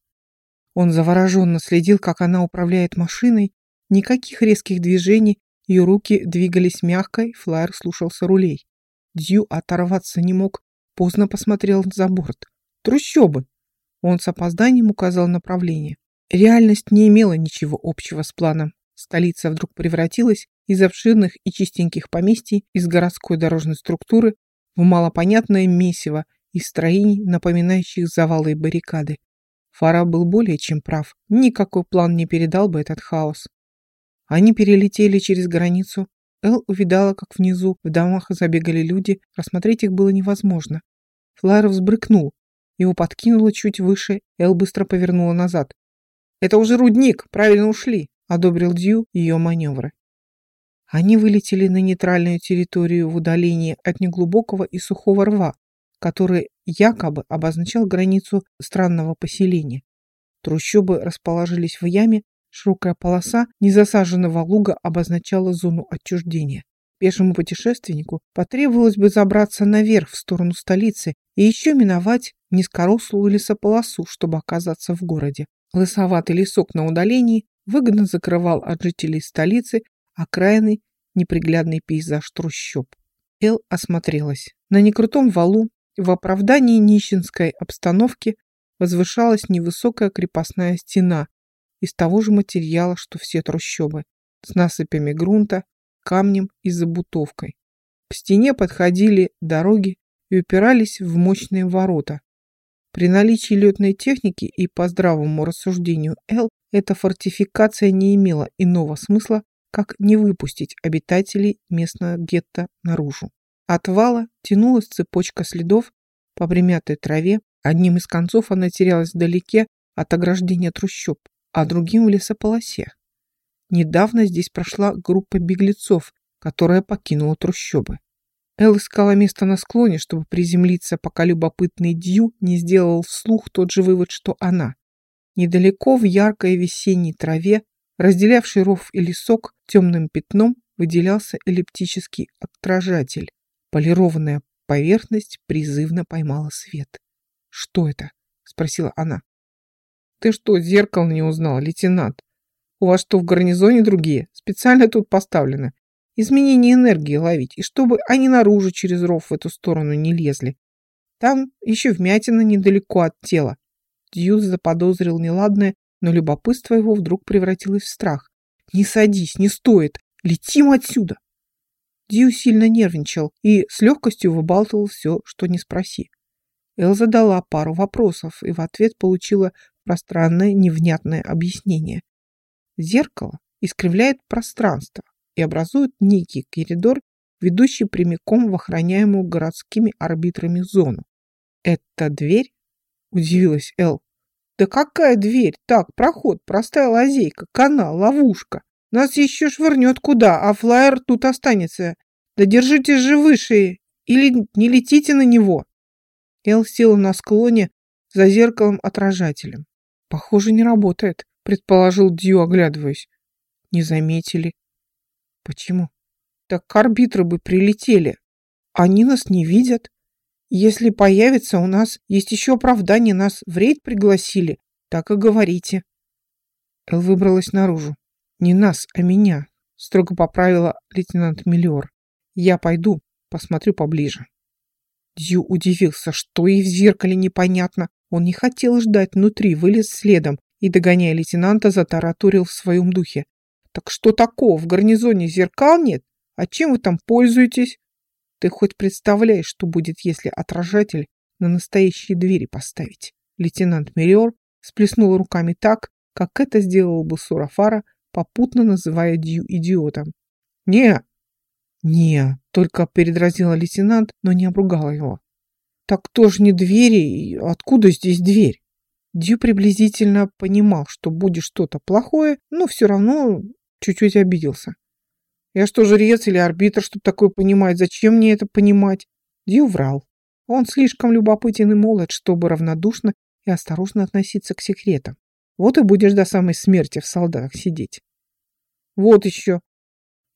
Он завороженно следил, как она управляет машиной. Никаких резких движений, ее руки двигались мягко, флайер слушался рулей. Дью оторваться не мог, поздно посмотрел за борт. Трущобы! Он с опозданием указал направление. Реальность не имела ничего общего с планом. Столица вдруг превратилась из обширных и чистеньких поместий, из городской дорожной структуры в малопонятное месиво из строений, напоминающих завалы и баррикады. Фара был более чем прав. Никакой план не передал бы этот хаос. Они перелетели через границу. Эл увидала, как внизу в домах забегали люди. Рассмотреть их было невозможно. Флайер взбрыкнул. Его подкинуло чуть выше. Эл быстро повернула назад. «Это уже рудник! Правильно ушли!» — одобрил Дью ее маневры. Они вылетели на нейтральную территорию в удалении от неглубокого и сухого рва, который якобы обозначал границу странного поселения. Трущобы расположились в яме, широкая полоса незасаженного луга обозначала зону отчуждения. Пешему путешественнику потребовалось бы забраться наверх в сторону столицы и еще миновать низкорослую лесополосу, чтобы оказаться в городе. Лысоватый лесок на удалении выгодно закрывал от жителей столицы окраинный неприглядный пейзаж трущоб. Эл осмотрелась. На некрутом валу в оправдании нищенской обстановки возвышалась невысокая крепостная стена из того же материала, что все трущобы, с насыпями грунта, камнем и забутовкой. К стене подходили дороги и упирались в мощные ворота. При наличии летной техники и по здравому рассуждению Эл, эта фортификация не имела иного смысла, как не выпустить обитателей местного гетто наружу. От вала тянулась цепочка следов по примятой траве. Одним из концов она терялась вдалеке от ограждения трущоб, а другим в лесополосе. Недавно здесь прошла группа беглецов, которая покинула трущобы. Эл искала место на склоне, чтобы приземлиться, пока любопытный Дью не сделал вслух тот же вывод, что она. Недалеко в яркой весенней траве Разделявший ров и лесок темным пятном выделялся эллиптический отражатель. Полированная поверхность призывно поймала свет. «Что это?» — спросила она. «Ты что, зеркало не узнал, лейтенант? У вас что, в гарнизоне другие? Специально тут поставлены. Изменение энергии ловить, и чтобы они наружу через ров в эту сторону не лезли. Там еще вмятина недалеко от тела. Дьюз заподозрил неладное, но любопытство его вдруг превратилось в страх. «Не садись, не стоит! Летим отсюда!» Дью сильно нервничал и с легкостью выбалтывал все, что не спроси. Эл задала пару вопросов и в ответ получила пространное невнятное объяснение. Зеркало искривляет пространство и образует некий коридор, ведущий прямиком в охраняемую городскими арбитрами зону. «Это дверь?» – удивилась Эл. «Да какая дверь? Так, проход, простая лазейка, канал, ловушка. Нас еще швырнет куда, а флайер тут останется. Да держитесь же выше или не летите на него!» Эл села на склоне за зеркалом-отражателем. «Похоже, не работает», — предположил Дью, оглядываясь. «Не заметили». «Почему?» «Так арбитры бы прилетели. Они нас не видят. Если появится, у нас есть еще оправдание. Нас в рейд пригласили. Так и говорите». Эл выбралась наружу. «Не нас, а меня», — строго поправила лейтенант Миллиор. «Я пойду, посмотрю поближе». Дью удивился, что и в зеркале непонятно. Он не хотел ждать внутри, вылез следом и, догоняя лейтенанта, затараторил в своем духе. «Так что такого? В гарнизоне зеркал нет? А чем вы там пользуетесь? Ты хоть представляешь, что будет, если отражатель на настоящие двери поставить?» Лейтенант Мериор сплеснул руками так, как это сделал бы Сурафара, попутно называя Дью идиотом. «Не, «Не», — только передразила лейтенант, но не обругала его. «Так тоже не двери, откуда здесь дверь?» Дью приблизительно понимал, что будет что-то плохое, но все равно чуть-чуть обиделся. «Я что, жрец или арбитр, чтобы такое понимать? Зачем мне это понимать?» Дью врал. Он слишком любопытен и молод, чтобы равнодушно и осторожно относиться к секретам. Вот и будешь до самой смерти в солдатах сидеть. Вот еще.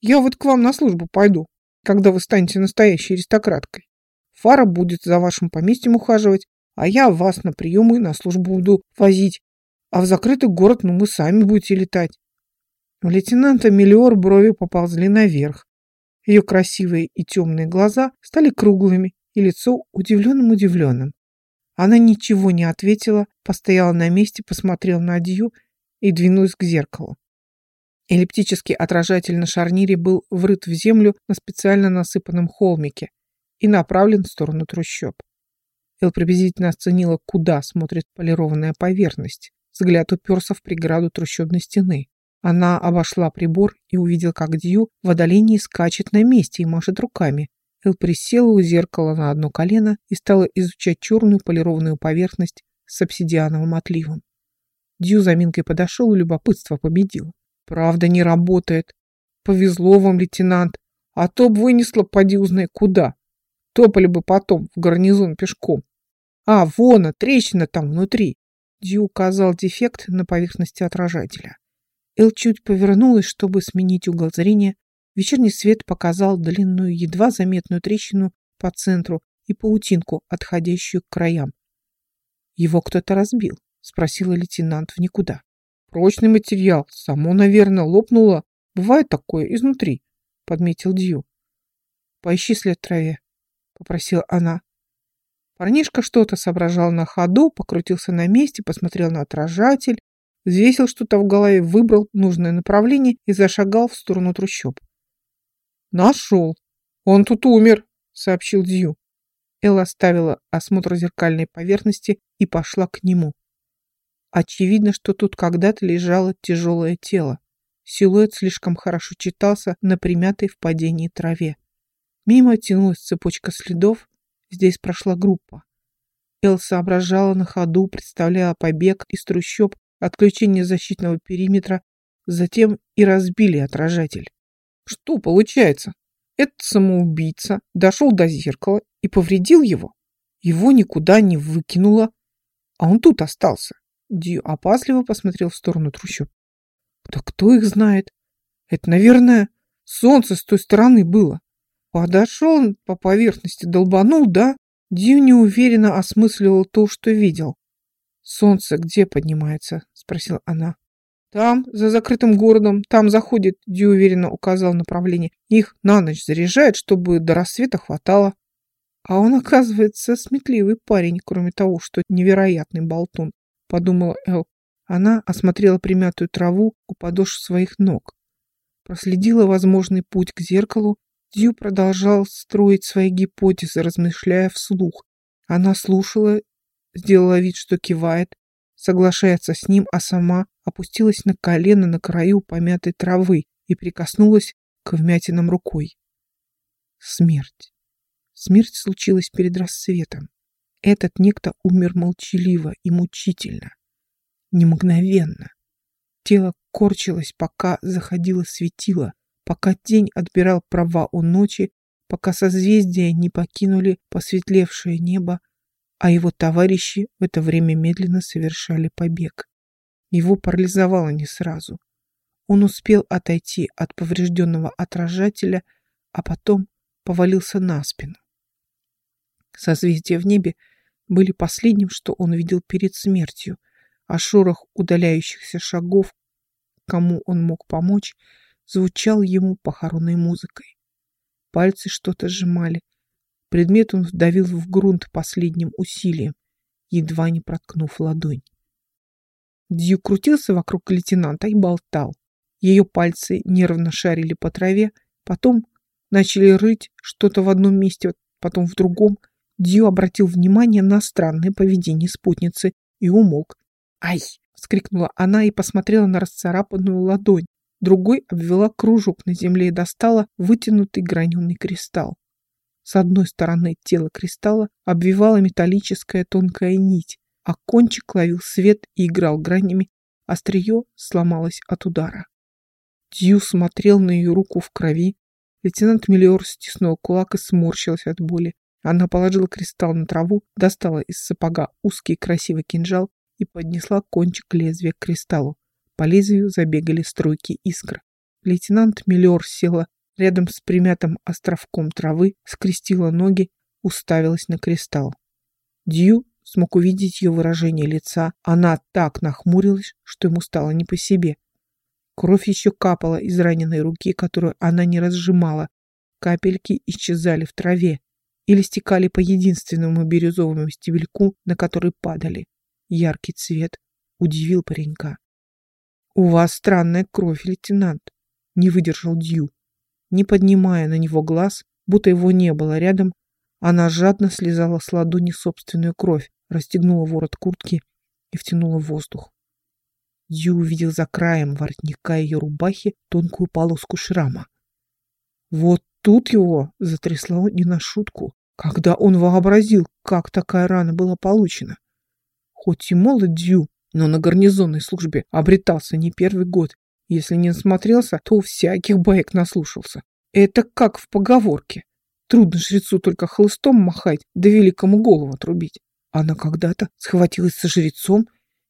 Я вот к вам на службу пойду, когда вы станете настоящей аристократкой. Фара будет за вашим поместьем ухаживать, а я вас на приемы и на службу буду возить. А в закрытый город, ну, мы сами будете летать. У лейтенанта Миллиор брови поползли наверх. Ее красивые и темные глаза стали круглыми, и лицо удивленным-удивленным. Она ничего не ответила, постояла на месте, посмотрела на Дью и двинулась к зеркалу. Эллиптический отражатель на шарнире был врыт в землю на специально насыпанном холмике и направлен в сторону трущоб. Эл приблизительно оценила, куда смотрит полированная поверхность. Взгляд уперся в преграду трущобной стены. Она обошла прибор и увидела, как Дью в отдалении скачет на месте и машет руками. Эл присела у зеркала на одно колено и стала изучать черную полированную поверхность с обсидиановым отливом. Дью заминкой подошел и любопытство победило. Правда, не работает. Повезло вам, лейтенант. А то б вынесло поди узнай куда. Топали бы потом в гарнизон пешком. А, вон, а, трещина там внутри. Дью указал дефект на поверхности отражателя. Эл чуть повернулась, чтобы сменить угол зрения. Вечерний свет показал длинную, едва заметную трещину по центру и паутинку, отходящую к краям. «Его кто-то разбил?» — спросила лейтенант в никуда. Прочный материал. Само, наверное, лопнуло. Бывает такое изнутри, подметил Дью. Поищи след траве, попросила она. Парнишка что-то соображал на ходу, покрутился на месте, посмотрел на отражатель, взвесил что-то в голове, выбрал нужное направление и зашагал в сторону трущоб. «Нашел! Он тут умер!» — сообщил Дью. Элла оставила осмотр зеркальной поверхности и пошла к нему. Очевидно, что тут когда-то лежало тяжелое тело. Силуэт слишком хорошо читался на примятой в падении траве. Мимо тянулась цепочка следов. Здесь прошла группа. Эл соображала на ходу, представляя побег из трущоб, отключение защитного периметра, затем и разбили отражатель. Что получается? Этот самоубийца дошел до зеркала и повредил его. Его никуда не выкинуло, а он тут остался. Дью опасливо посмотрел в сторону трущоб. Да кто их знает? Это, наверное, солнце с той стороны было. Подошел по поверхности, долбанул, да? Дью неуверенно осмысливал то, что видел. «Солнце где поднимается?» — спросила она. Там, за закрытым городом, там заходит, Ди уверенно указал направление. Их на ночь заряжает, чтобы до рассвета хватало. А он, оказывается, сметливый парень, кроме того, что невероятный болтун, подумала Эл. Она осмотрела примятую траву у подошв своих ног. Проследила возможный путь к зеркалу. Дью продолжал строить свои гипотезы, размышляя вслух. Она слушала, сделала вид, что кивает, соглашается с ним, а сама опустилась на колено на краю помятой травы и прикоснулась к вмятинам рукой. Смерть. Смерть случилась перед рассветом. Этот некто умер молчаливо и мучительно, не. Тело корчилось, пока заходило светило, пока день отбирал права у ночи, пока созвездия не покинули посветлевшее небо, а его товарищи в это время медленно совершали побег. Его парализовало не сразу. Он успел отойти от поврежденного отражателя, а потом повалился на спину. Созвездия в небе были последним, что он видел перед смертью, а шорох удаляющихся шагов, кому он мог помочь, звучал ему похоронной музыкой. Пальцы что-то сжимали. Предмет он вдавил в грунт последним усилием, едва не проткнув ладонь. Дью крутился вокруг лейтенанта и болтал. Ее пальцы нервно шарили по траве, потом начали рыть что-то в одном месте, потом в другом. Дью обратил внимание на странное поведение спутницы и умолк. «Ай!» — скрикнула она и посмотрела на расцарапанную ладонь. Другой обвела кружок на земле и достала вытянутый граненый кристалл. С одной стороны тела кристалла обвивала металлическая тонкая нить, а кончик ловил свет и играл гранями, острие сломалось от удара. Дью смотрел на ее руку в крови. Лейтенант Миллиор стиснул кулак и сморщился от боли. Она положила кристалл на траву, достала из сапога узкий красивый кинжал и поднесла кончик лезвия к кристаллу. По лезвию забегали струйки искр. Лейтенант Миллиор села рядом с примятым островком травы, скрестила ноги, уставилась на кристалл. Дью смог увидеть ее выражение лица. Она так нахмурилась, что ему стало не по себе. Кровь еще капала из раненой руки, которую она не разжимала. Капельки исчезали в траве или стекали по единственному бирюзовому стебельку, на который падали. Яркий цвет удивил паренька. «У вас странная кровь, лейтенант», — не выдержал Дью. Не поднимая на него глаз, будто его не было рядом, она жадно слезала с ладони собственную кровь, расстегнула ворот куртки и втянула воздух. Ю увидел за краем воротника ее рубахи тонкую полоску шрама. Вот тут его затрясло не на шутку, когда он вообразил, как такая рана была получена. Хоть и молод Дью, но на гарнизонной службе обретался не первый год. Если не насмотрелся, то всяких баек наслушался. Это как в поговорке. Трудно жрецу только хлыстом махать, да великому голову отрубить. Она когда-то схватилась со жрецом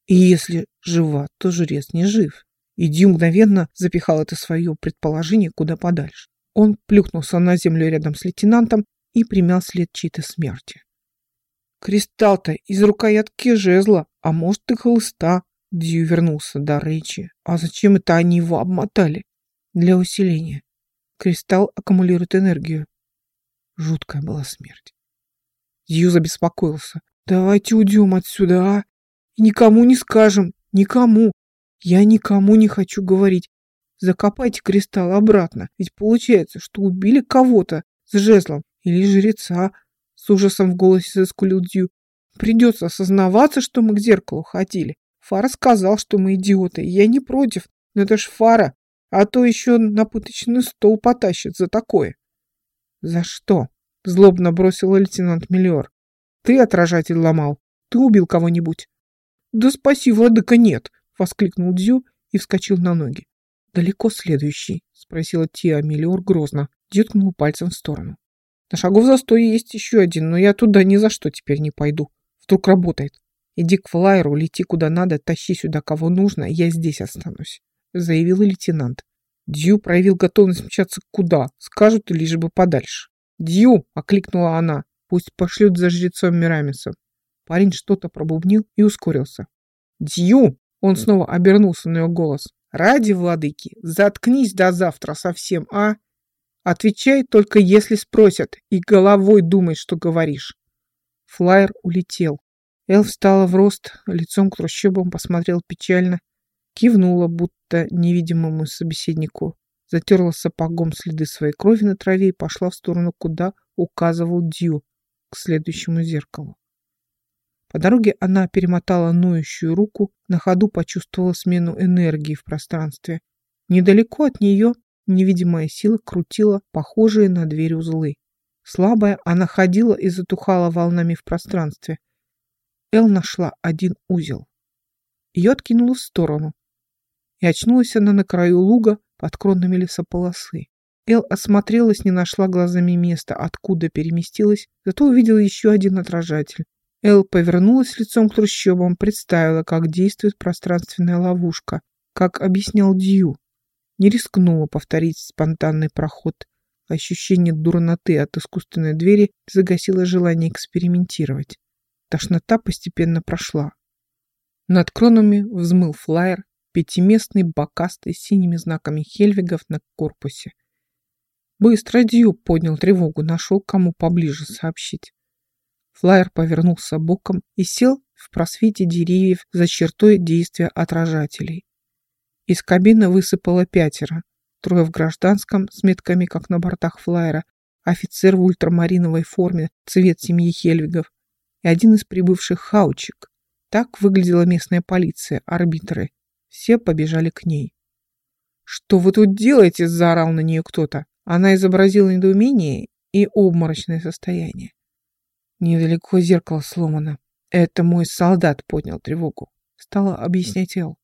и если жива, то жрец не жив. И Дью мгновенно запихал это свое предположение куда подальше. Он плюхнулся на землю рядом с лейтенантом и примял след чьей-то смерти. Кристалл-то из рукоятки жезла, а может и холста. Дью вернулся до речи. А зачем это они его обмотали? Для усиления. Кристалл аккумулирует энергию. Жуткая была смерть. Дью забеспокоился. Давайте уйдем отсюда, а? И никому не скажем, никому. Я никому не хочу говорить. Закопайте кристалл обратно, ведь получается, что убили кого-то с жезлом или жреца. С ужасом в голосе заскулил Дью. Придется осознаваться, что мы к зеркалу ходили. Фара сказал, что мы идиоты, я не против, но это ж Фара, а то еще на пыточный стол потащит за такое. За что? Злобно бросил лейтенант Миллиор. Ты отражатель ломал? Ты убил кого-нибудь? «Да спаси, владыка, нет!» — воскликнул Дзю и вскочил на ноги. «Далеко следующий?» — спросила Тиа Миллиор грозно. Дзю ткнул пальцем в сторону. «На шагов за сто есть еще один, но я туда ни за что теперь не пойду. Вдруг работает. Иди к флайеру, лети куда надо, тащи сюда кого нужно, я здесь останусь», — заявил лейтенант. Дью проявил готовность мчаться куда, скажут лишь бы подальше. «Дью!» — окликнула она. «Пусть пошлют за жрецом Мирамисом. Парень что-то пробубнил и ускорился. «Дью!» Он снова обернулся на ее голос. «Ради, владыки, заткнись до завтра совсем, а? Отвечай только, если спросят, и головой думай, что говоришь». Флайер улетел. Эл встала в рост, лицом к трущобам посмотрел печально, кивнула, будто невидимому собеседнику, затерла сапогом следы своей крови на траве и пошла в сторону, куда указывал Дью, к следующему зеркалу. По дороге она перемотала ноющую руку, на ходу почувствовала смену энергии в пространстве. Недалеко от нее невидимая сила крутила похожие на дверь узлы. Слабая, она ходила и затухала волнами в пространстве. Эл нашла один узел. Ее откинуло в сторону. И очнулась она на краю луга под кронами лесополосы. Эл осмотрелась, не нашла глазами места, откуда переместилась, зато увидела еще один отражатель. Эл повернулась лицом к трущобам, представила, как действует пространственная ловушка, как объяснял Дью. Не рискнула повторить спонтанный проход. Ощущение дурноты от искусственной двери загасило желание экспериментировать. Тошнота постепенно прошла. Над кронами взмыл флайер, пятиместный, бокастый, с синими знаками хельвигов на корпусе. Быстро Дью поднял тревогу, нашел, кому поближе сообщить. Флайер повернулся боком и сел в просвете деревьев за чертой действия отражателей. Из кабины высыпало пятеро. Трое в гражданском, с метками, как на бортах флайера, офицер в ультрамариновой форме, цвет семьи Хельвигов, и один из прибывших хаучик. Так выглядела местная полиция, арбитры. Все побежали к ней. «Что вы тут делаете?» – заорал на нее кто-то. Она изобразила недоумение и обморочное состояние. Недалеко зеркало сломано. Это мой солдат поднял тревогу. Стала объяснять Эл.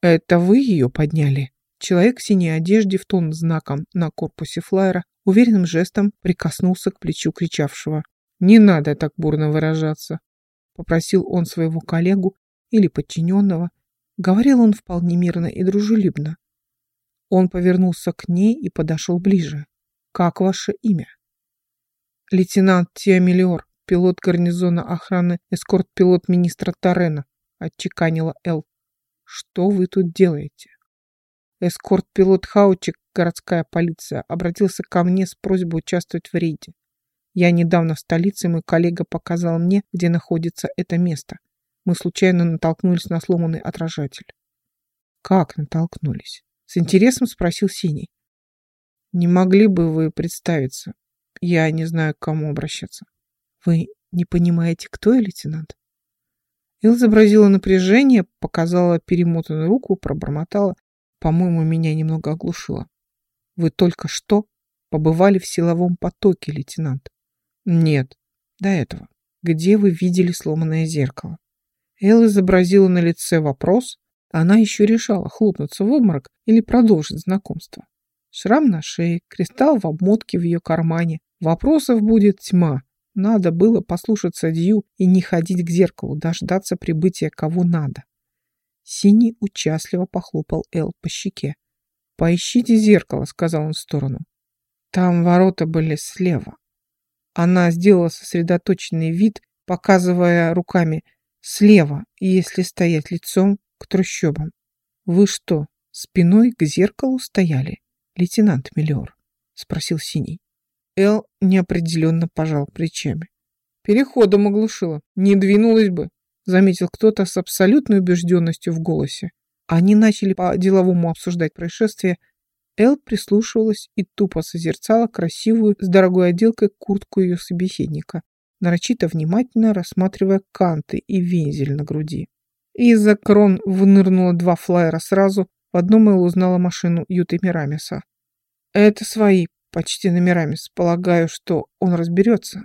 Это вы ее подняли? Человек в синей одежде в тон знаком на корпусе флайера уверенным жестом прикоснулся к плечу кричавшего. «Не надо так бурно выражаться», — попросил он своего коллегу или подчиненного. Говорил он вполне мирно и дружелюбно. Он повернулся к ней и подошел ближе. «Как ваше имя?» «Лейтенант Тиамелиор», пилот гарнизона охраны, эскорт-пилот министра Тарена, отчеканила Эл. Что вы тут делаете? Эскорт-пилот Хаучик, городская полиция, обратился ко мне с просьбой участвовать в рейде. Я недавно в столице, мой коллега показал мне, где находится это место. Мы случайно натолкнулись на сломанный отражатель. Как натолкнулись? С интересом спросил Синий. Не могли бы вы представиться? Я не знаю, к кому обращаться. Вы не понимаете, кто я, лейтенант? Эл изобразила напряжение, показала перемотанную руку, пробормотала. По-моему, меня немного оглушило. Вы только что побывали в силовом потоке, лейтенант. Нет, до этого. Где вы видели сломанное зеркало? Эл изобразила на лице вопрос. Она еще решала, хлопнуться в обморок или продолжить знакомство. Шрам на шее, кристалл в обмотке в ее кармане. Вопросов будет тьма. Надо было послушаться Дью и не ходить к зеркалу, дождаться прибытия кого надо. Синий участливо похлопал Эл по щеке. «Поищите зеркало», — сказал он в сторону. Там ворота были слева. Она сделала сосредоточенный вид, показывая руками слева, если стоять лицом к трущобам. «Вы что, спиной к зеркалу стояли, лейтенант Миллиор?» — спросил Синий. Эл неопределенно пожал плечами. Переходом оглушила. Не двинулась бы, заметил кто-то с абсолютной убежденностью в голосе. Они начали по-деловому обсуждать происшествие. Эл прислушивалась и тупо созерцала красивую с дорогой отделкой куртку ее собеседника, нарочито внимательно рассматривая канты и вензель на груди. Из-за крон вынырнуло два флайера сразу. В одном Эл узнала машину Юты Мирамиса. «Это свои», почти номерами. Полагаю, что он разберется.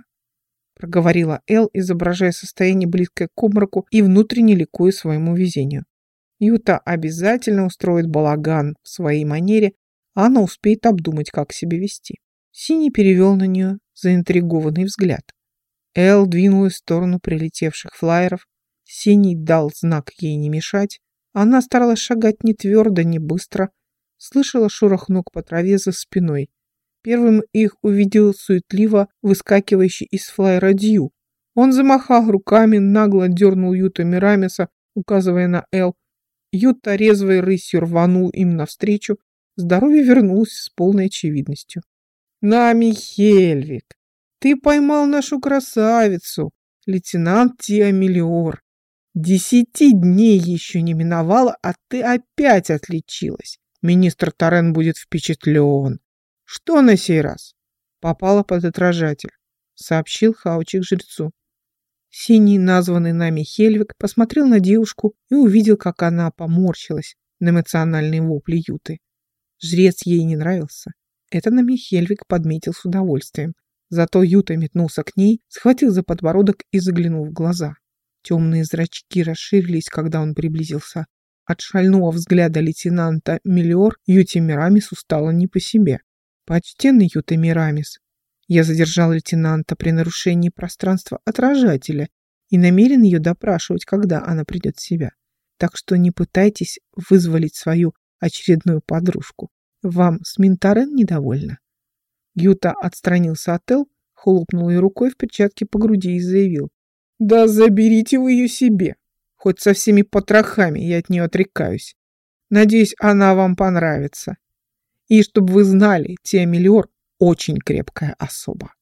Проговорила Эл, изображая состояние близкое к обмороку и внутренне ликуя своему везению. Юта обязательно устроит балаган в своей манере, а она успеет обдумать, как себя вести. Синий перевел на нее заинтригованный взгляд. Эл двинулась в сторону прилетевших флайеров. Синий дал знак ей не мешать. Она старалась шагать не твердо, не быстро. Слышала шорох ног по траве за спиной. Первым их увидел суетливо выскакивающий из флайера Дью. Он замахал руками, нагло дернул Юта Мирамиса, указывая на Эл. Юта резвой рысью рванул им навстречу, здоровье вернулось с полной очевидностью. «Нами, Хельвик, ты поймал нашу красавицу, лейтенант Тиамелиор. Десяти дней еще не миновало, а ты опять отличилась. Министр Торрен будет впечатлен. Что на сей раз? Попала под отражатель, сообщил Хаучик жрецу. Синий, названный нами Хельвик, посмотрел на девушку и увидел, как она поморщилась на эмоциональные вопли Юты. Жрец ей не нравился. Это нами Хельвик подметил с удовольствием. Зато Юта метнулся к ней, схватил за подбородок и заглянул в глаза. Темные зрачки расширились, когда он приблизился. От шального взгляда лейтенанта Миллиор Юте Мирамису стало не по себе. «Почтенный Юта Мирамис, я задержал лейтенанта при нарушении пространства отражателя и намерен ее допрашивать, когда она придет в себя. Так что не пытайтесь вызволить свою очередную подружку. Вам с Минтарен недовольна». Юта отстранился от Эл, хлопнул ее рукой в перчатке по груди и заявил. Да заберите вы ее себе. Хоть со всеми потрохами я от нее отрекаюсь. Надеюсь, она вам понравится. И чтобы вы знали, Теомелиор очень крепкая особа.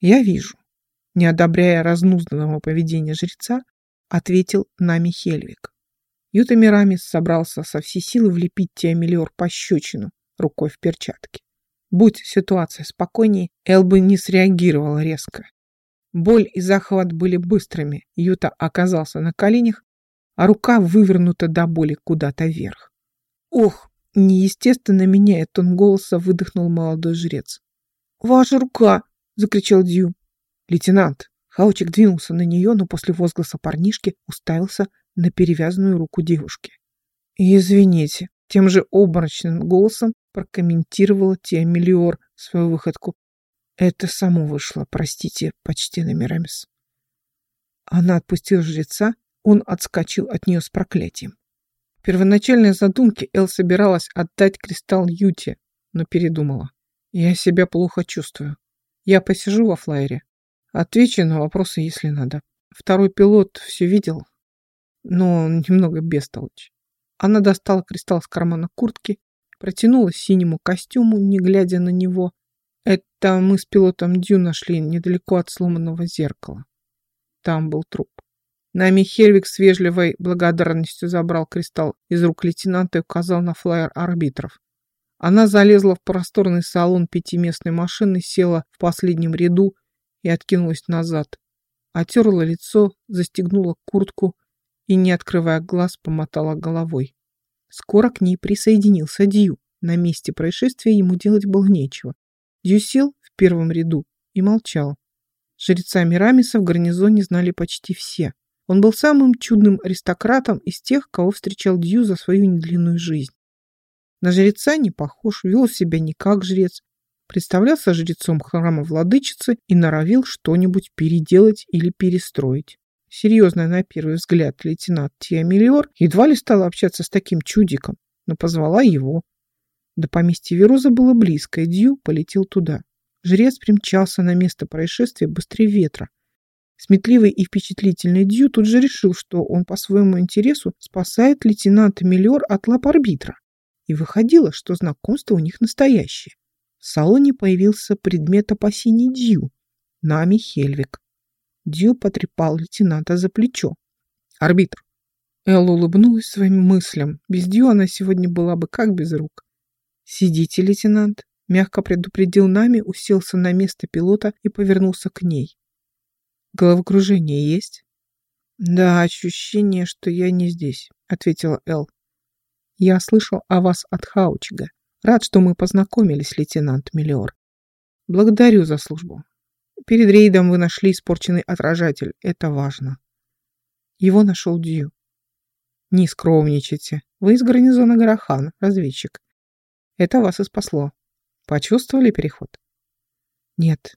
Я вижу. Не одобряя разнузданного поведения жреца, ответил нами Хельвик. Юта Мирамис собрался со всей силы влепить Теомелиор пощечину рукой в перчатке. Будь ситуация спокойнее, Эл бы не среагировала резко. Боль и захват были быстрыми. Юта оказался на коленях, а рука вывернута до боли куда-то вверх. «Ох!» — неестественно меняя тон голоса, выдохнул молодой жрец. «Ваша рука!» — закричал Дью. «Лейтенант!» Хаучик двинулся на нее, но после возгласа парнишки уставился на перевязанную руку девушки. «Извините», — тем же обморочным голосом прокомментировала Тиамелиор свою выходку. Это само вышло, простите, почтенный Мирамис. Она отпустила жреца, он отскочил от нее с проклятием. В первоначальной задумке Эл собиралась отдать кристалл Юте, но передумала. Я себя плохо чувствую. Я посижу во флайере. Отвечу на вопросы, если надо. Второй пилот все видел, но немного бестолочь. Она достала кристалл с кармана куртки, протянула синему костюму, не глядя на него, это мы с пилотом Дю нашли недалеко от сломанного зеркала. Там был труп. Нами Хельвик с вежливой благодарностью забрал кристалл из рук лейтенанта и указал на флайер арбитров. Она залезла в просторный салон пятиместной машины, села в последнем ряду и откинулась назад. Отерла лицо, застегнула куртку и, не открывая глаз, помотала головой. Скоро к ней присоединился Дью. На месте происшествия ему делать было нечего. Дью сел в первом ряду и молчал. Жреца Мирамиса в гарнизоне знали почти все. Он был самым чудным аристократом из тех, кого встречал Дью за свою недлинную жизнь. На жреца не похож, вел себя не как жрец, представлялся жрецом храма владычицы и норовил что-нибудь переделать или перестроить. Серьезная на первый взгляд лейтенант Тиамелиор едва ли стала общаться с таким чудиком, но позвала его. До поместья Веруза было близко, и Дью полетел туда. Жрец примчался на место происшествия быстрее ветра. Сметливый и впечатлительный Дью тут же решил, что он по своему интересу спасает лейтенанта Миллиор от лап арбитра. И выходило, что знакомство у них настоящее. В салоне появился предмет опасений Дью. Нами Хельвик. Дью потрепал лейтенанта за плечо. «Арбитр!» Элла улыбнулась своим мыслям. Без Дью она сегодня была бы как без рук. «Сидите, лейтенант», — мягко предупредил нами, уселся на место пилота и повернулся к ней. «Головокружение есть?» «Да, ощущение, что я не здесь», — ответила Эл. «Я слышал о вас от Хаучига. Рад, что мы познакомились, лейтенант Миллиор. Благодарю за службу. Перед рейдом вы нашли испорченный отражатель. Это важно». Его нашел Дью. «Не скромничайте. Вы из гарнизона Гарахан, разведчик. Это вас и спасло. Почувствовали переход? Нет.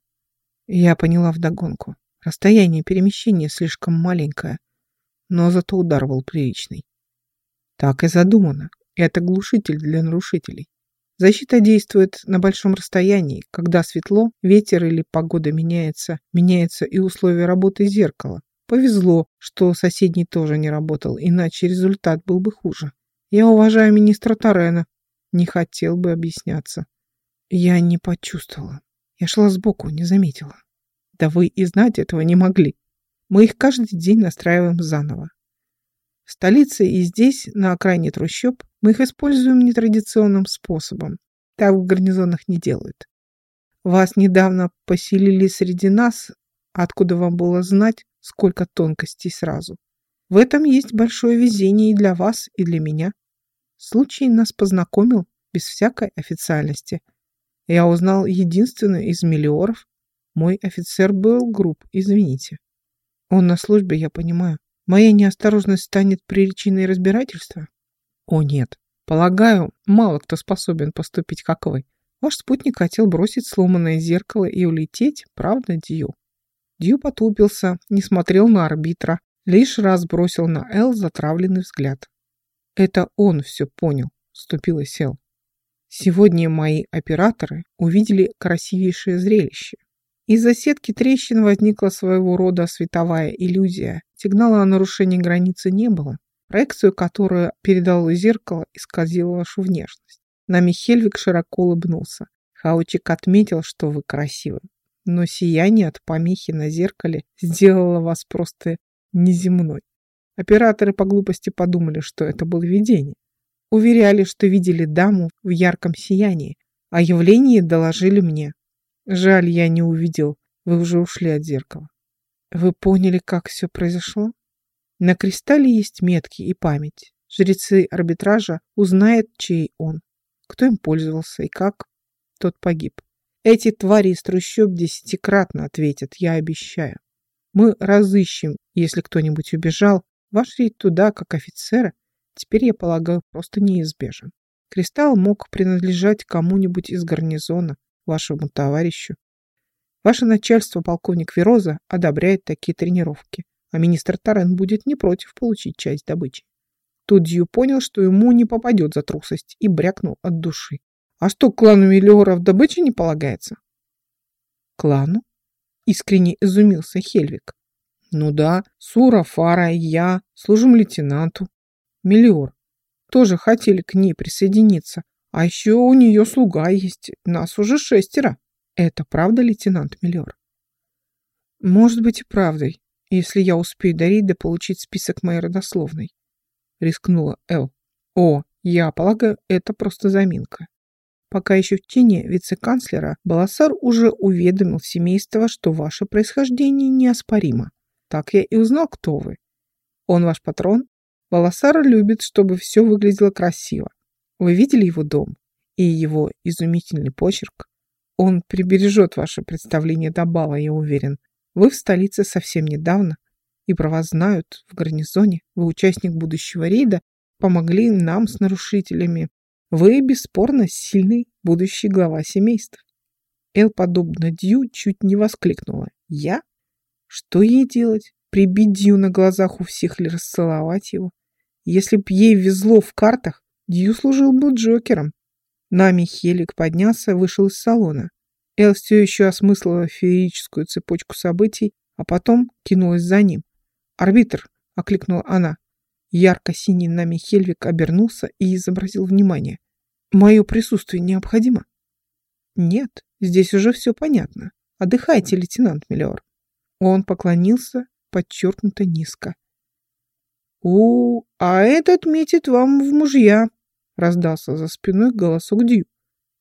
Я поняла вдогонку. Расстояние перемещения слишком маленькое, но зато удар был приличный. Так и задумано. Это глушитель для нарушителей. Защита действует на большом расстоянии. Когда светло, ветер или погода меняется, меняются и условия работы зеркала. Повезло, что соседний тоже не работал, иначе результат был бы хуже. Я уважаю министра Тарена. Не хотел бы объясняться. Я не почувствовала. Я шла сбоку, не заметила. Да вы и знать этого не могли. Мы их каждый день настраиваем заново. В столице и здесь, на окраине трущоб, мы их используем нетрадиционным способом. Так в гарнизонах не делают. Вас недавно поселили среди нас, откуда вам было знать, сколько тонкостей сразу. В этом есть большое везение и для вас, и для меня. Случай нас познакомил без всякой официальности. Я узнал единственную из миллиоров. Мой офицер был груб, извините. Он на службе, я понимаю. Моя неосторожность станет причиной разбирательства? О, нет. Полагаю, мало кто способен поступить, как вы. Ваш спутник хотел бросить сломанное зеркало и улететь, правда, Дью? Дью потупился, не смотрел на арбитра, лишь раз бросил на Эл затравленный взгляд. Это он все понял, вступила Сел. Сегодня мои операторы увидели красивейшее зрелище. Из-за сетки трещин возникла своего рода световая иллюзия. Сигнала о нарушении границы не было. Проекцию, которую передало зеркало, исказила вашу внешность. Нами Хельвик широко улыбнулся. Хаучик отметил, что вы красивы. Но сияние от помехи на зеркале сделало вас просто неземной. Операторы по глупости подумали, что это было видение. Уверяли, что видели даму в ярком сиянии. О явлении доложили мне. Жаль, я не увидел. Вы уже ушли от зеркала. Вы поняли, как все произошло? На кристалле есть метки и память. Жрецы арбитража узнают, чей он, кто им пользовался и как тот погиб. Эти твари из трущоб десятикратно ответят, я обещаю. Мы разыщем, если кто-нибудь убежал. Ваш рейд туда, как офицера, теперь, я полагаю, просто неизбежен. Кристалл мог принадлежать кому-нибудь из гарнизона, вашему товарищу. Ваше начальство, полковник Вероза, одобряет такие тренировки, а министр Тарен будет не против получить часть добычи. Тут Дью понял, что ему не попадет за трусость, и брякнул от души. А что, клану Миллиоров добыча не полагается? Клану? Искренне изумился Хельвик. Ну да, Сура, Фара я служим лейтенанту. Миллиор. Тоже хотели к ней присоединиться, а еще у нее слуга есть, нас уже шестеро. Это правда, лейтенант Миллер? Может быть и правдой, если я успею до рейда получить список моей родословной. Рискнула Эл. О, я полагаю, это просто заминка. Пока еще в тени вице-канцлера, Баласар уже уведомил семейство, что ваше происхождение неоспоримо. Так я и узнал, кто вы. Он ваш патрон? Баласар любит, чтобы все выглядело красиво. Вы видели его дом и его изумительный почерк? Он прибережет ваше представление до бала, я уверен. Вы в столице совсем недавно, и про вас знают в гарнизоне. Вы участник будущего рейда, помогли нам с нарушителями. Вы, бесспорно, сильный будущий глава семейства. Эл, подобно Дью, чуть не воскликнула. Я? Что ей делать? Прибить Дью на глазах у всех или расцеловать его? Если б ей везло в картах, Дью служил бы Джокером. Нами Хелик поднялся, вышел из салона. Эл все еще осмыслила феерическую цепочку событий, а потом кинулась за ним. «Арбитр!» — окликнула она. Ярко-синий нами Хельвик обернулся и изобразил внимание. «Мое присутствие необходимо?» «Нет, здесь уже все понятно. Отдыхайте, лейтенант Миллиор». Он поклонился подчеркнуто низко. «У, а этот метит вам в мужья!» Раздался за спиной голосок Дью.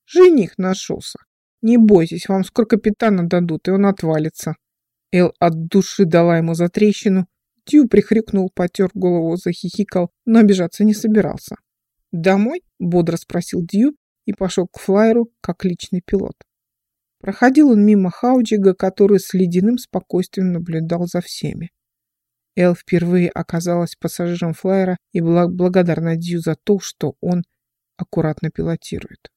«Жених нашелся. Не бойтесь, вам скоро капитана дадут, и он отвалится». Эл от души дала ему за трещину. Дью прихрюкнул, потер голову, захихикал, но обижаться не собирался. «Домой?» — бодро спросил Дью и пошел к флайеру, как личный пилот. Проходил он мимо Хауджига, который с ледяным спокойствием наблюдал за всеми. Эл впервые оказалась пассажиром флайера и была благодарна Дью за то, что он аккуратно пилотирует.